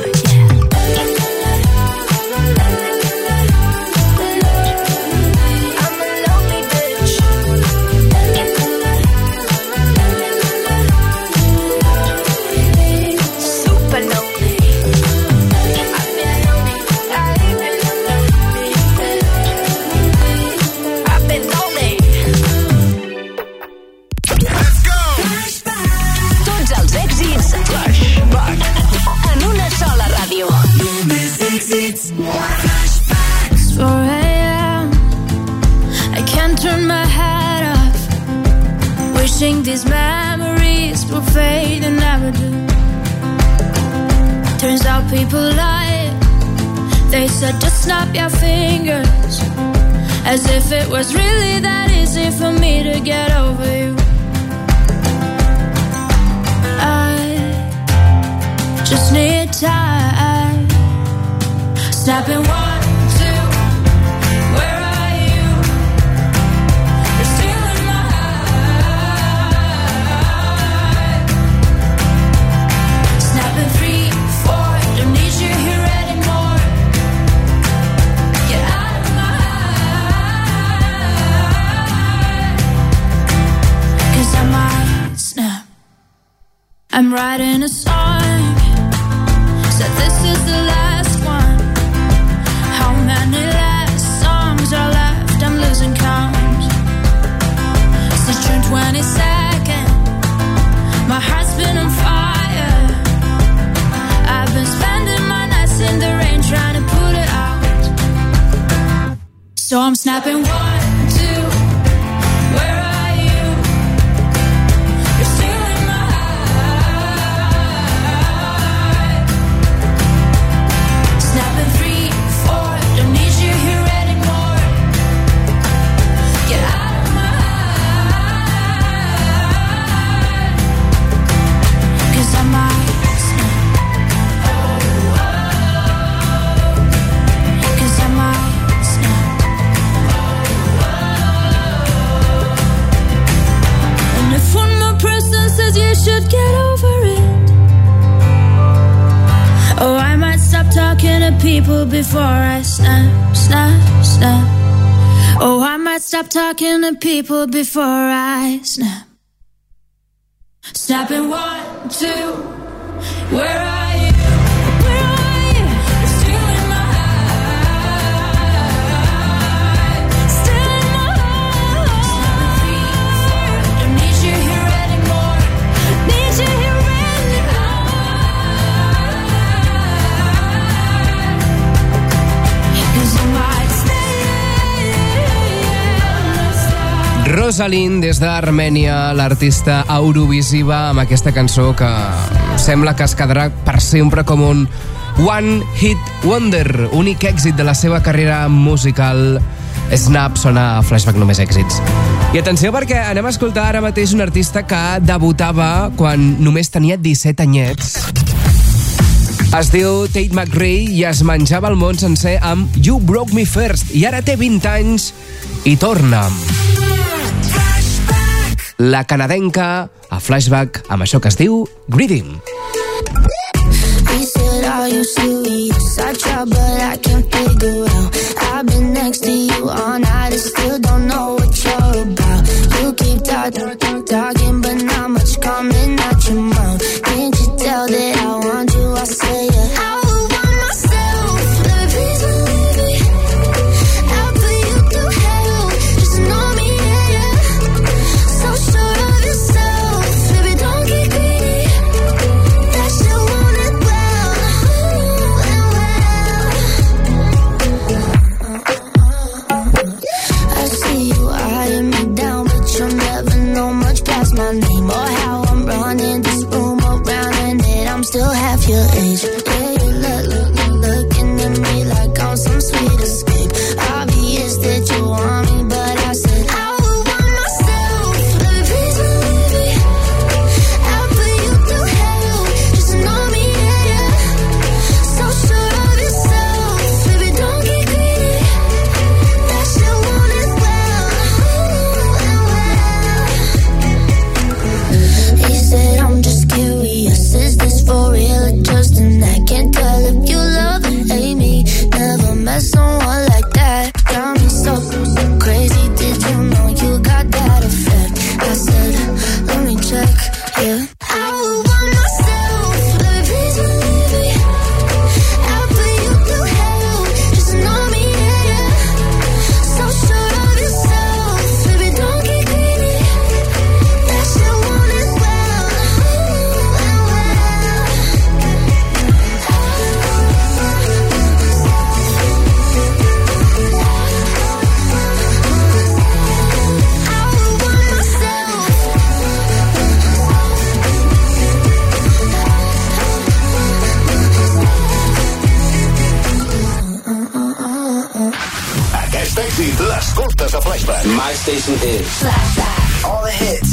people before Rosalind des d'Armènia, l'artista Eurovisiva, amb aquesta cançó que sembla que es quedarà per sempre com un One Hit Wonder, únic èxit de la seva carrera musical. Snap sona a flashback només èxits. I atenció perquè anem a escoltar ara mateix un artista que debutava quan només tenia 17 anyets. Es diu Tate McRae i es menjava el món sencer amb You Broke Me First i ara té 20 anys i torna'm la canadenca a flashback amb això que es diu Greeting. Talking, but not much coming out your mouth. Can't you tell that I want you? I say station is. Flashback. All the hits.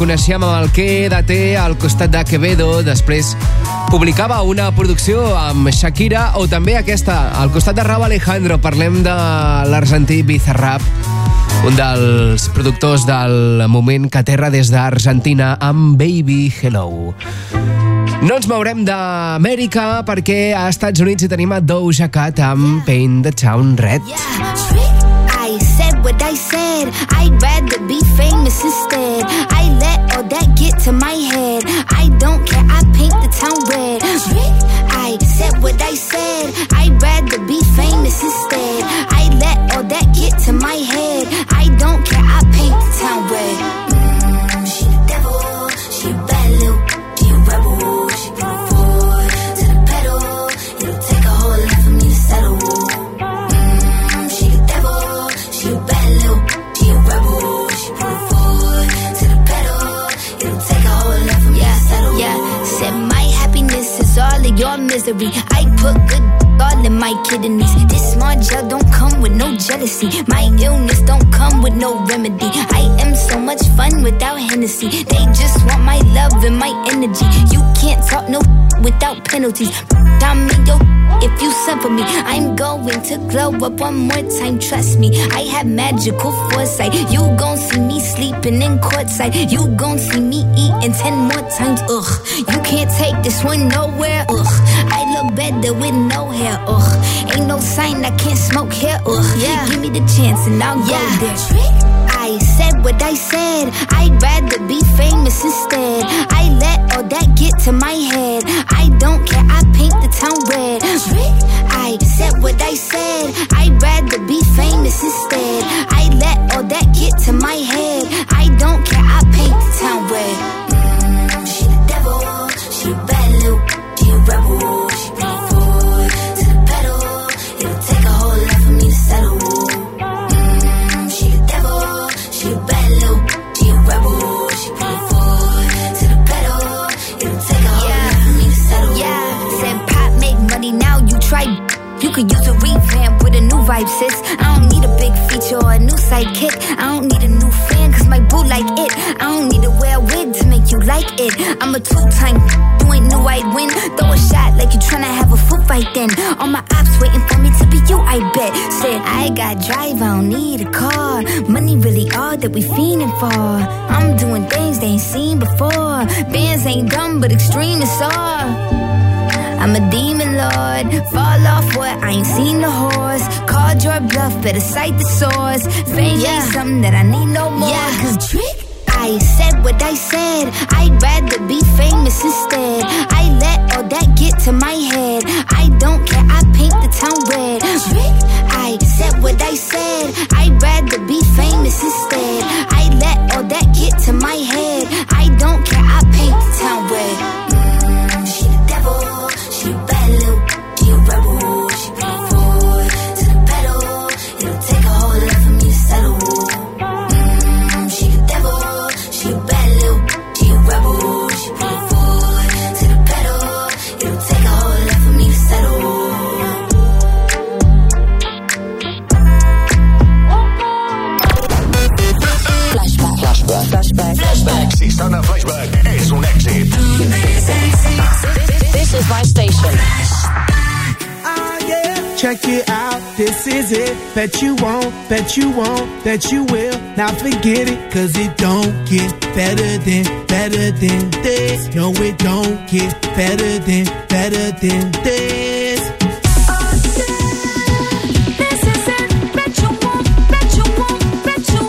coneixíem amb el Quédate al costat de Quevedo, després publicava una producció amb Shakira o també aquesta, al costat de Rauw Alejandro, parlem de l'argentí Bizarrap, un dels productors del moment que aterra des d'Argentina amb Baby Hello. No ens mourem d'Amèrica perquè a Estats Units hi tenim a Doja Cat amb Paint the Town Red. Yeah. to my My illness don't come with no remedy. I am so much fun without Hennessy. They just want my love and my energy. You can't talk no without penalties. Domino, if you send for me. I'm going to glow up one more time, trust me. I have magical foresight. You gon' see me sleeping in courtside. You gon' see me eating ten more times. Ugh, you can't take this one nowhere sign, I can't smoke here. Ugh, yeah. Give me the chance and I'll yeah. go there. I said what I said. I'd rather be famous instead. I let all that get to my head. Cite the source. Fame yeah. something that I need. Bet you won't, bet you will. Now forget it, cause it don't get better than, better than this. No, it don't get better than, better than this. This is it Rachel Rachel Rachel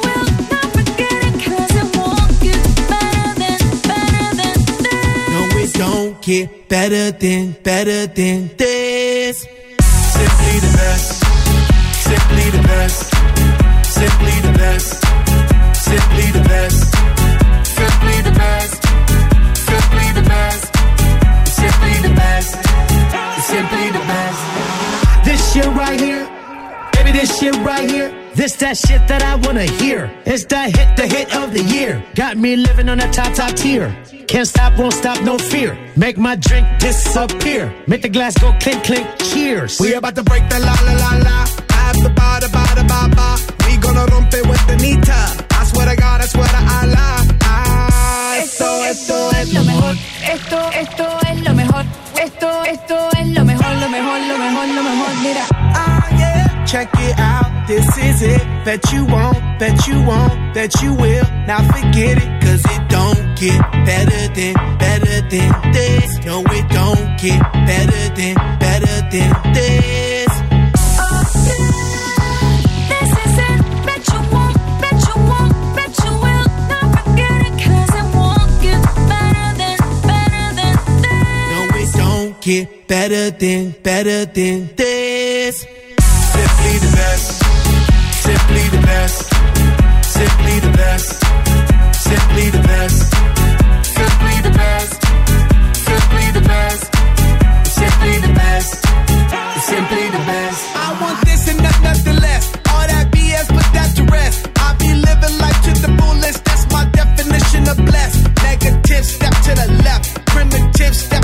Now forget it it won't get better than better than No, it don't get better than, better than me a top, top tier. Can't stop, won't stop, no fear. Make my drink disappear. Make the glass go clink, clink, cheers. We about to break the la la la la. After ba da ba da ba ba. We gonna rompe with the nita. I swear to God, I swear to Allah. Ah, esto, esto es lo mejor. Esto, esto es lo mejor. Esto, esto es lo mejor, lo mejor, lo mejor, lo mejor. Mira. Ah, yeah. Check it out, this is it. Bet you won't, bet you won't, bet you will. Now forget it, cause it don't get better than, better than this. No, it don't get better than, better than this. This is it. Bet you won't, you won't, you will. Not forget it, it won't get better than, better than this. No, it don't get better than, better than this. Simply the best. Simply the best. Simply the best. Simply the best. Simply the best. Simply the best. Simply the best. Simply the best. I want this and not nothing less. All that BS, put that to rest. I be living life to the fullest. That's my definition of blessed. Negative, step to the left. Primitive, step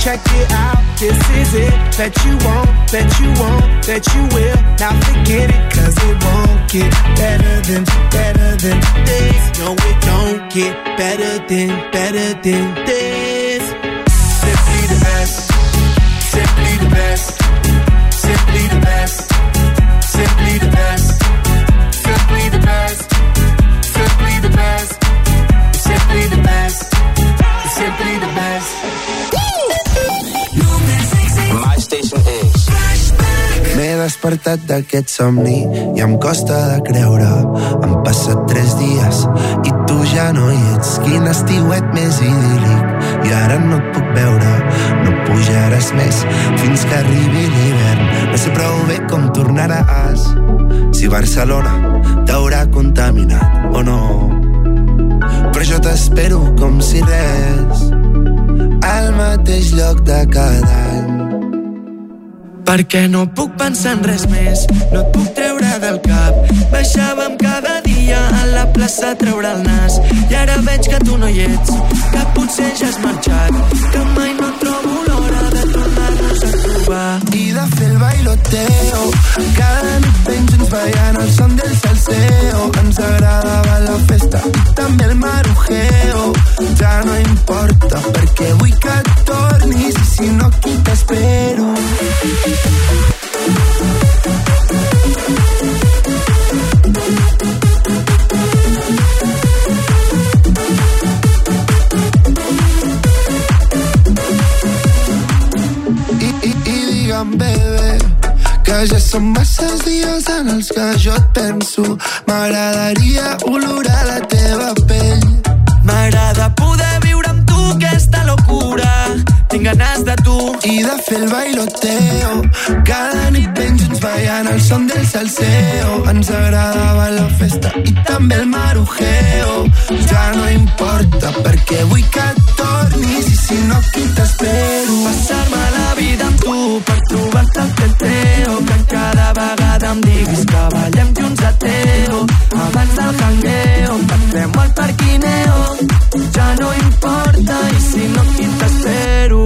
Check it out, this is it that you want, that you want, that you will. Now forget it, cause it won't get better than, better than this. No, it don't get better than, better than this. Simply the best, simply the best, simply the best, simply the best, simply the best, simply the best, simply the best, simply the best. Simply the best. Station is M'he despertat d'aquest somni i em costa de creure. Han passat tres dies i tu ja no hi ets. Quin estiuet més idíl·lic i ara no et puc veure. No pujaràs més fins que arribi l'hivern. No sé prou bé com tornaràs si Barcelona t'haurà contaminat o no. Però jo t'espero com si res al mateix lloc de cada any perquè no puc pensar en res més, no et puc treure del cap. Baixàvem cada dia a la plaça a treure el nas i ara veig que tu no hi ets, que potser ja has marxat, que mai no tornar-nos a trobar. I de fer el bailoteo. Cada nit ben junts ballant el son del salseo. Ens agradava la festa i també el marujeo. Ja no importa perquè vull que tornis i si no aquí t'espero digue'm, bebè, que ja són masses dies en els que jo et penso. M'agradaria olorar la teva pell. M'agrada poder viure amb tu aquesta locura. Tinc ganes de tu. I de fer el bailoteo. Cada nit ben junts ballant el son del salseo. Ens agradava la festa i també el marujeo. Ja no importa perquè vull que tornis i si no aquí t'espero. Passar-me la vida amb tu per trobar-te el teteo que cada vegada em diguis que ballem junts a teo. Abans del jangueo que fem al parquineo. Ja no importa i si no aquí t'espero.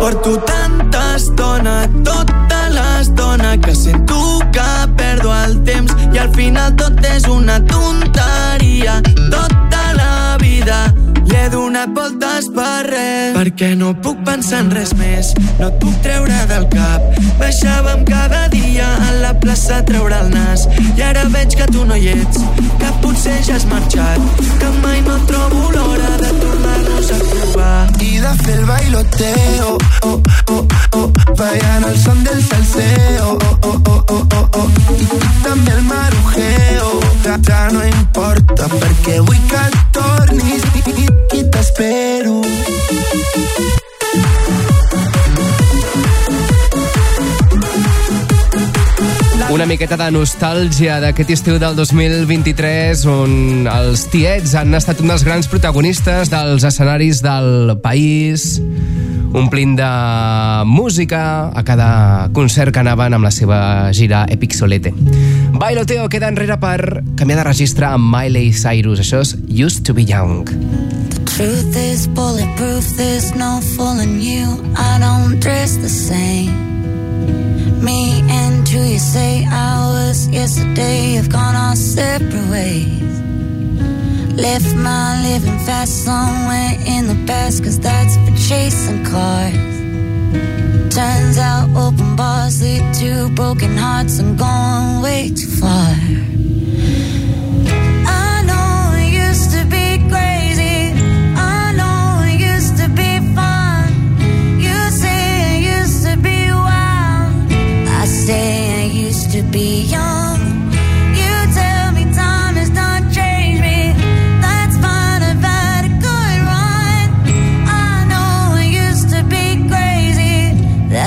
Porto tanta estona tota l'estona que sento que perdo el temps. I al final tot és una tonteria tota la vida li he donat voltes per res. Perquè no puc pensar en res més. No et puc treure del cap. Baixàvem cada dia a la plaça a treure el nas. I ara veig que tu no hi ets. Que potser ja has marxat. Que mai no trobo l'hora de tornar-nos a trobar. I de fer el bailoteo. Oh, oh, oh, ballant el son del salseo. Oh, oh, oh, oh, oh, oh. I també el marujeo ja, ja no importa perquè vull que tornis i, i, i t'espero Una miqueta de nostàlgia d'aquest estiu del 2023 on els tiets han estat un dels grans protagonistes dels escenaris del país omplint de música a cada concert que anaven amb la seva gira Epic Solete. Bailoteo queda enrere per canviar de registre amb Miley Cyrus. Això és Used to be Young. Truth is bulletproof, there's no fooling you. I don't dress the same. Me and who you say I was yesterday have gone our separate ways. Left my living fast somewhere in the past, cause that's for chasing cars. Turns out open bars lead to broken hearts. I'm going way too far. I know it used to be crazy. I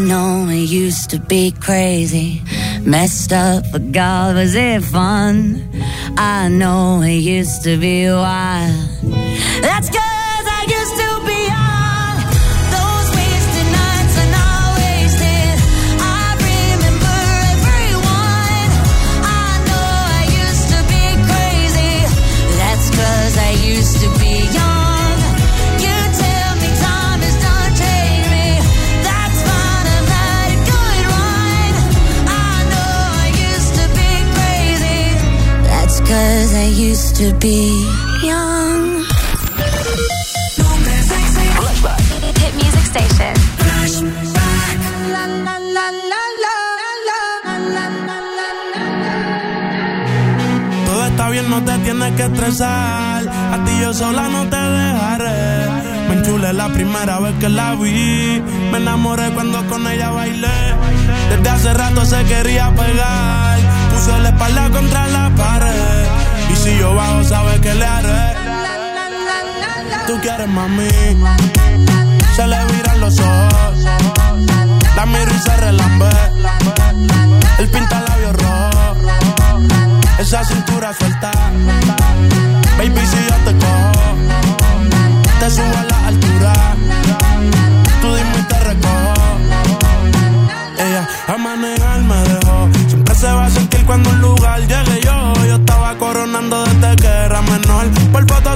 I know it used to be crazy. Messed up, but God, was it fun? I know it used to be wild. That's cause cause I used to be young. Hit music station. Todo está bien, no te tienes que estresar. A ti yo sola no te dejaré. Me enchulé la primera vez que la vi. Me enamoré cuando con ella bailé. Desde hace rato se quería pegar. Puse la espalda contra la pared. Y si yo bajo, sabes que le haré. Tú quieres mami. Se le viran los ojos. La miro y se relambe. El pinta labios rojo. Esa cintura suelta. Baby, si yo te cojo, te subo a la altura.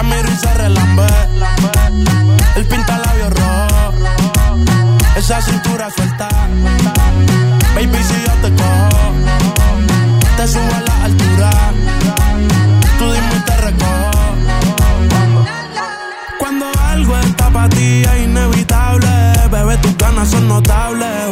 La miro y se relambe. El pinta rojo. Esa cintura suelta. Baby, si yo te cojo, te subo a la altura. Tú dime y te recojo. Cuando algo está para ti es inevitable, bebé, tus ganas son notables.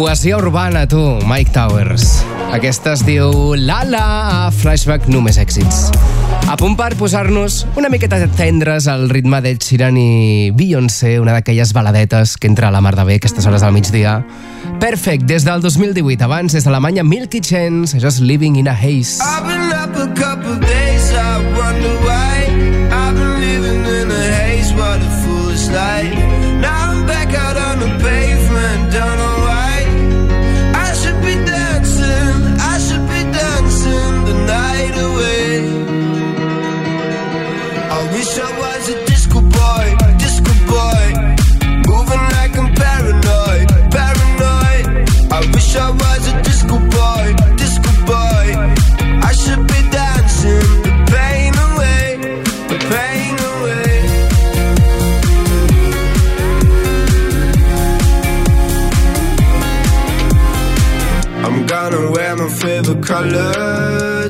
Poesia urbana, tu, Mike Towers. Aquesta es diu Lala a Flashback Només Èxits. A punt per posar-nos una miqueta tendres al ritme d'Ed Sheeran i Beyoncé, una d'aquelles baladetes que entra a la mar de bé aquestes hores del migdia. Perfect, des del 2018. Abans, des d'Alemanya, Milky Chance, Just Living in a Haze. I've been up a couple days, I wonder why. I've been living in a haze, what a foolish life. Now I'm back out on the pavement,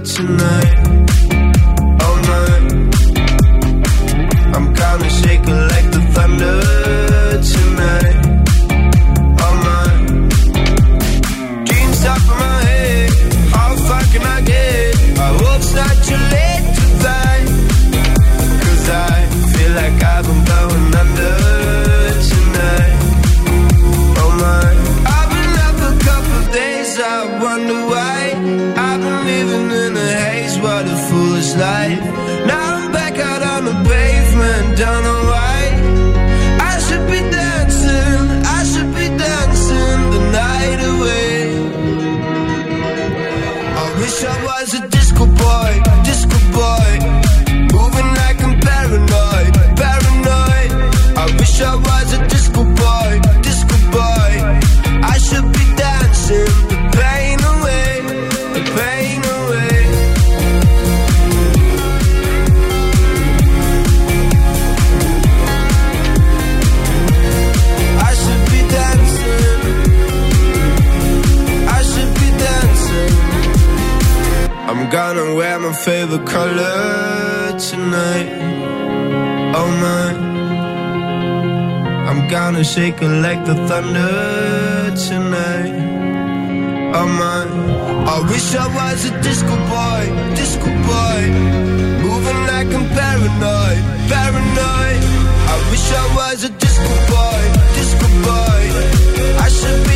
tonight. my favorite color tonight. Oh my, I'm gonna shake it like the thunder tonight. Oh my, I wish I was a disco boy, disco boy, moving like I'm paranoid, paranoid. I wish I was a disco boy, disco boy. I should.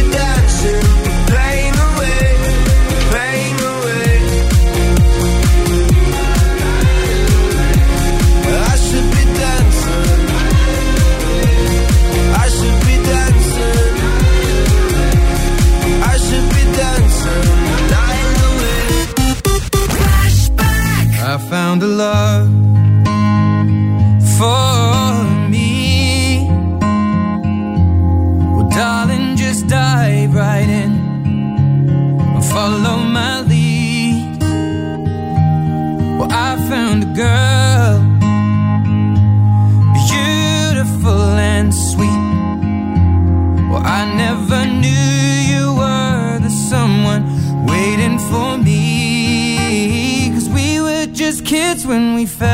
found a love for me. Well, darling, just dive right in and follow my lead. Well, I found a girl. 25th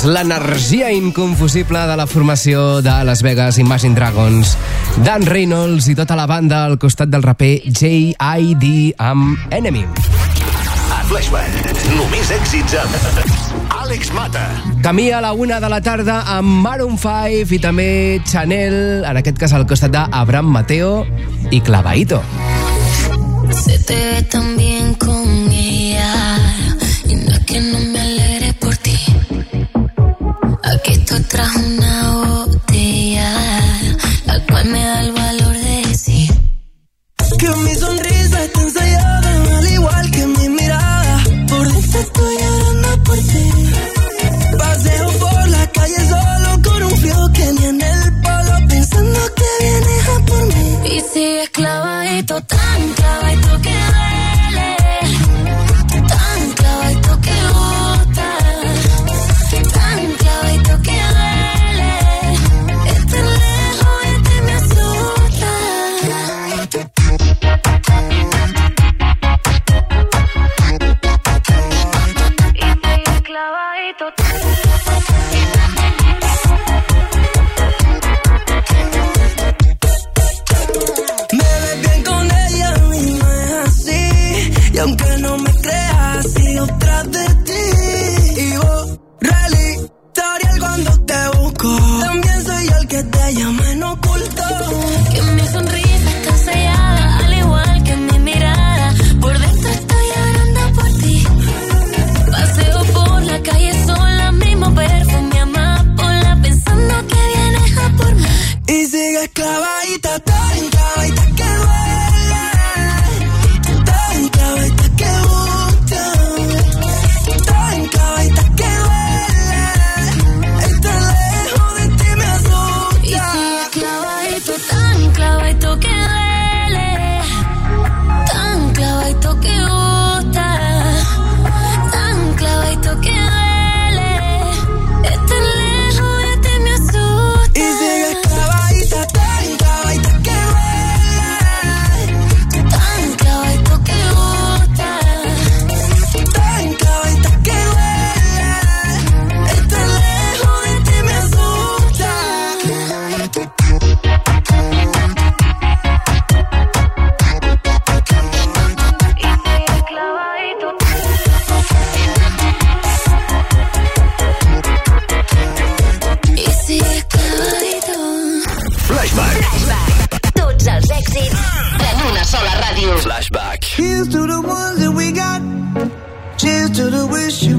És l'energia inconfusible de la formació de Las Vegas Imagine Dragons. Dan Reynolds i tota la banda al costat del raper J.I.D. amb Enemy. A Flashback, només èxits amb Àlex Mata. Camí a la una de la tarda amb Maroon 5 i també Chanel, en aquest cas al costat d'Abraham Mateo i Clavaito. Se te ve tan bien con ella y no es que no me me creas, sigo tras de ti. Y borré historial cuando te busco. También soy el que te llama en oculto. Que mi sonrisa está sellada, al igual que mi mirada. Por dentro estoy llorando por ti. Paseo por la calle sola, mismo perfume amapola, pensando que vienes a por mí. Y sigue clavadita, tan clavadita que duele.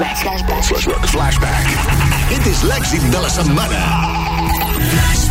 Flashback. Flashback. Flashback. Flashback. Dit is Lex die. Flashback.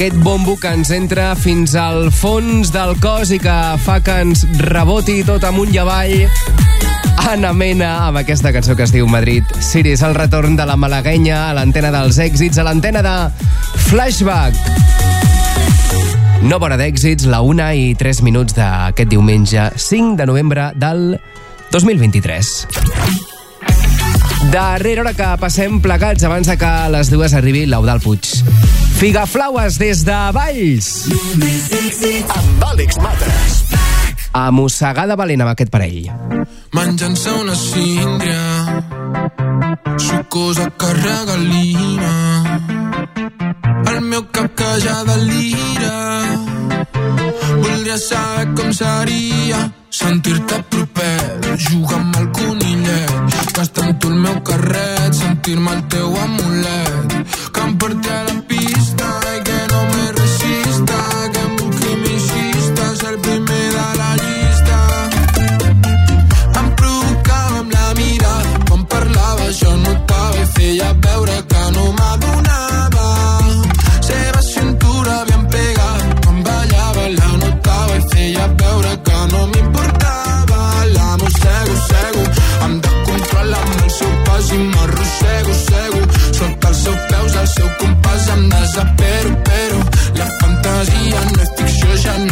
aquest bombo que ens entra fins al fons del cos i que fa que ens reboti tot amunt i avall. Ana Mena, amb aquesta cançó que es diu Madrid. Siris, el retorn de la malaguenya a l'antena dels èxits, a l'antena de Flashback. Nova hora d'èxits, la 1 i 3 minuts d'aquest diumenge 5 de novembre del 2023. Darrera hora que passem plegats abans de que les dues arribi l'Eudal Puig. Figaflaues des de Valls. Amb Àlex Matres. A mossegada valent amb aquest parell. Menjant-se una síndria Sucosa que regalina El meu cap que ja delira Voldria saber com seria sentir-te proper, jugar amb el conillet, gastar amb tu el meu carret, sentir-me el teu amulet, que em porti a la pista i que jamais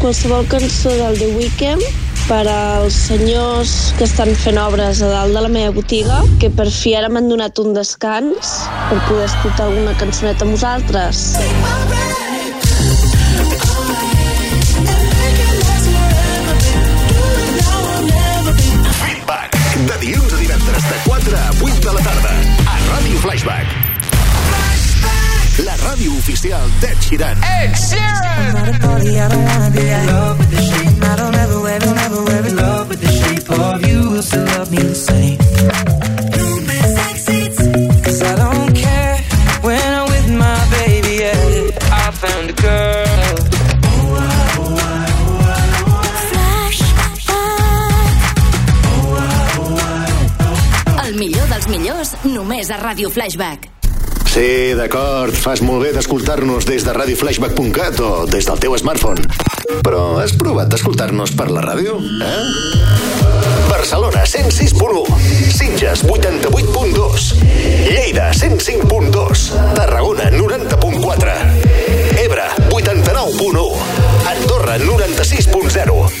qualsevol cançó del The Weeknd per als senyors que estan fent obres a dalt de la meva botiga, que per fi ara m'han donat un descans per poder escoltar alguna cançoneta amb vosaltres. Feedback. De dilluns a divendres de 4 a 8 de la tarda. A Ràdio Flashback. Ràdio oficial d'Ed Sheeran. Ed I'm at a party, I don't wanna be in love with the shape. I don't ever, ever, ever, ever love with the shape of you. Will still love me the same. Cause I don't care when I'm with my baby, yeah. I found a girl. El millor dels millors, només a Ràdio Flashback. Sí, d'acord, fas molt bé d'escoltar-nos des de radioflashback.cat o des del teu smartphone. Però has provat d'escoltar-nos per la ràdio? Eh? Barcelona 106.1 Sitges 88.2 Lleida 105.2 Tarragona 90.4 Ebre 89.1 Andorra 96.0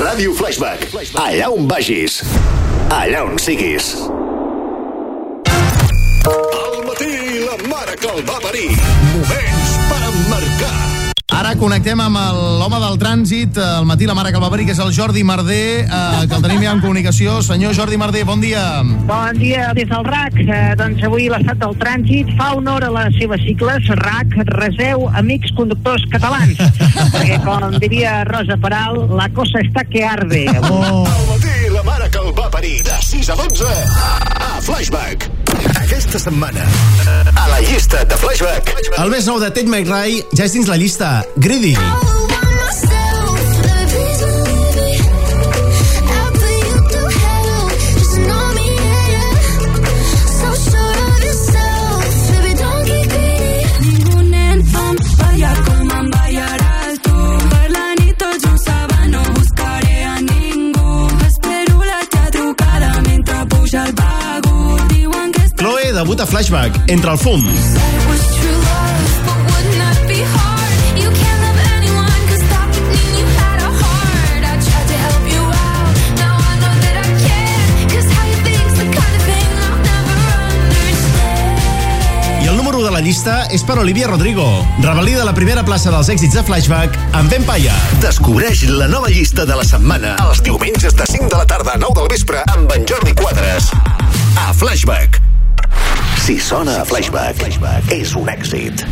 Ràdio Flashback Allà on vagis Allà on siguis el va parir Moments per emmarcar Ara connectem amb l'home del trànsit, eh, al matí la mare que el va parir, que és el Jordi Marder, eh, que el tenim ja en comunicació. Senyor Jordi Marder, bon dia. Bon dia des del RAC. Eh, doncs avui l'estat del trànsit fa honor a les seves sigles. RAC, reseu, amics conductors catalans. Perquè, com diria Rosa Peral, la cosa està que arde. Oh. Al matí la mare que el va parir de 6 a 12 a Flashback aquesta setmana llista de Flashback El més nou de Tate McRae ja és dins la llista. Greedy. Ningú I'll never understand. I el número 1 de la llista és per Olivia Rodrigo. Revalida la primera plaça dels èxits de Flashback amb Empire. Descobreix la nova llista de la setmana els diumenges de 5 de la tarda a 9 del vespre amb en Jordi Quadres a Flashback si sona a Flashback, Flashback és un èxit.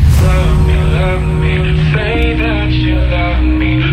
Say that you love me,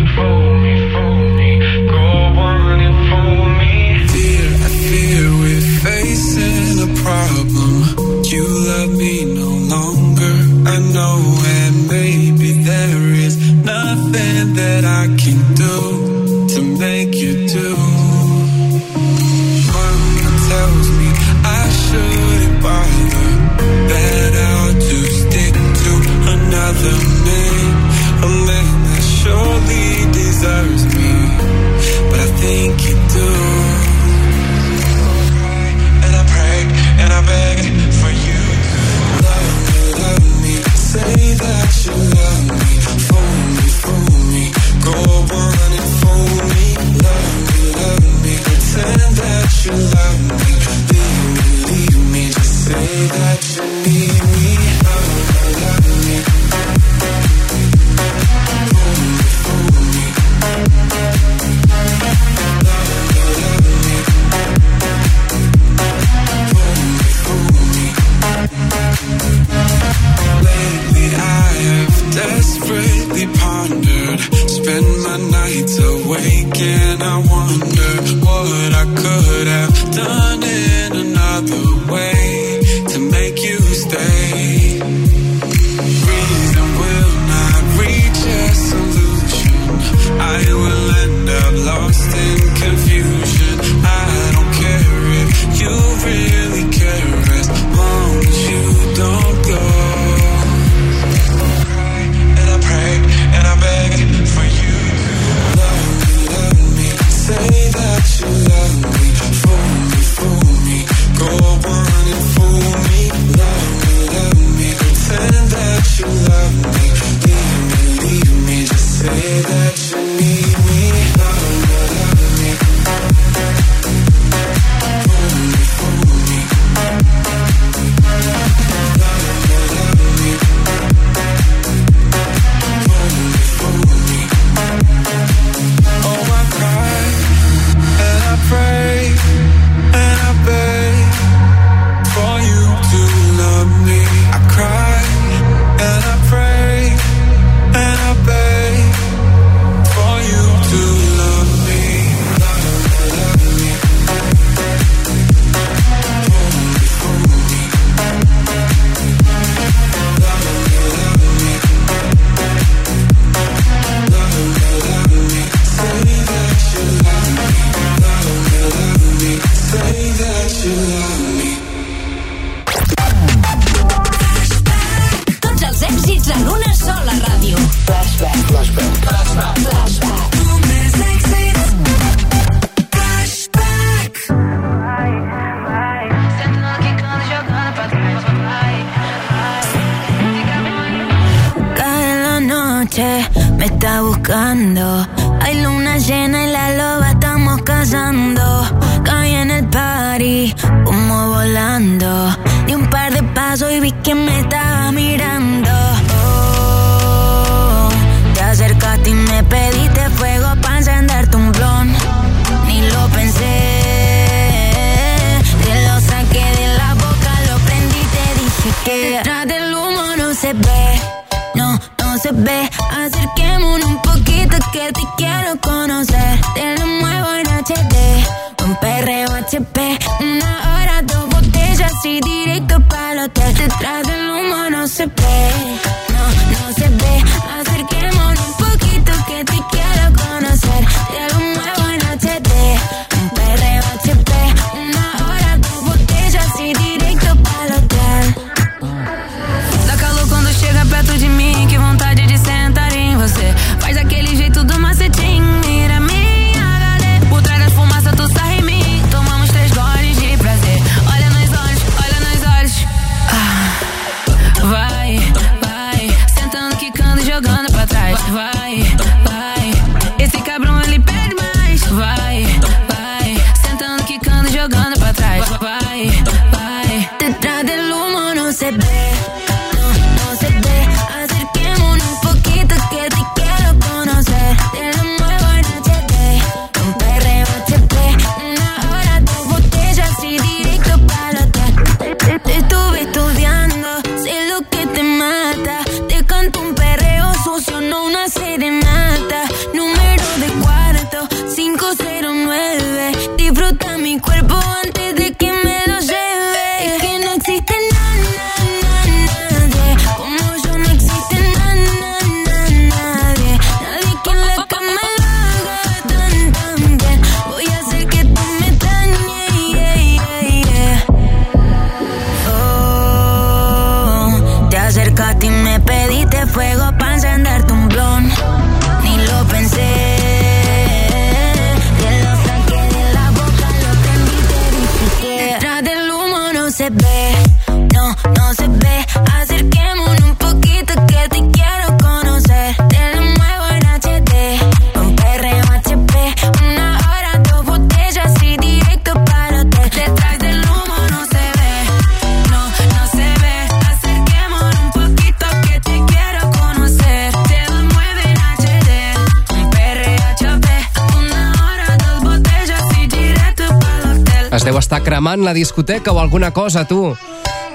la discoteca o alguna cosa, tu.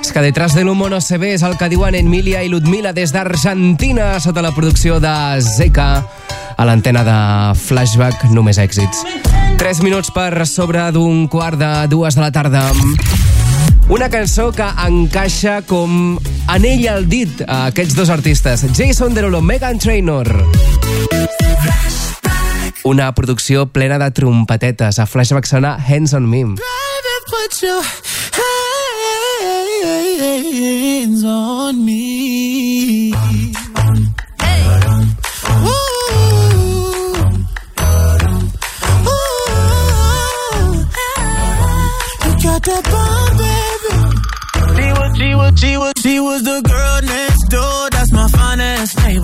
És que detrás del humo no se ve, és el que diuen Emilia i Ludmila des d'Argentina sota la producció de Zeca a l'antena de Flashback Només Èxits. 3 minuts per sobre d'un quart de dues de la tarda. Una cançó que encaixa com en ell el dit a aquests dos artistes, Jason Derulo, Megan Trainor. Una producció plena de trompetetes. A Flashback sona Hands on Me. Put your hands on me. She was, she was, she was the girl next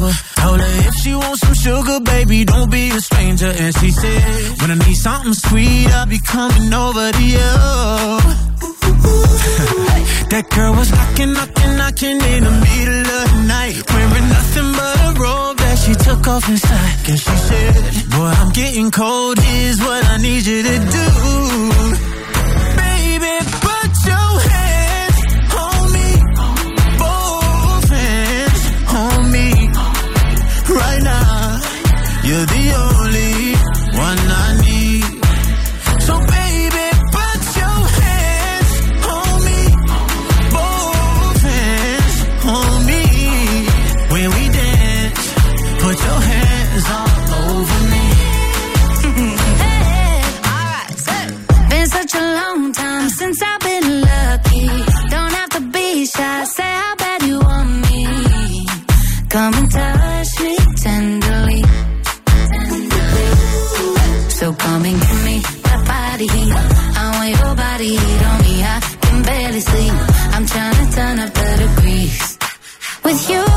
over. Told her if she wants some sugar, baby, don't be a stranger. And she said, When I need something sweet, I'll be coming over to you. that girl was knocking, knocking, knocking in the middle of the night, wearing nothing but a robe that she took off inside. And she said, Boy, I'm getting cold. Here's what I need you to do. You're the with you.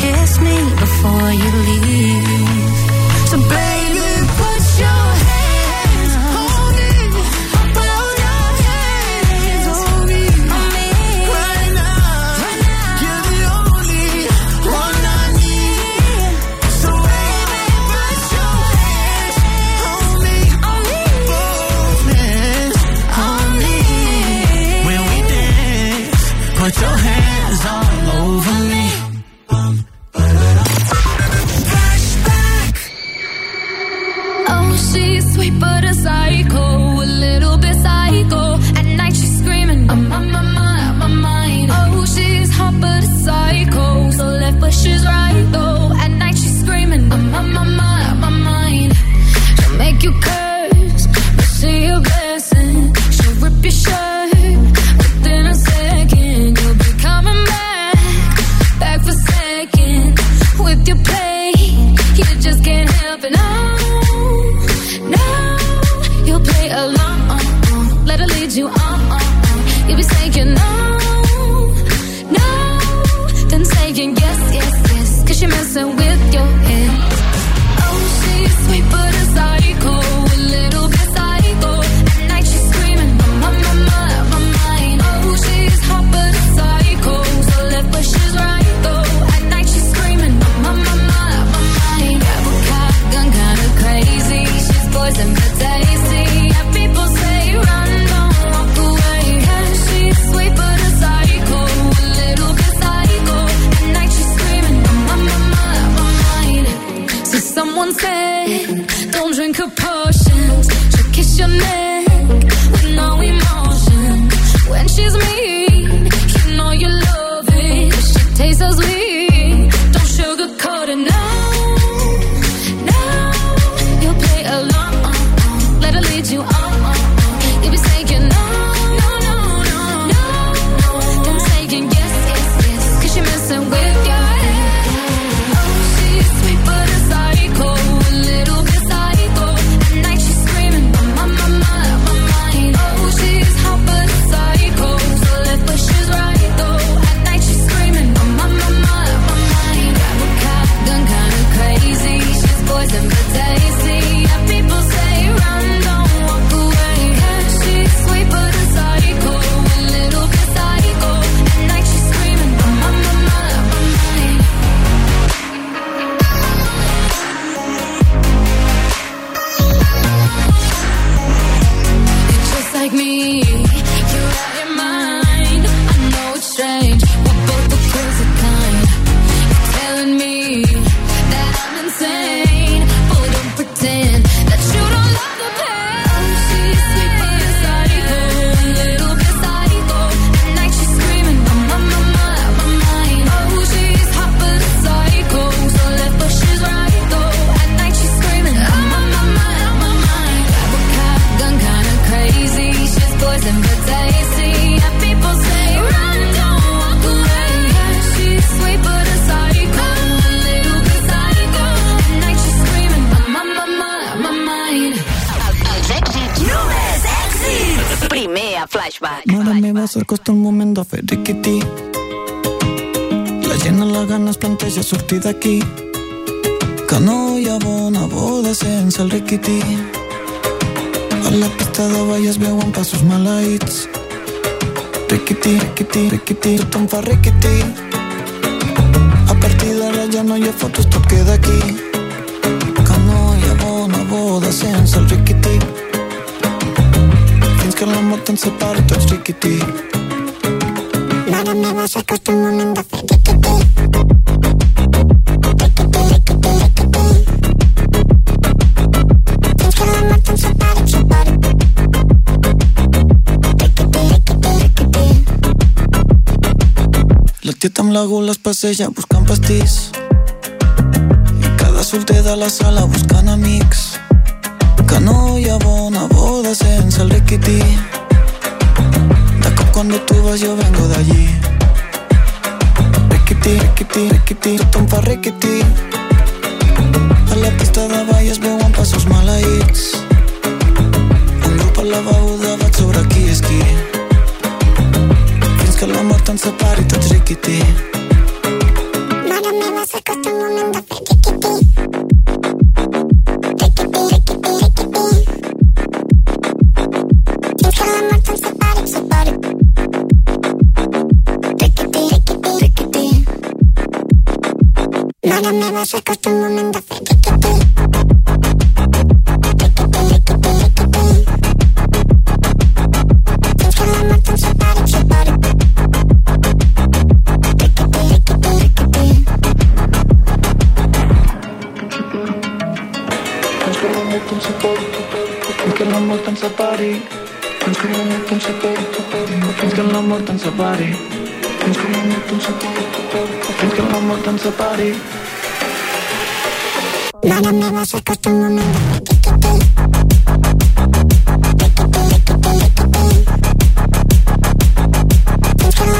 kiss me before you leave. Sortir d'aquí. Que no hi ha bona boda sense el riquití. A la pista de ball es veuen passos maleïts. Riquití, riquití, riquití, tothom fa riquití. A partir d'ara ja no hi ha fotos, tot queda aquí. Que no hi ha bona boda sense el riquití. Fins que la mort ens separi tots riquití. Mare meva, s'acosta el moment de amb la gula es passeja buscant pastís. I cada solter de la sala buscant amics. Que no hi ha bona boda sense el riquití. De cop cuando tú vas yo vengo de allí. Riquití, riquití, riquití, tothom fa riquití. A la pista de ball es veuen passos maleïts. Un grup a la beguda vaig sobre qui és qui. Fins que la mort ens separi tots riquití. Mare meva, s'acosta el moment de fer riquití. Riquití, riquití, riquití. Fins que la mort ens separi, separi. Riquití, riquití, riquití. Mare meva, s'acosta el moment de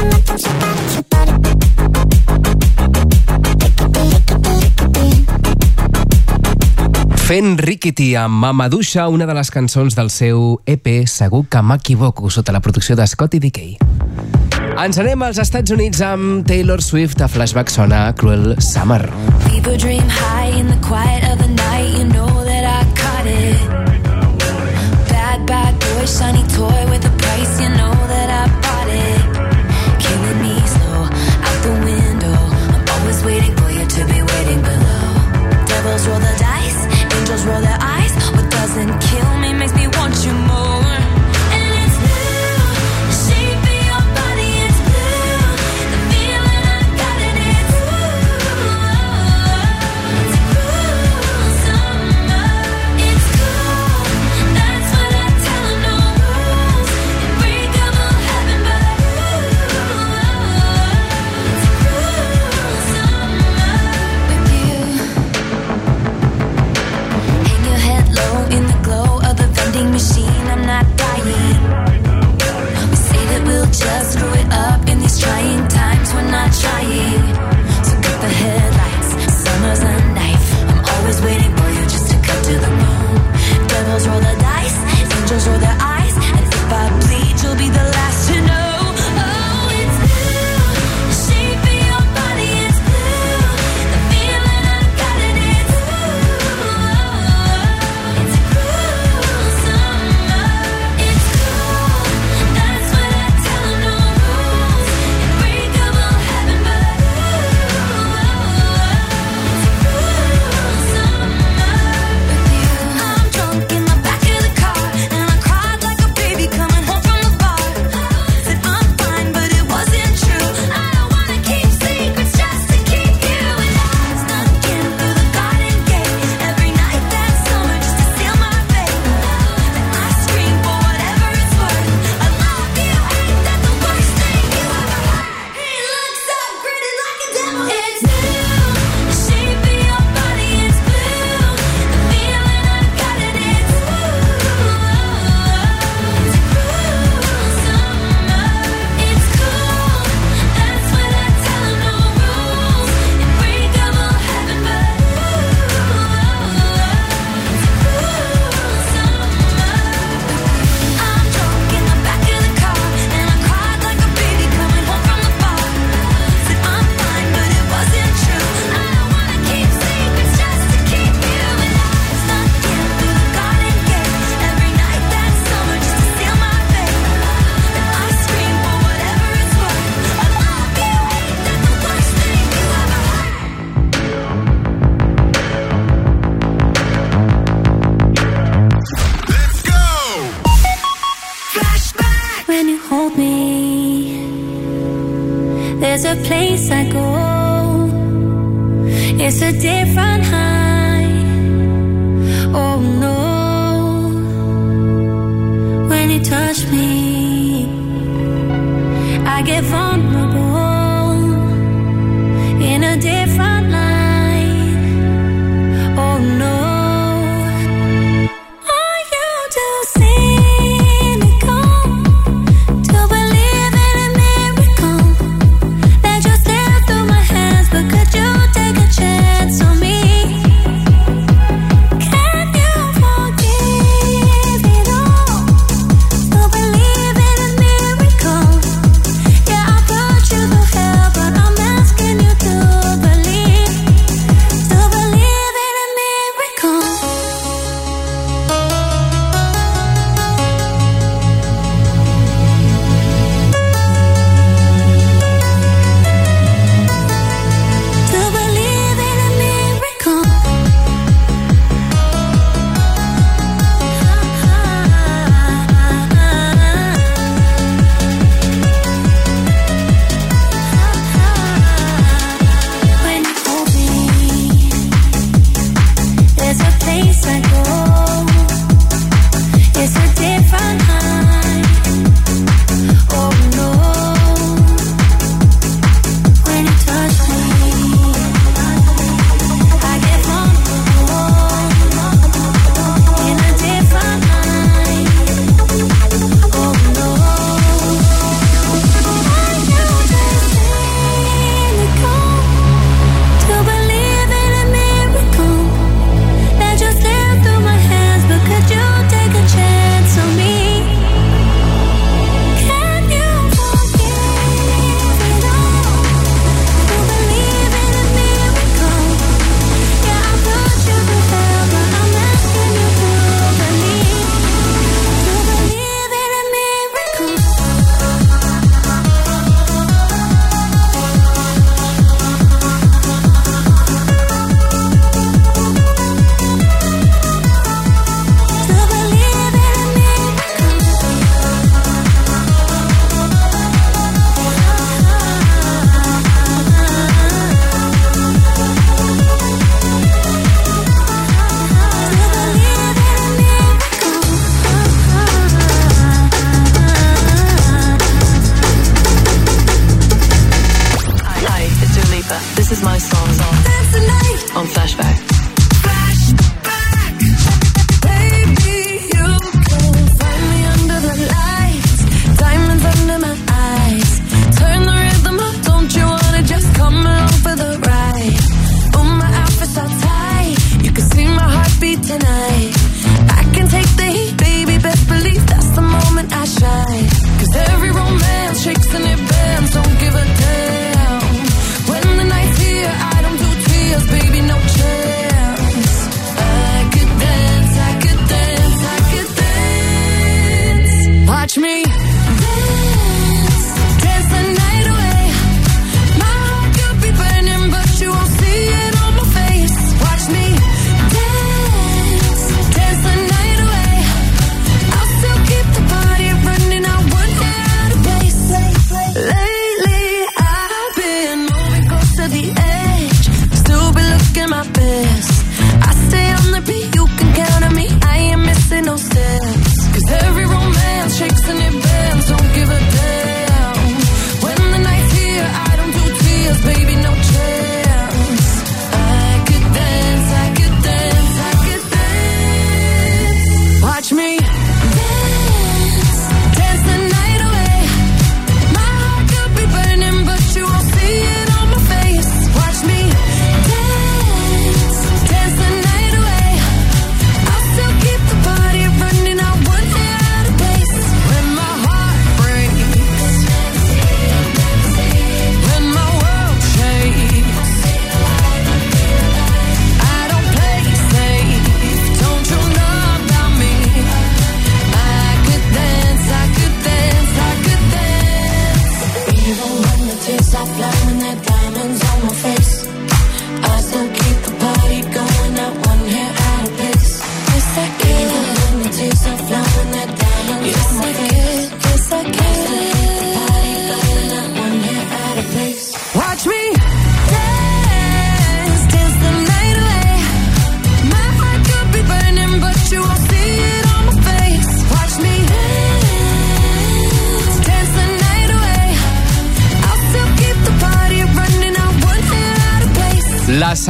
mort ens separi, separi. Riquití, riquití, riquití. Fent Rickety amb Mamadusha, una de les cançons del seu EP Segur que m'equivoco, sota la producció de Scotty Decay. Ens anem als Estats Units amb Taylor Swift a Flashback sona Cruel Summer. People dream high in the quiet of the night. You know that I caught it. Bad, bad boy, shiny toy with a price. You know that I bought it. Killing me slow out the window. I'm always waiting for you to be waiting below. Devils roll the dice, angels roll their eyes. What doesn't kill me makes me want you more. just screw it up in these trying times. We're not trying. So cut the headlights, summer's a knife. I'm always waiting for you just to cut to the bone. Devils roll the dice, angels roll their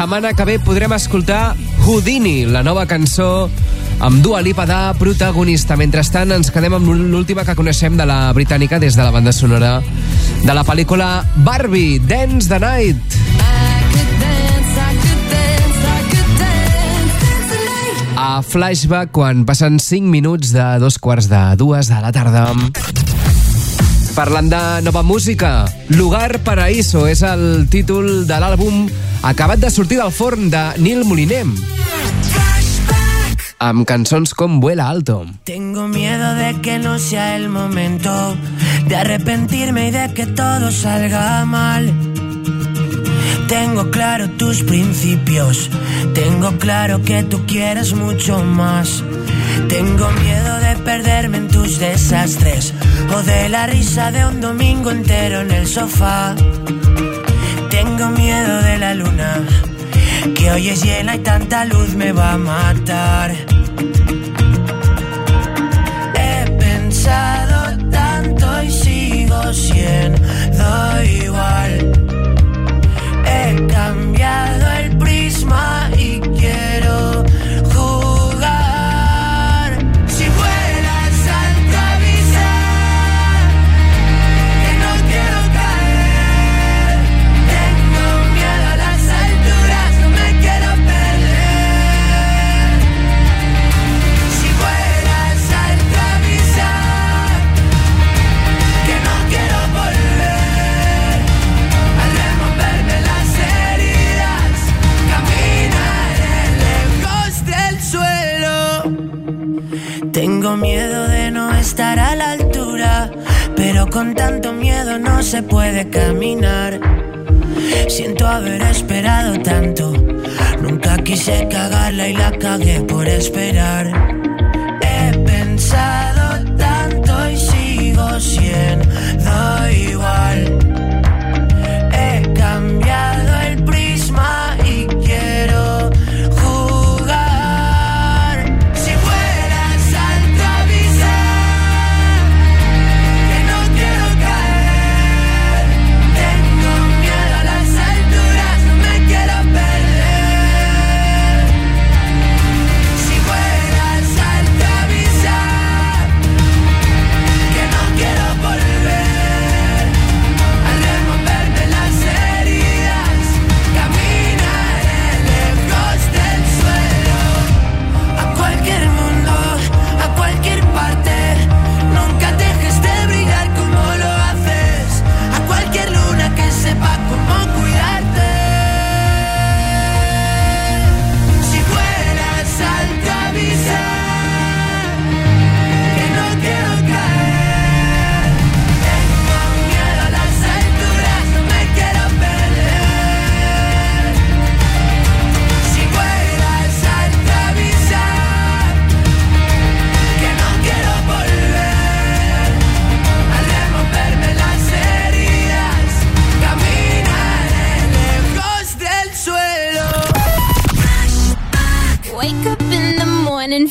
setmana que ve podrem escoltar Houdini, la nova cançó amb Dua Lipa de protagonista. Mentrestant, ens quedem amb l'última que coneixem de la britànica des de la banda sonora de la pel·lícula Barbie, Dance the Night. A Flashback, quan passen 5 minuts de dos quarts de dues de la tarda. Parlant de nova música, Lugar Paraíso és el títol de l'àlbum acabat de sortir del forn de Nil Moliner. Amb cançons com Vuela Alto. Tengo miedo de que no sea el momento de arrepentirme y de que todo salga mal. Tengo claro tus principios, tengo claro que tú quieres mucho más. Tengo miedo de perderme en tus desastres o de la risa de un domingo entero en el sofá. Miedo de la luna, que hoy es llena y tanta luz me va a matar. He pensado tanto y sigo siendo igual. He cambiado el prisma se puede caminar. Siento haber esperado tanto, nunca quise cagarla y la cagué por esperar.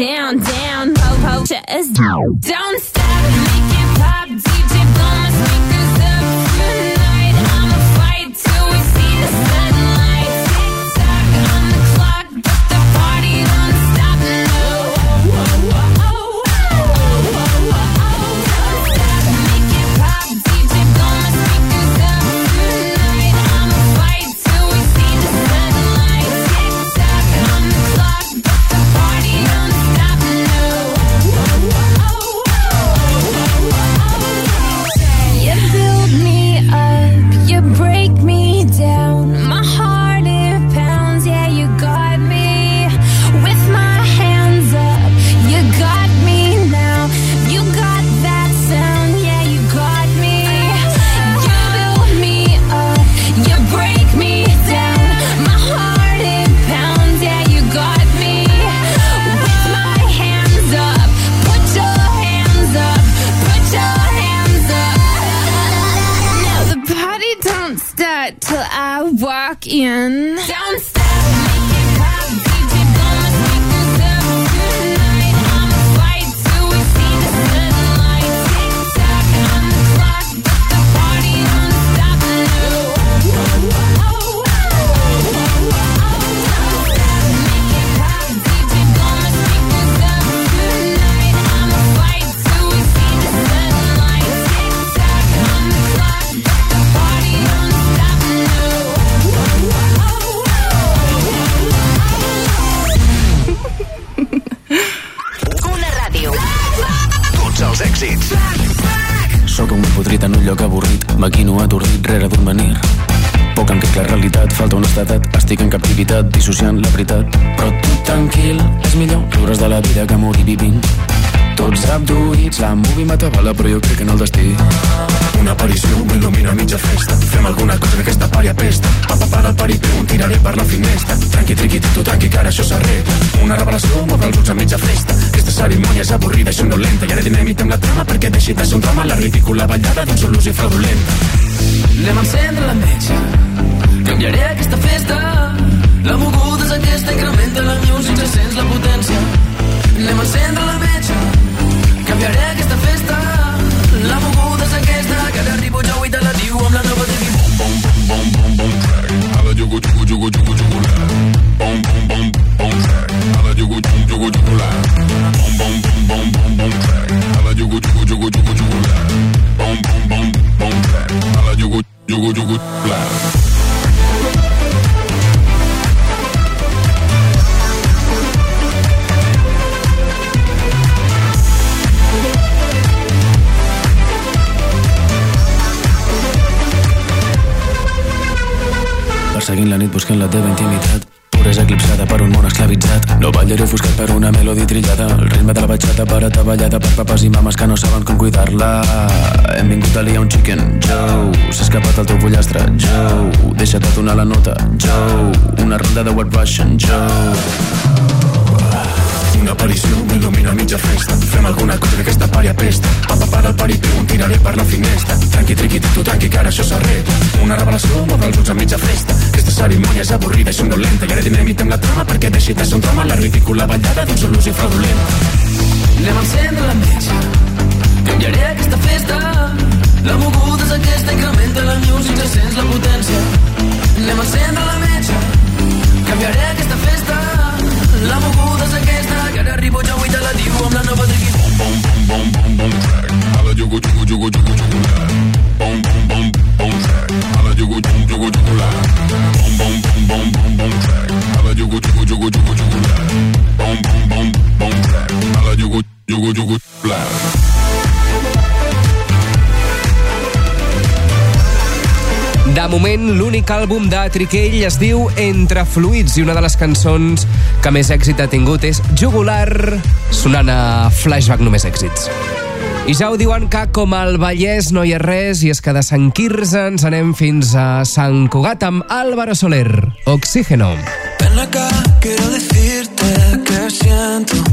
down, down, ho, ho, chest. Don't stop. Patrick Ell es diu Entre Fluids i una de les cançons que més èxit ha tingut és Jugular, sonant a Flashback Només Èxits. I ja ho diuen que com al Vallès no hi ha res i és que de Sant Quirze ens anem fins a Sant Cugat amb Álvaro Soler, Oxígeno. Ven acá, quiero decirte que siento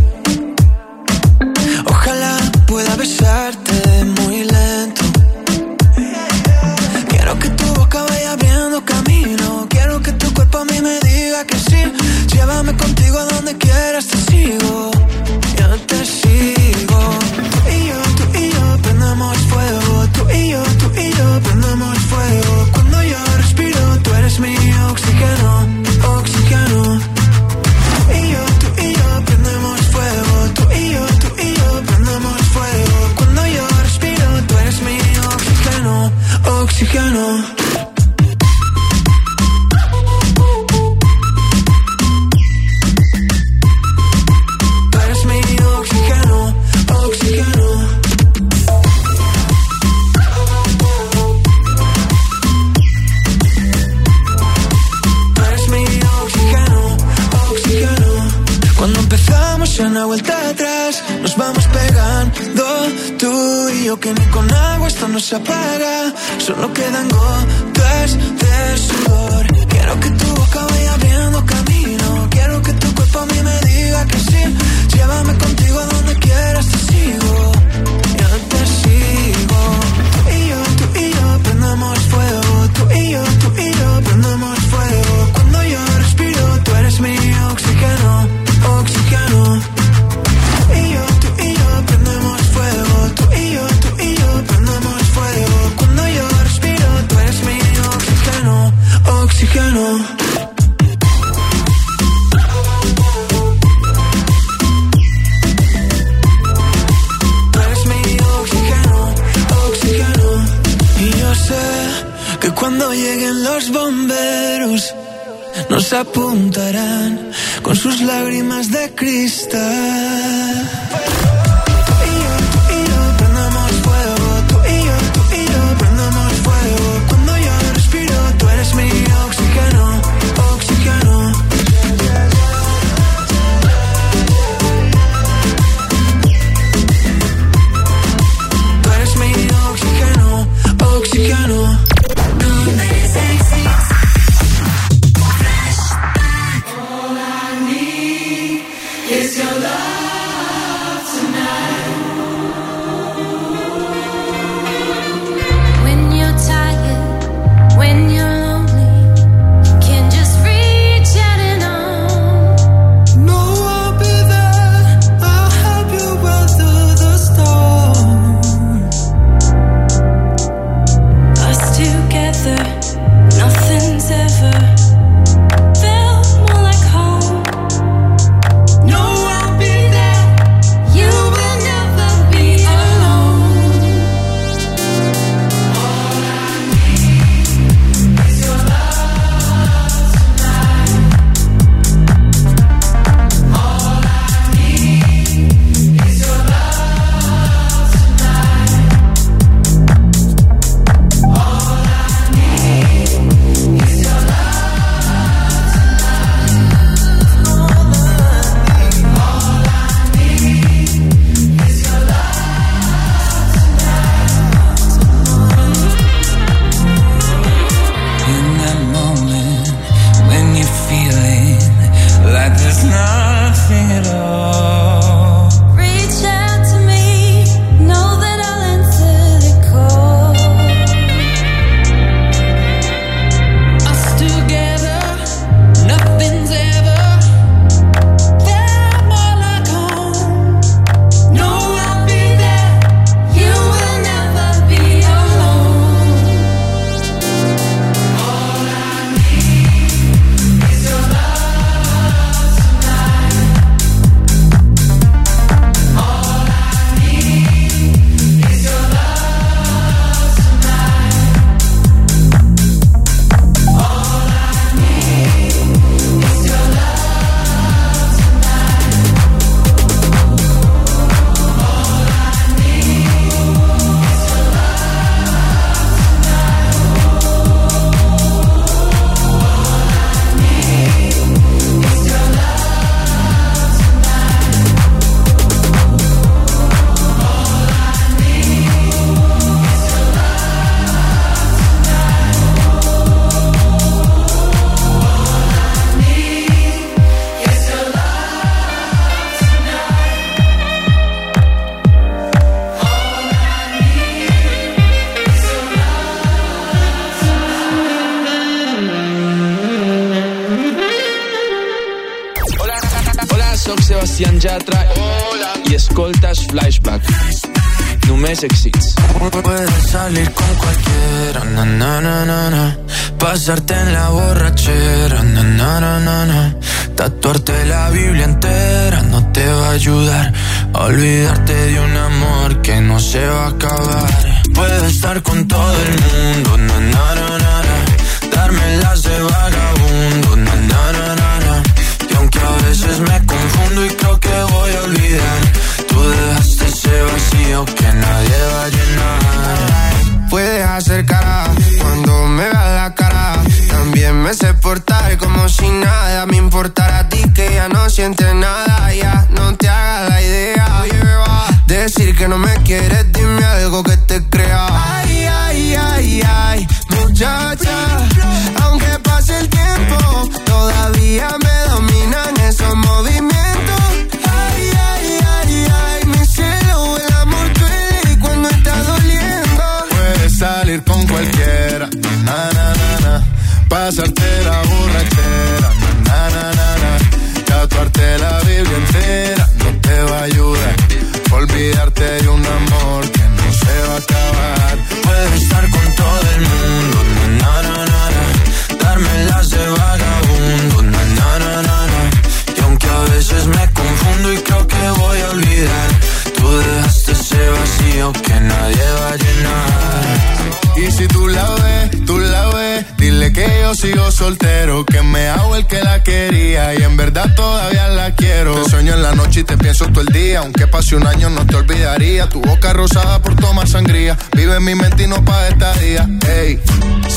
día, aunque pase un año no te olvidaría. Tu boca rosada por tomar sangría, vive en mi mente y no pa' esta día. Ey,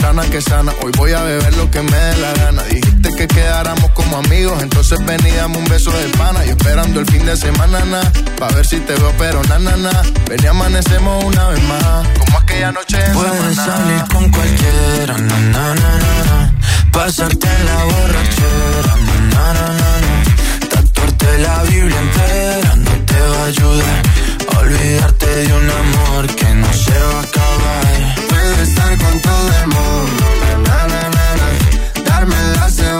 sana que sana, hoy voy a beber lo que me dé la gana. Dijiste que quedáramos como amigos, entonces ven y dame un beso de pana. Y esperando el fin de semana, na, pa' ver si te veo, pero na, na, na. Ven y amanecemos una vez más, como aquella noche en Puedes Samaná. salir con cualquiera, na, na, na, na, pasarte la borrachera, na, na, na, na, tatuarte la Biblia entera no te va a ayudar. Olvidarte de un amor que no se va a acabar. Puedo estar con todo el mundo, na, na, na, darme de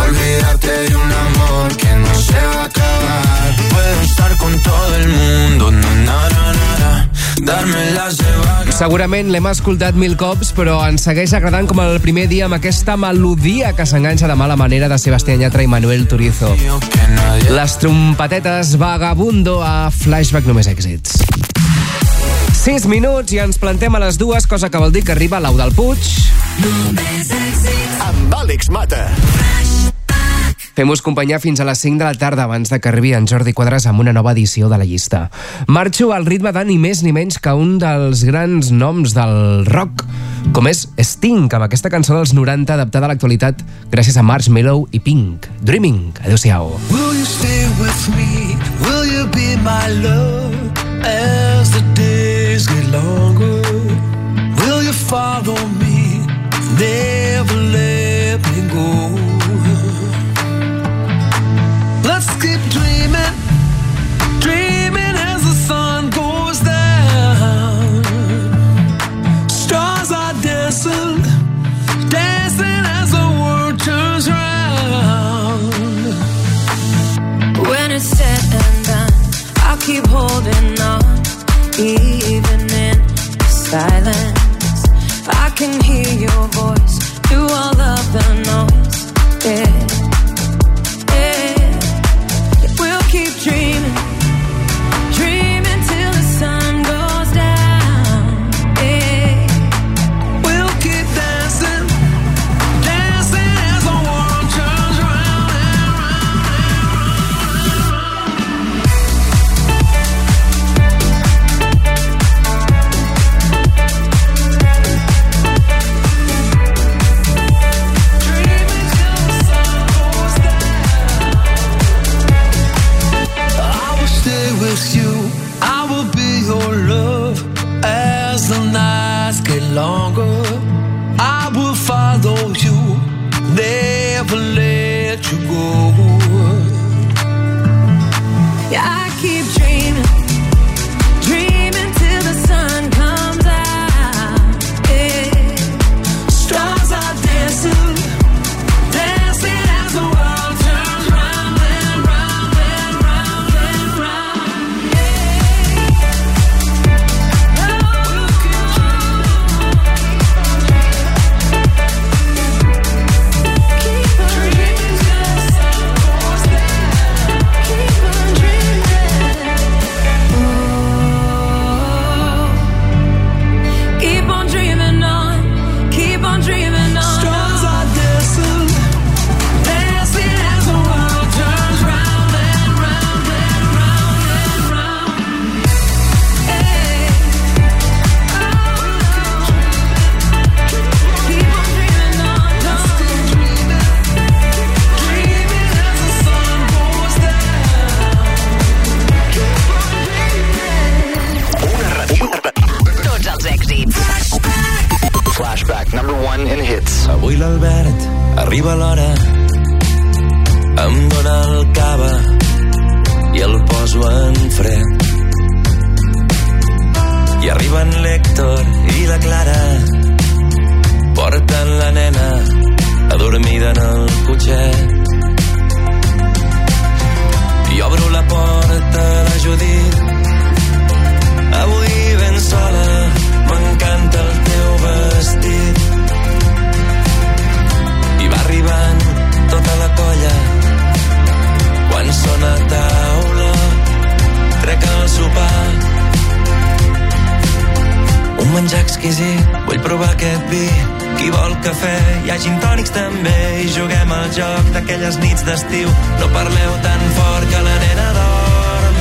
Olvidarte de un amor que no se va a acabar. Puedo estar con todo el mundo, na, na, na, na, na. darme las de. Segurament l'hem escoltat mil cops, però ens segueix agradant com el primer dia amb aquesta melodia que s'enganxa de mala manera de Sebastián Yatra i Manuel Turizo. Les trompetetes Vagabundo a Flashback Només Èxits. 6 minuts i ens plantem a les dues, cosa que vol dir que arriba l'Au del Puig. Amb Àlex Mata. Fem-vos companyia fins a les 5 de la tarda abans de que arribi en Jordi Quadras amb una nova edició de la llista. Marxo al ritme de ni més ni menys que un dels grans noms del rock, com és Sting, amb aquesta cançó dels 90 adaptada a l'actualitat gràcies a Marshmello i Pink. Dreaming. Adéu-siau. Will you stay with me? Will you be my love as the days get longer? Will you follow me? Never keep holding on, even in silence. I can hear your voice through all of the noise. Yeah. l'Albert, arriba l'hora. Em dóna el cava i el poso en fred. I arriben l'Hèctor i la Clara porten la nena adormida en el cotxet. I obro la porta a la Judit tota la colla. Quan sona taula trec el sopar. Un menjar exquisit vull provar aquest vi. Qui vol cafè hi ha tònics també. I juguem al joc d'aquelles nits d'estiu. No parleu tan fort que la nena dorm.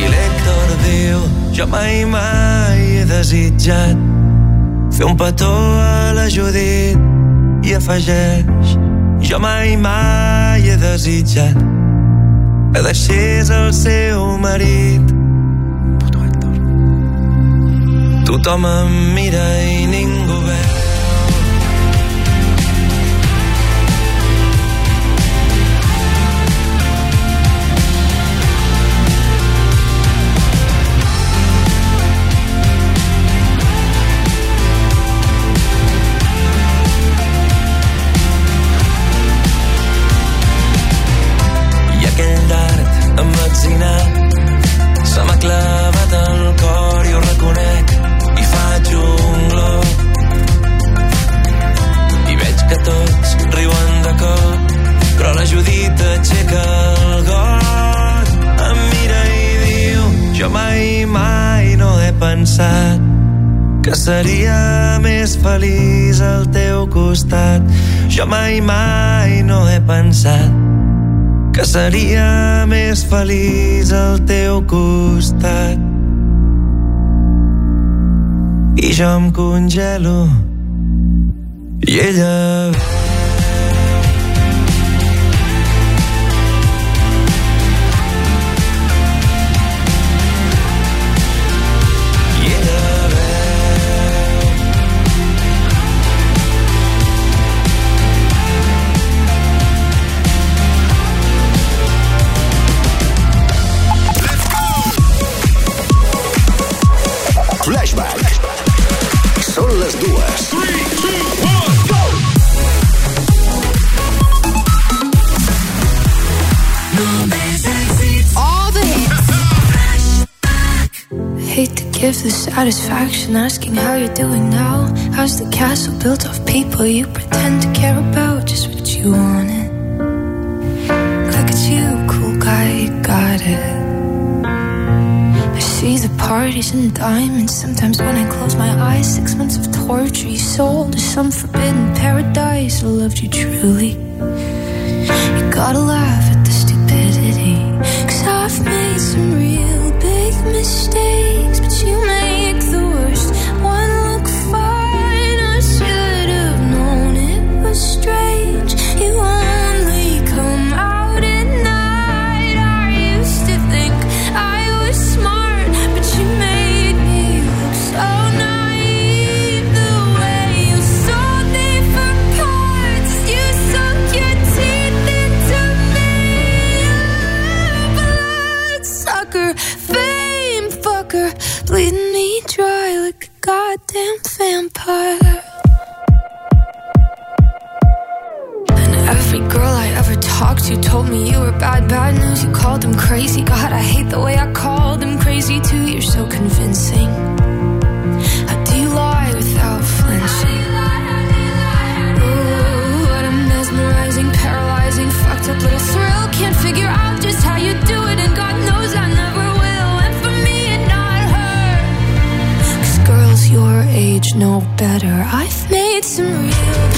I l'Hèctor diu jo mai mai he desitjat fer un petó a la Judit. I afegeix jo mai mai he desitjat que deixés el seu marit. Tothom em mira i ningú veu pensat que seria més feliç al teu costat jo mai mai no he pensat que seria més feliç al teu costat. I jo em congelo i ella... give the satisfaction asking how you're doing now. How's the castle built of people you pretend to care about? Just what you wanted. Look at you, cool guy, you got it. I see the parties and diamonds. Sometimes when I close my eyes, six months of torture you sold to some forbidden paradise. I loved you truly. You gotta laugh at the stupidity. Cause I've made some real big mistakes, told me you were bad, bad news. You called them crazy. God, I hate the way I called them crazy too. You're so convincing. How do you lie without flinching? Ooh, what a mesmerizing, paralyzing, fucked up little thrill. Can't figure out just how you do it, and God knows I never will. And for me and not her. Cause girls your age know better. I've made some real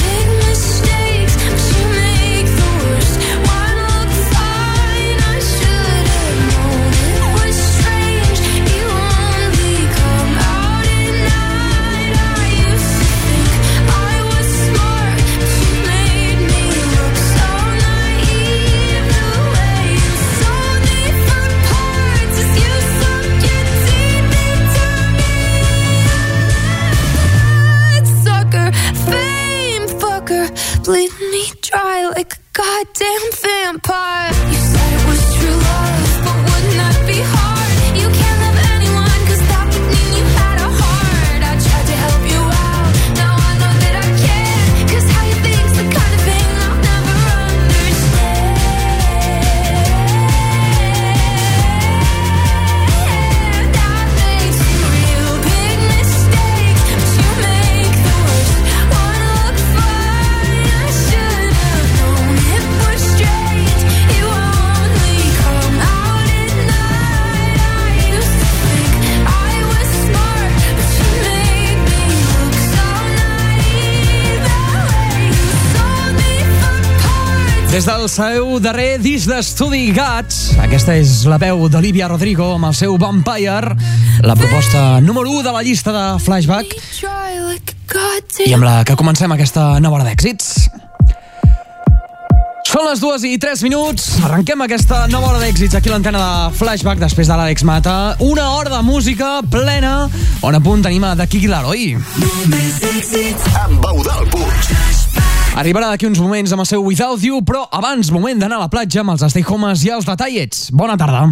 goddamn Des del seu darrer disc d'estudi Gats, aquesta és la veu d'Olivia Rodrigo amb el seu Vampire, la proposta número 1 de la llista de Flashback i amb la que comencem aquesta nova hora d'èxits. Són les dues i tres minuts. Arrenquem aquesta nova hora d'èxits aquí a l'antena de Flashback després de l'Àlex Mata. Una hora de música plena on a punt tenim a Kiki Laroi. Amb Eudal Puig. Arribarà d'aquí uns moments amb el seu Without You, però abans, moment d'anar a la platja amb els Stay Homes i els Detallets. Bona tarda.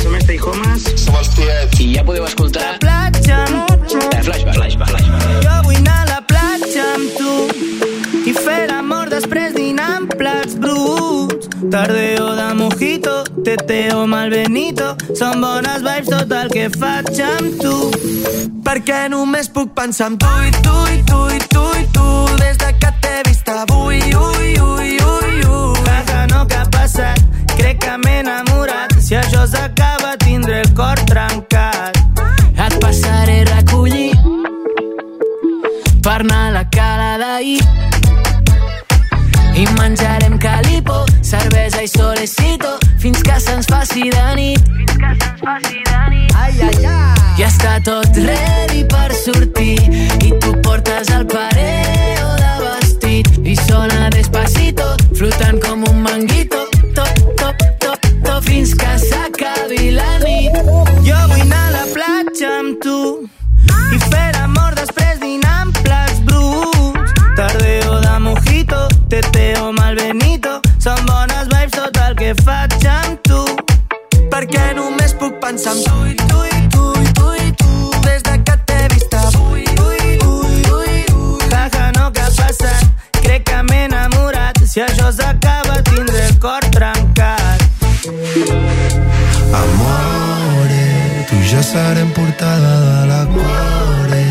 Som Stay Homes. Som els tiets. I ja podeu escoltar platja. eh, Flashback, Flashback, Flashback. Tardeo de mojito, teteo mal benito, són bones vibes tot el que faig amb tu. Perquè només puc pensar en tu i tu i tu i tu i tu des de que t'he vist avui, ui, ui, ui, ui. Caga, no que ha passat, crec que m'he enamorat. Si això s'acaba tindré el cor trencat. Et passaré a recollir per anar a la cala d'ahir i menjarem calipo, cervesa i solecito fins que se'ns faci de nit. Fins que se'ns faci de nit. Ai, ai, ai. Ja està tot ready per sortir i tu portes el pareo de vestit i sona despacito, flotant com un manguito, top, top, top, top, fins que s'acabi la nit. Jo vull anar a la platja amb tu i fer amor després dinar amb plats bruts. Tardeo de mojito, teteo mal benito, són bones vibes tot el que faig amb tu. Perquè només puc pensar en tu i tu i tu i tu i tu des de que t'he vist avui. Ui, ui, ui, ui. Jaja, no que ha passat, crec que m'he enamorat. Si això s'acaba tindré el cor trencat. Amore, tu jo serem portada de la cuore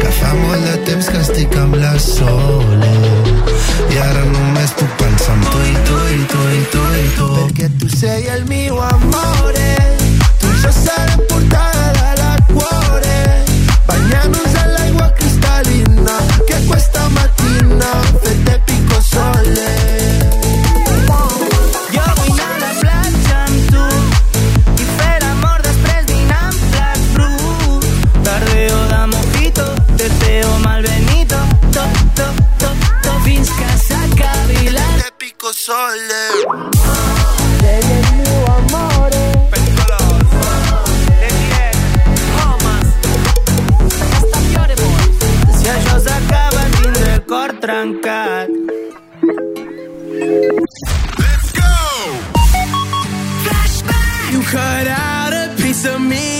que fa molt de temps que estic amb la Sole i ara només puc pensar en tu i tu i tu i tu i tu perquè tu sei el meu amore Te pico sole Sei el meu amore. Si això s'acaba tindré el cor trencat. You cut out a piece of me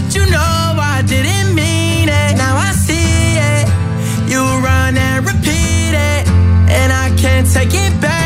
my you know I didn't mean it. Now I see it. You run and repeat it. And I can't take it back.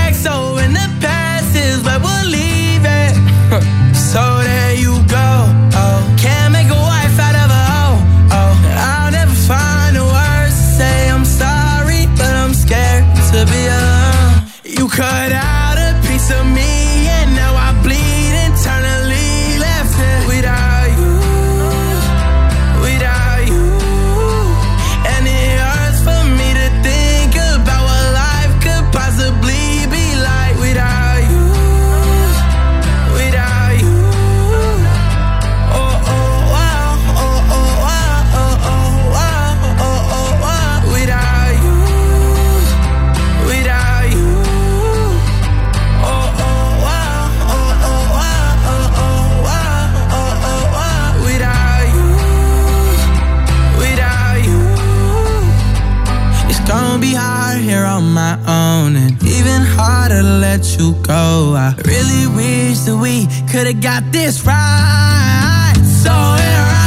Go. I really wish that we could have got this right. So here I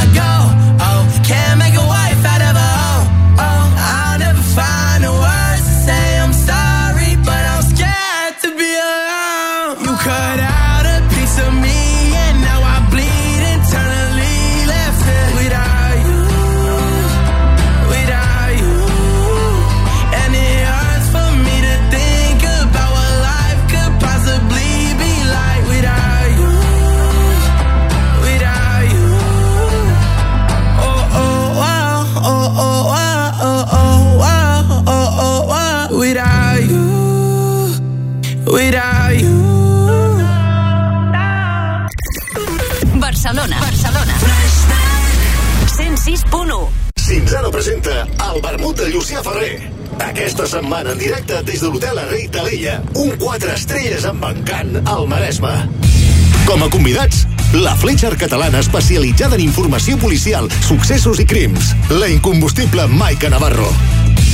presenta el vermut de Llucià Ferrer. Aquesta setmana en directe des de l'hotel Rei Talella. Un 4 estrelles amb encant al Maresme. Com a convidats, la Fletcher catalana especialitzada en informació policial, successos i crims. La incombustible Maica Navarro.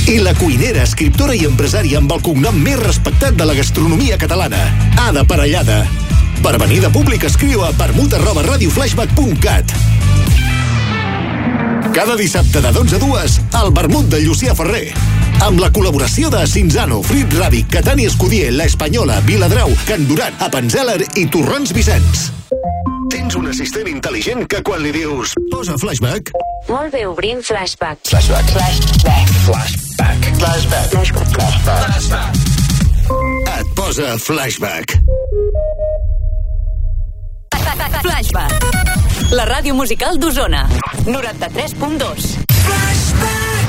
I la cuinera, escriptora i empresària amb el cognom més respectat de la gastronomia catalana, Ada Parellada. Per venir de públic escriu a permut arroba radioflashback.cat. Cada dissabte de 12 a 2, el vermut de Llucià Ferrer. Amb la col·laboració de Cinzano, Frit Ràbic, Catani Escudier, La Espanyola, Viladrau, Can Duran, Apenzeller i Torrons Vicenç. Tens un assistent intel·ligent que quan li dius posa flashback, Molt bé, obrim flashback. Flashback. Flashback. flashback, flashback, flashback, flashback, et posa flashback. Flashback. La ràdio musical d'Osona. 93.2.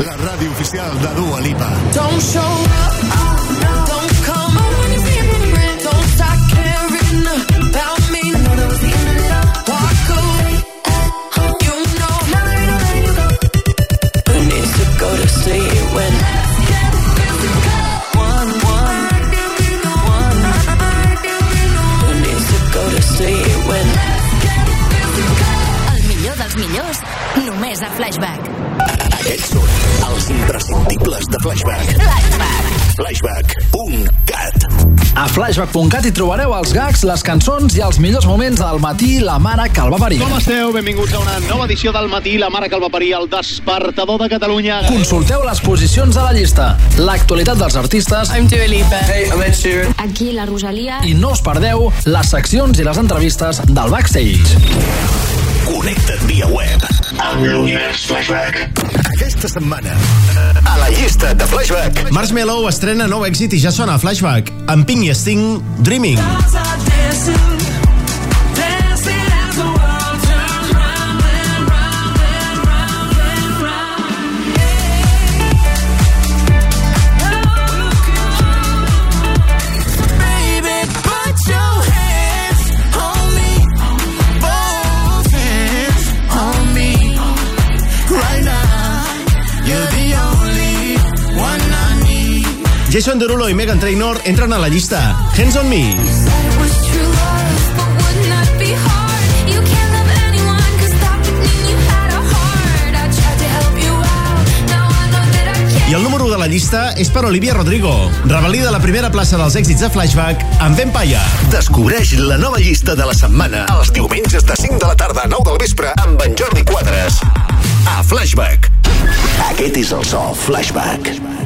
La ràdio oficial de Dua Lipa. Don't show up, només a Flashback. Aquests són els imprescindibles de Flashback. Flashback. Flashback.cat A flashback.cat hi trobareu els gags, les cançons i els millors moments del matí la mare que el va parir. Com esteu? Benvinguts a una nova edició del matí, la mare que el va parir, el despertador de Catalunya. Consulteu les posicions de la llista, l'actualitat dels artistes I'm Dua Lipa. Hey, I'm Ed Sheeran. Aquí la Rosalia. i no us perdeu les seccions i les entrevistes del backstage. Connecta't via web amb l'univers Flashback. Aquesta setmana, a la llista de Flashback, Marshmello estrena nou èxit i ja sona a Flashback. Amb Pink i Sting, Dreaming. Baby, Jason Derulo i Megan Trainor entren a la llista. Hands on Me. I el número 1 de la llista és per Olivia Rodrigo. Revalida la primera plaça dels èxits de Flashback amb Empire. descobreix la nova llista de la setmana els diumenges de 5 de la tarda a 9 del vespre amb en Jordi Quadres. A Flashback. Aquest és el so Flashback. Hearing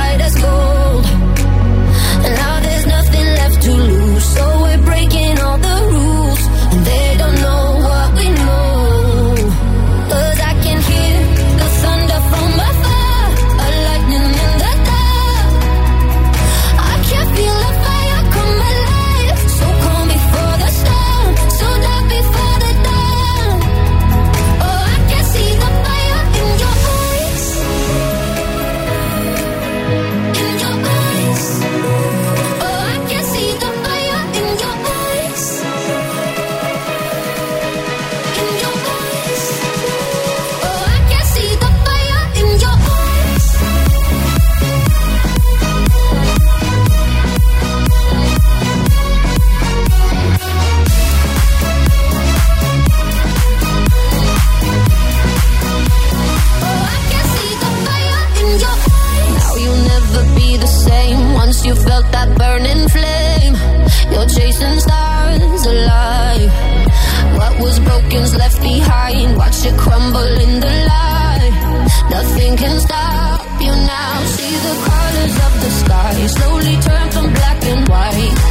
Can't stop you now. See the colors of the sky slowly turn from black and white.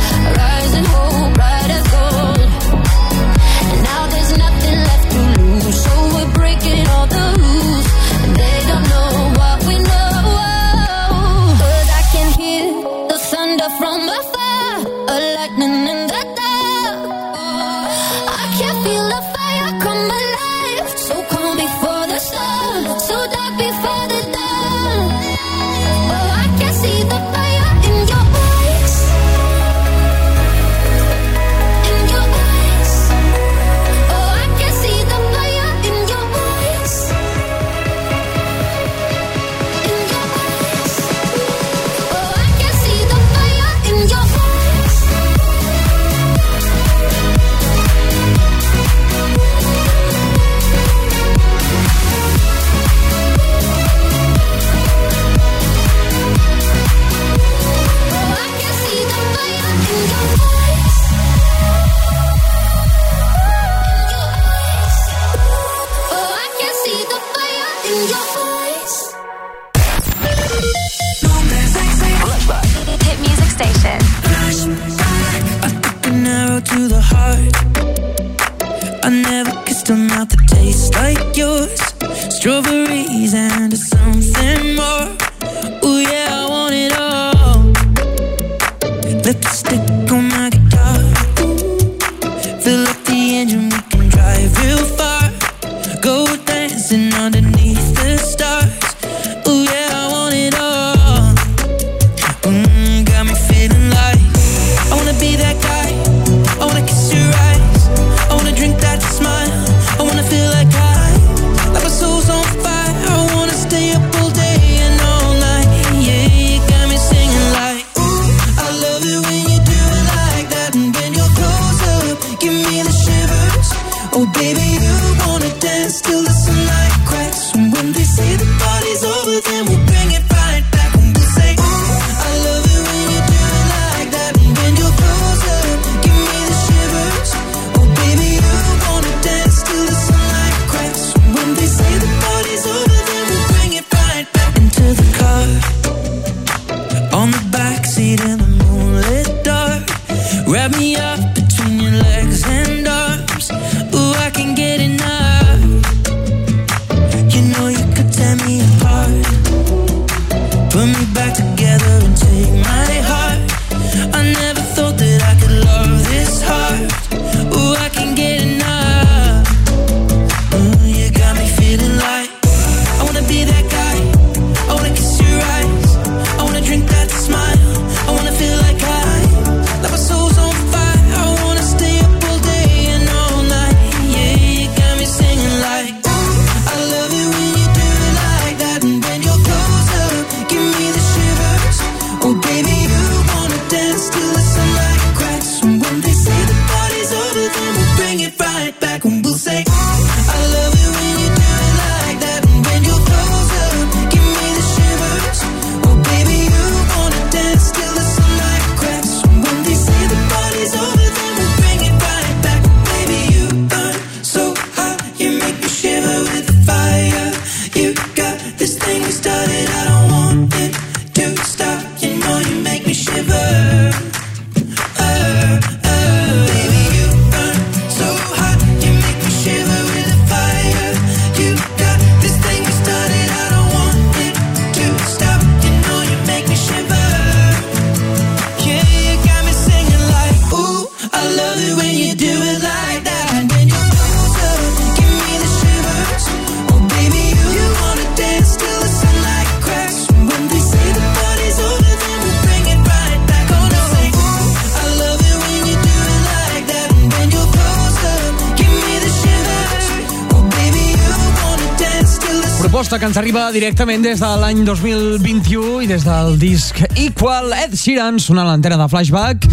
directament des de l'any 2021 i des del disc Equal Ed Sheeran sonant l'antena de Flashback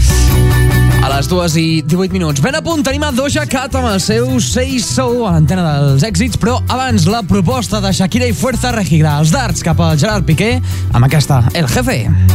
a les 2 i 18 minuts. Ben a punt tenim a Doja Cat amb el seu Say So a l'antena dels èxits, però abans la proposta de Shakira i Fuerza Regirà els darts cap al Gerard Piqué amb aquesta El Jefe. El Jefe.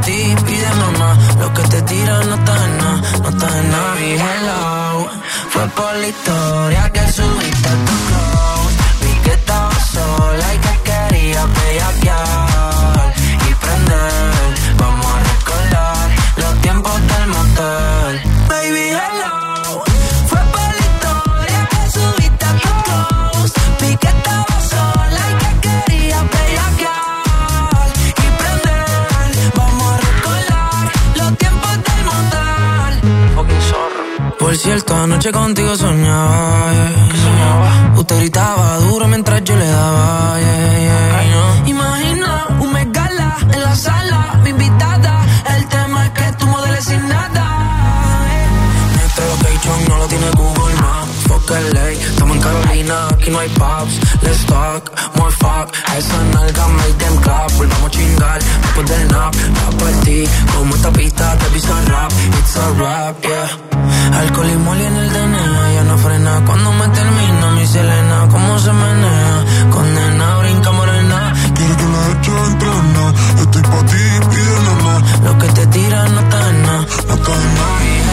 Ti, pide mamá. Lo que te tira no está en nada. No está en nada. Y hello. Fue por la historia que Cierto, anoche contigo soñaba, yeah. Usted gritaba duro mientras yo le daba, yeah, yeah. Imagina un megala en la sala, mi invitada. El tema es que tú modeles sin nada. Nuestro location no lo tiene Google Maps. Fuck LA, estamos en Carolina, aquí no hay pubs. Let's talk, more fuck. A esa nalga make them clap. Volvamos a chingar después del nap. Va por ti, como esta pista te pisa rap. It's a rap, yeah. Alcohol y moli en el DNA, ya no frena cuando me termina. Mi Selena, cómo se menea. Condena, brinca morena. Quiero que la eche en trona. Estoy pa' ti, pide nomás. Lo que te tira no está en nada, no está en nada.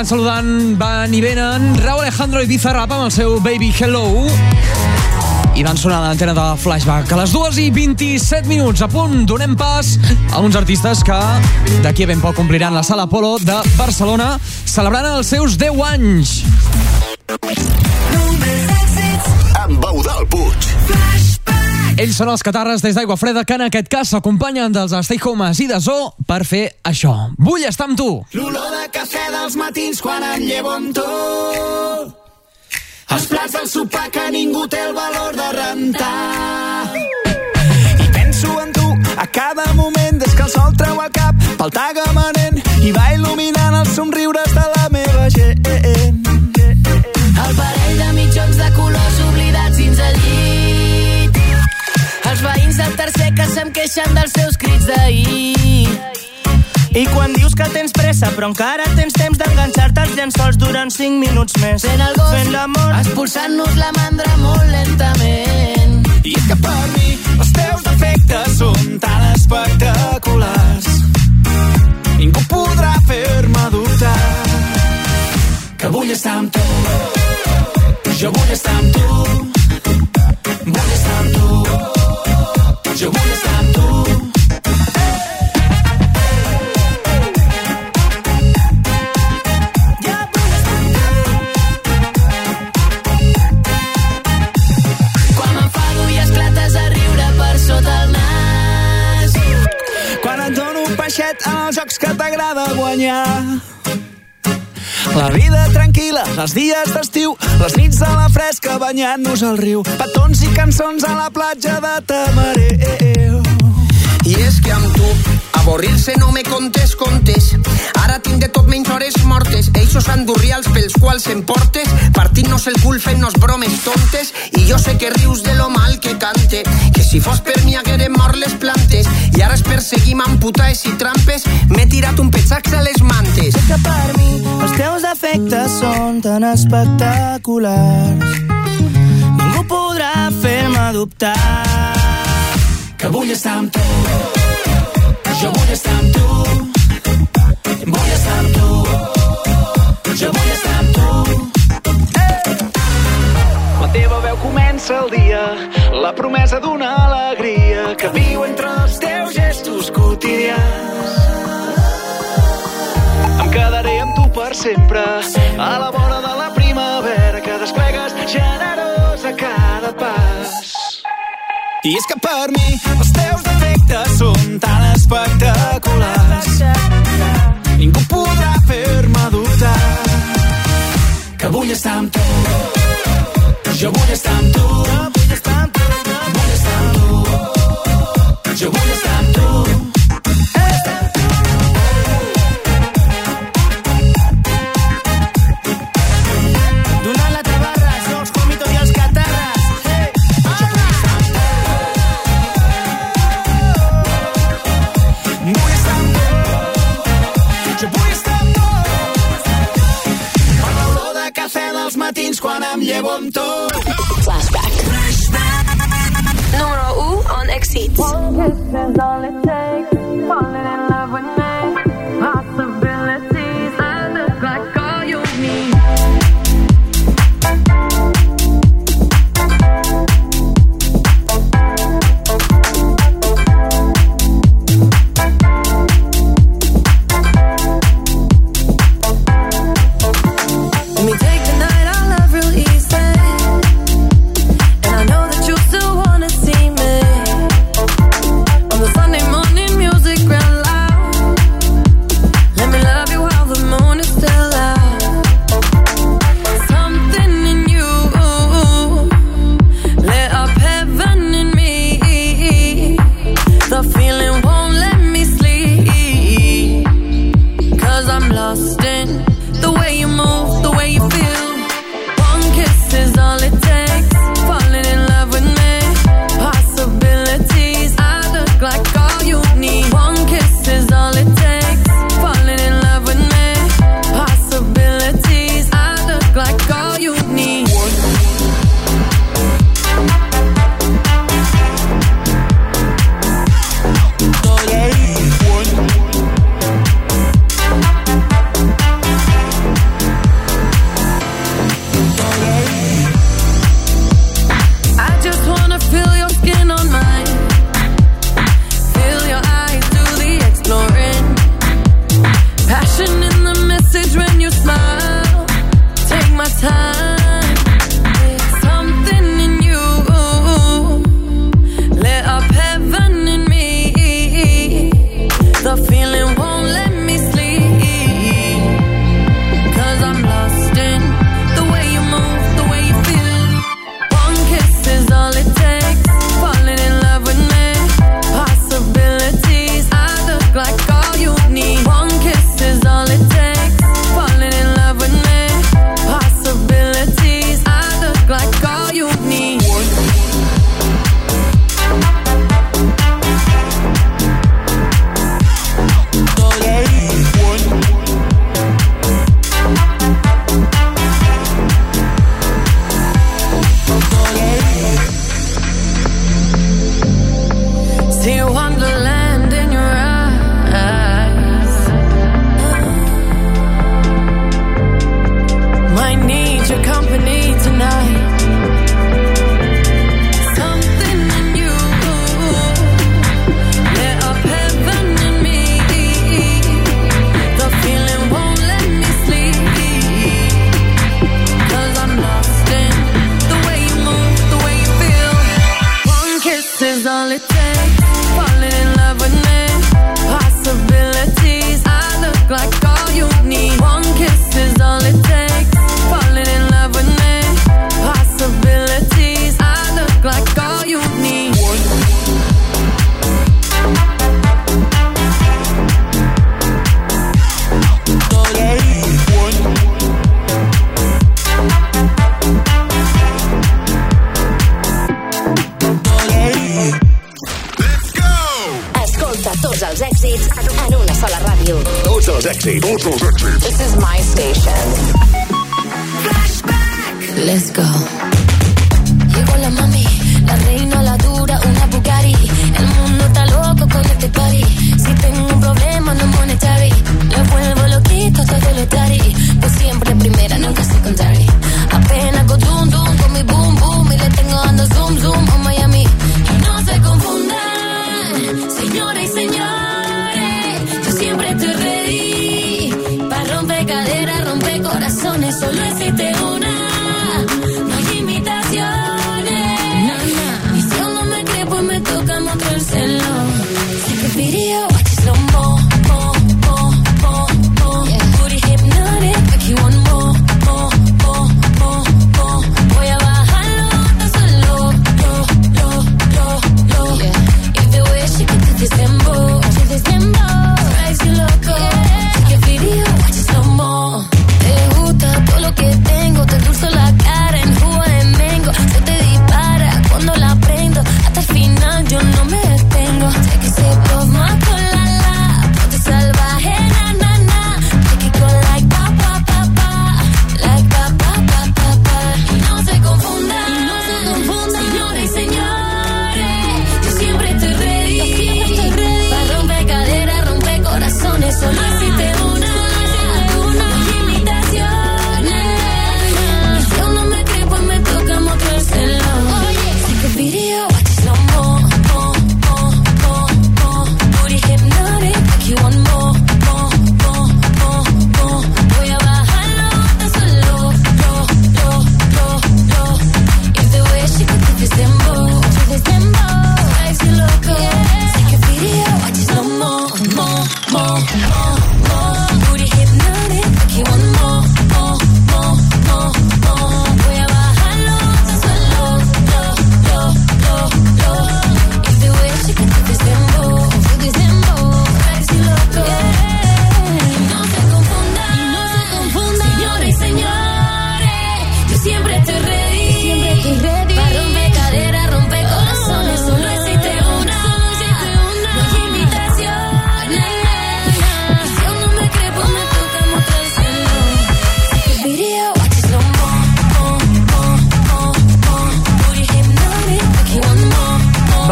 Van saludant, van i venen Raúl Alejandro i Bizarrap amb el seu Baby Hello i van sonar a l'antena de Flashback. A les 2 i 27 minuts, a punt, donem pas a uns artistes que d'aquí a ben poc compliran la Sala Polo de Barcelona, celebrant els seus 10 anys. Ells són els catarres des d'Aigua Freda que en aquest cas s'acompanyen dels Stay Homes i de Zoo per fer això. Vull estar amb tu! L'olor de cafè dels matins quan em llevo amb tu. Els plats del sopar que ningú té el valor de rentar. I penso en tu a cada moment des que el sol treu el cap pel tagamanent i va il·luminant els somriures de la meva gent. El parell de mitjons de colors oblidats dins el llit. Els veïns del tercer que se'm queixen dels seus crits d'ahir. I quan dius que tens pressa però encara tens temps d'enganxar-te als llençols durant 5 minuts més. Fent el gos, Fent l'amor. expulsant-nos la mandra molt lentament. I és que per mi els teus defectes són tan espectaculars. Ningú podrà fer-me dubtar que vull estar amb tu. Jo vull estar amb tu. Vull estar. Jo vull estar amb tu. En els jocs que t'agrada guanyar. La vida tranquil·la, els dies d'estiu, les nits de la fresca banyant-nos al riu, petons i cançons a la platja de Tamareu. I és que amb tu, avorrir-se no me contes contes. Ara tinc de tot menys hores mortes. Eixos andurrials pels quals em portes, partint-nos el cul fent-nos bromes tontes. I jo sé que rius de lo mal que cante, que si fos per mi haguérem mort les plantes. I ara es perseguim amb putaes i trampes, m'he tirat un petxax a les mantes. És que per mi els teus defectes són tan espectaculars. Ningú podrà fer-me dubtar que vull estar amb tu. Jo vull estar amb tu. Vull estar amb tu. Jo vull estar amb tu. La teva veu comença el dia, la promesa d'una alegria que viu entre els teus gestos quotidians. Em quedaré amb tu per sempre, a la vora de la primavera que desplegues generosament i és que per mi els teus defectes són tan espectaculars. Ningú podrà fer-me dubtar Que vull estar amb tu Jo vull estar amb tu Vull estar amb tu Jo vull estar amb tu. Flashback. Flashback. U on Exit.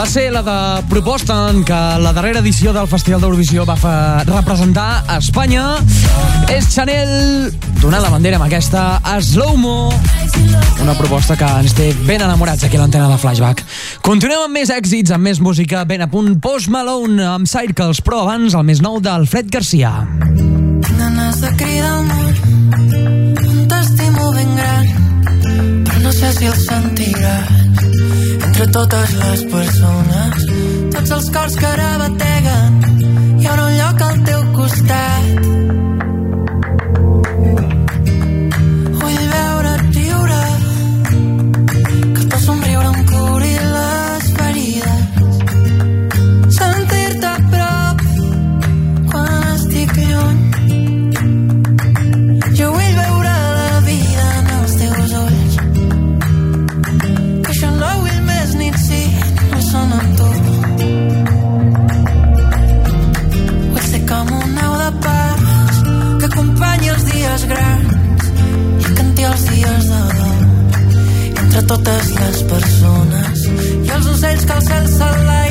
ser la de proposta en què la darrera edició del Festival d'Eurovisió va representar a Espanya. És Chanel donant la bandera amb aquesta Slow Mo, una proposta que ens té ben enamorats aquí a l'antena de Flashback. Continuem amb més èxits, amb més música, ben a punt Post Malone amb Circles, però abans el més nou d'Alfred Garcia. Ganes de cridar al món, t'estimo ben gran, no sé si el sentiràs entre totes les persones, tots els cors que ara bateguen, hi haurà un lloc al teu costat. totes les persones i els ocells que el cel s'enlaien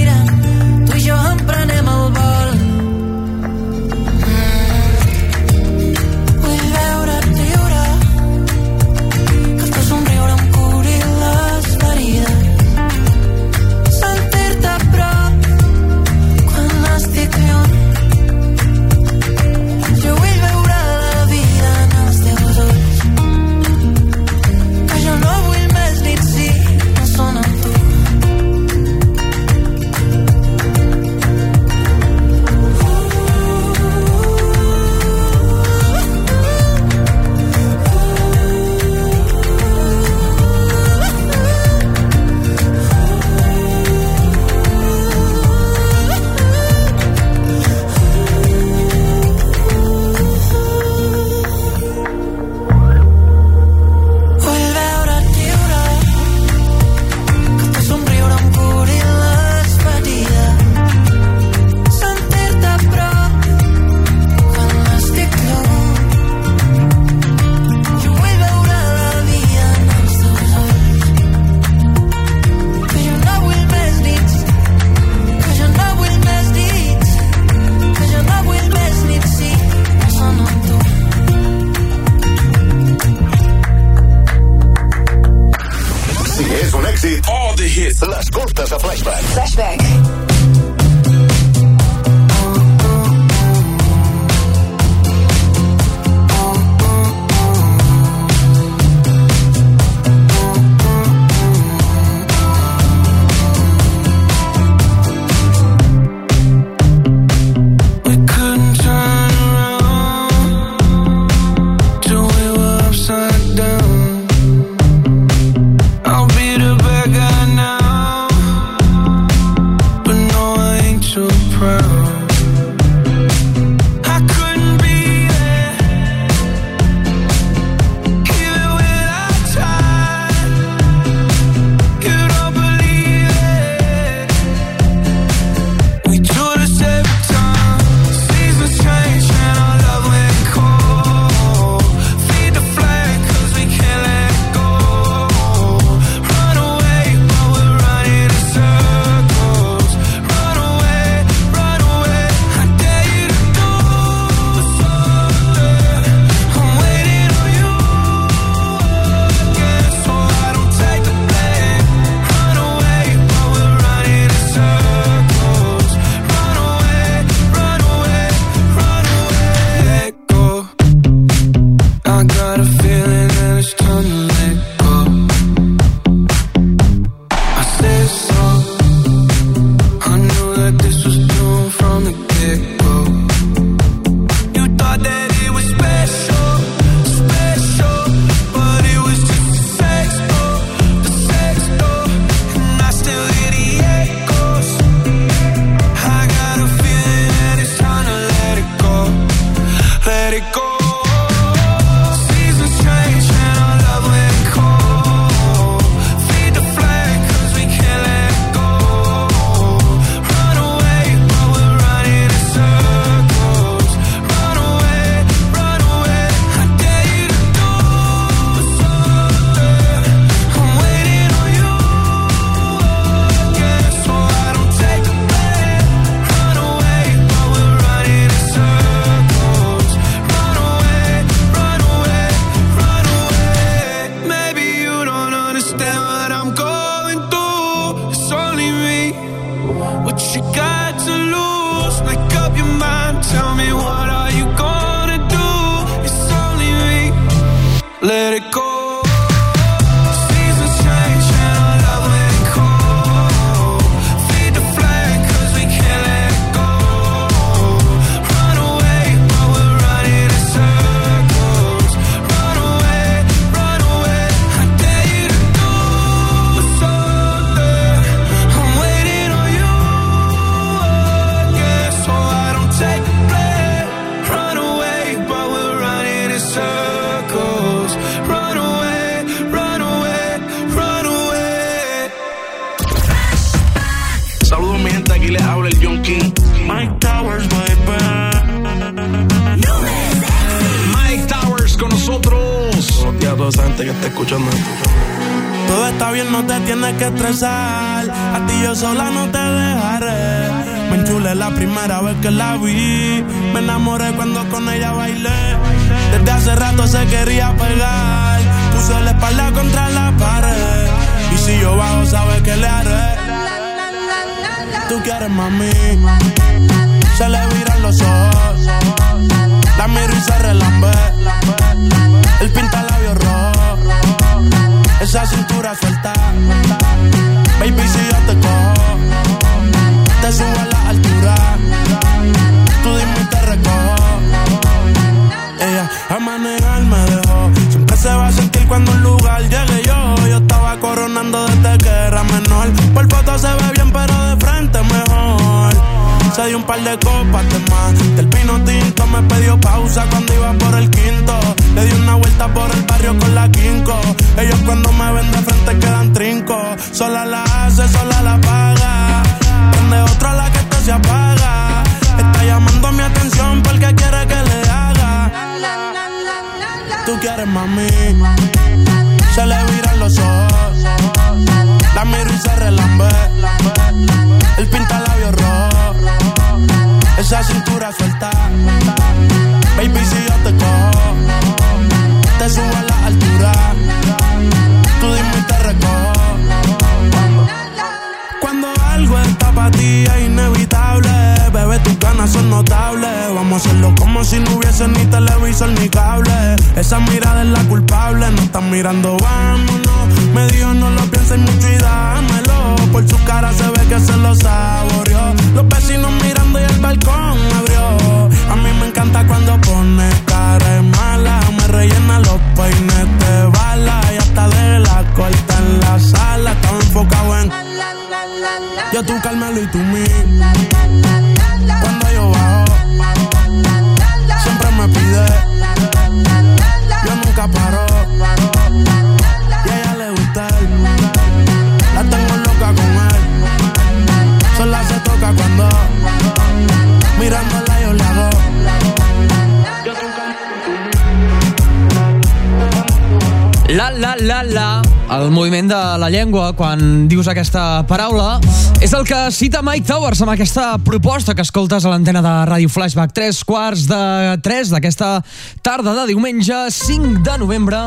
dius aquesta paraula, és el que cita Mike Towers amb aquesta proposta que escoltes a l'antena de Radio Flashback. Tres quarts de 3 d'aquesta tarda de diumenge 5 de novembre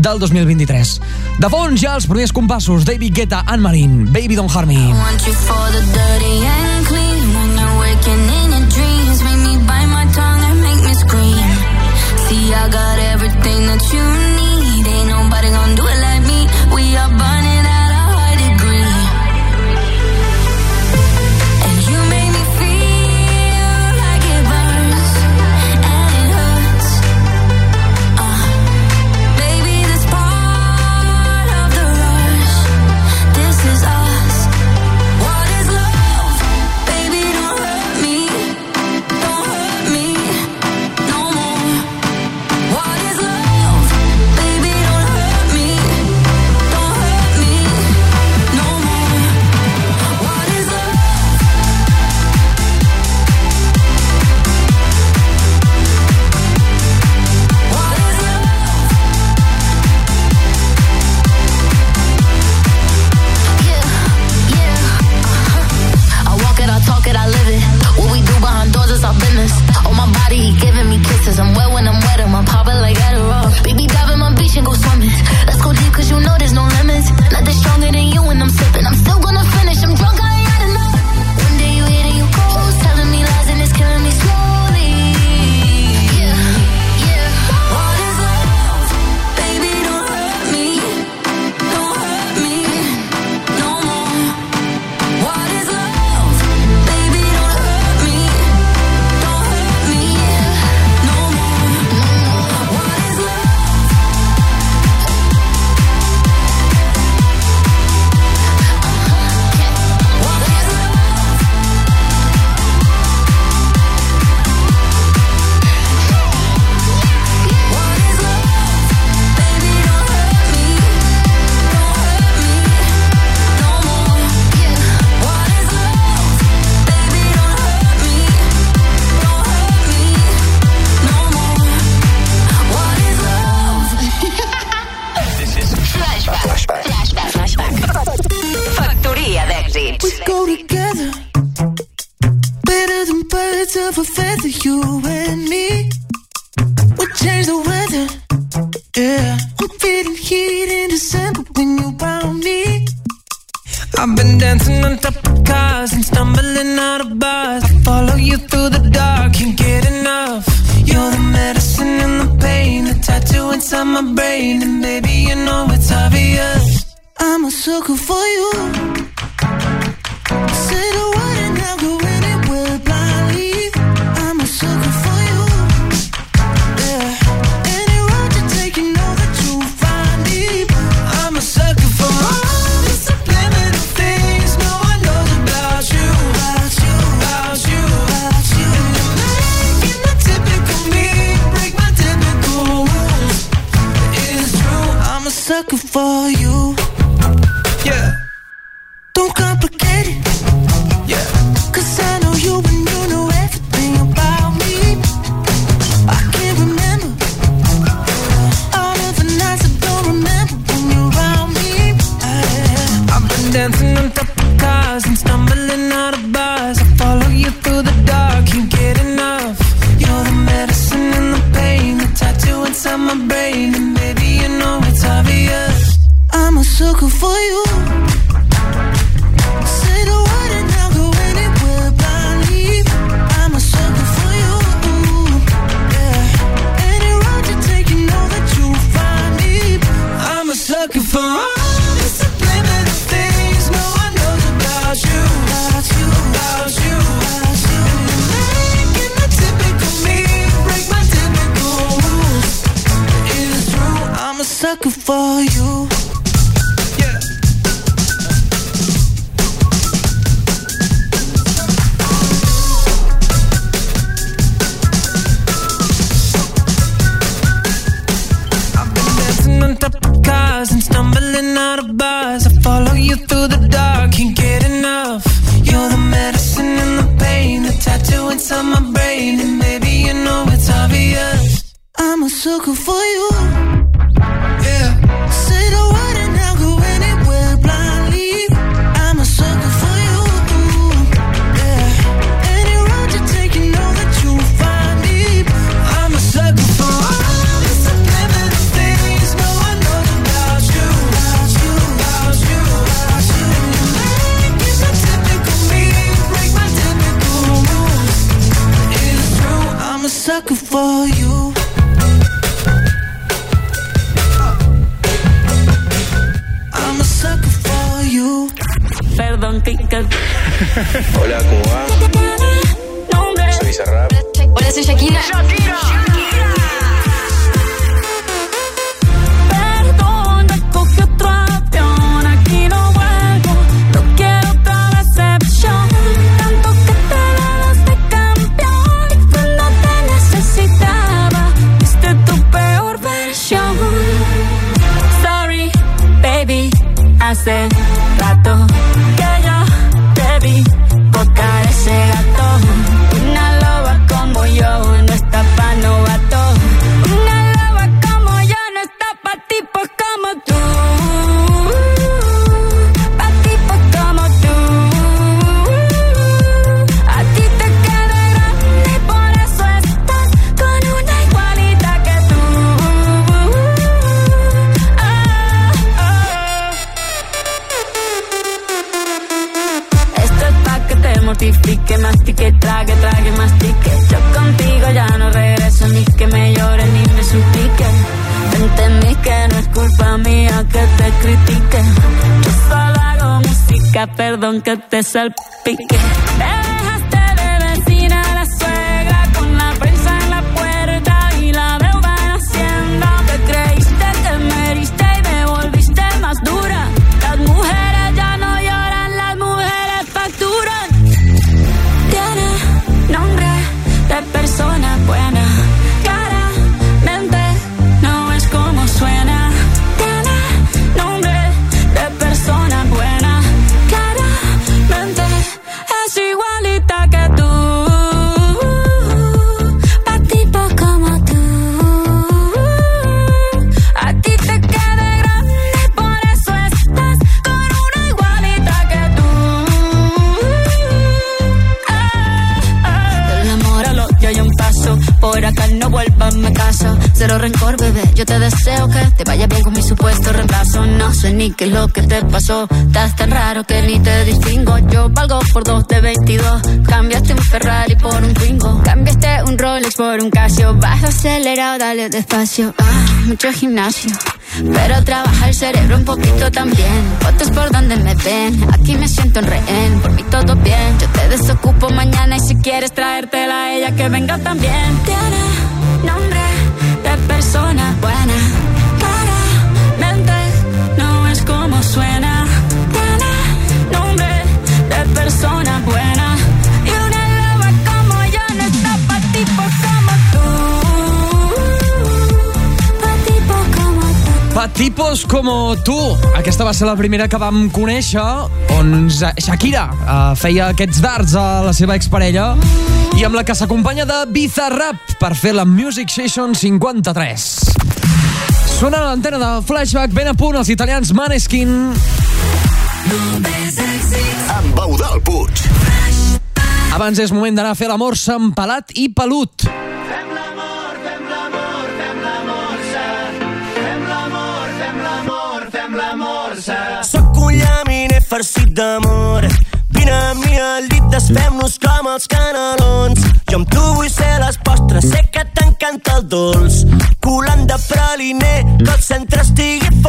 del 2023. De fons ja els primers compassos, David Guetta, Anne Marine Baby Don't Harm Me. See, I got everything that you need gimnasio. Pero trabaja el cerebro un poquito también. Fotos por donde me ven, aquí me siento en rehén. Por mí todo bien, yo te desocupo mañana y si quieres traértela a ella que venga también. Tiene tipos como tu. Aquesta va ser la primera que vam conèixer, on Shakira uh, feia aquests darts a la seva exparella i amb la que s'acompanya de Bizarrap per fer la Music Session 53. Sona l'antena de Flashback, ben a punt els italians Maneskin. Amb Eudal Puig. Abans és moment d'anar a fer l'amor s'empalat i pelut. T'encanta el dolç. Colant de praliner, que el centre estigui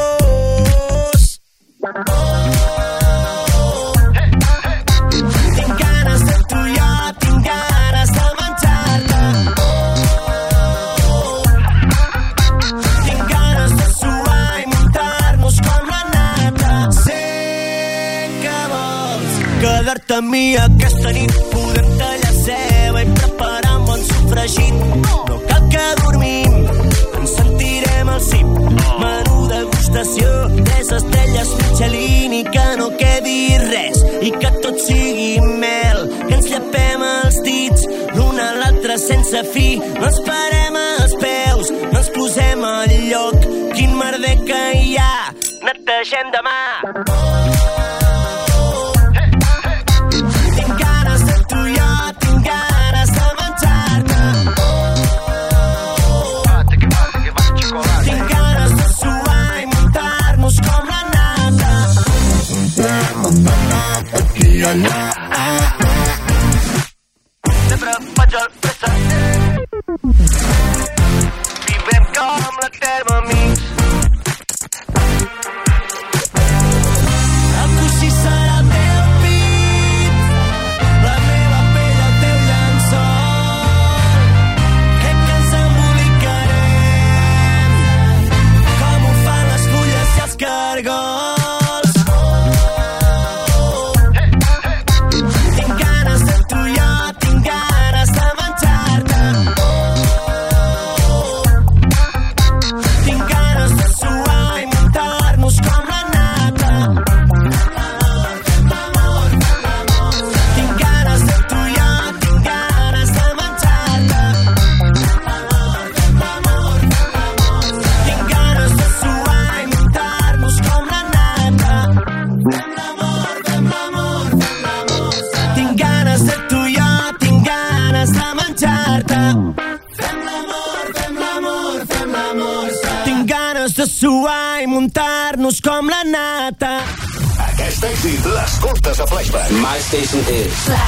station is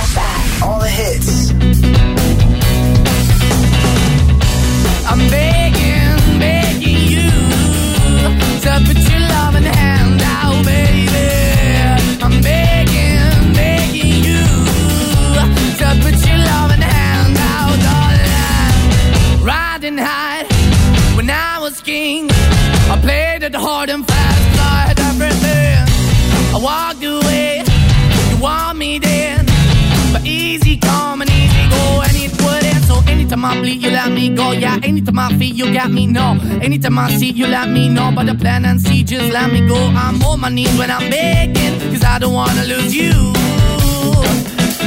anytime I see, you let me know. But the plan and see, just let me go. I'm on my knees when I'm begging, cause I don't wanna lose you.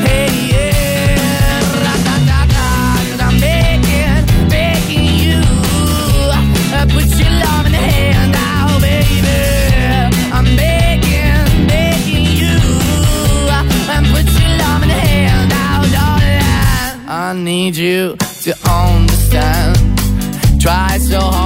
Hey, yeah, ra-da-da-da, cause I'm begging, begging you. Uh, put your love in the hand out, baby. I'm begging, begging you. Uh, and put your love in the hand out, darling. I need you to understand. Try so hard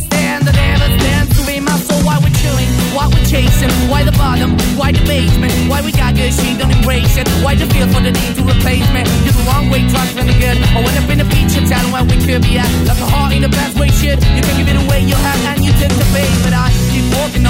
chasing? Why the bottom? Why the basement? Why we got good, she don't embrace it? Why the feel for the need to replace me? You're the wrong way, trying to good. I went up in a feature town where we could be at. Like a heart in a bad way, shit. You can give it away, you have, and you tend to pay. But I keep walking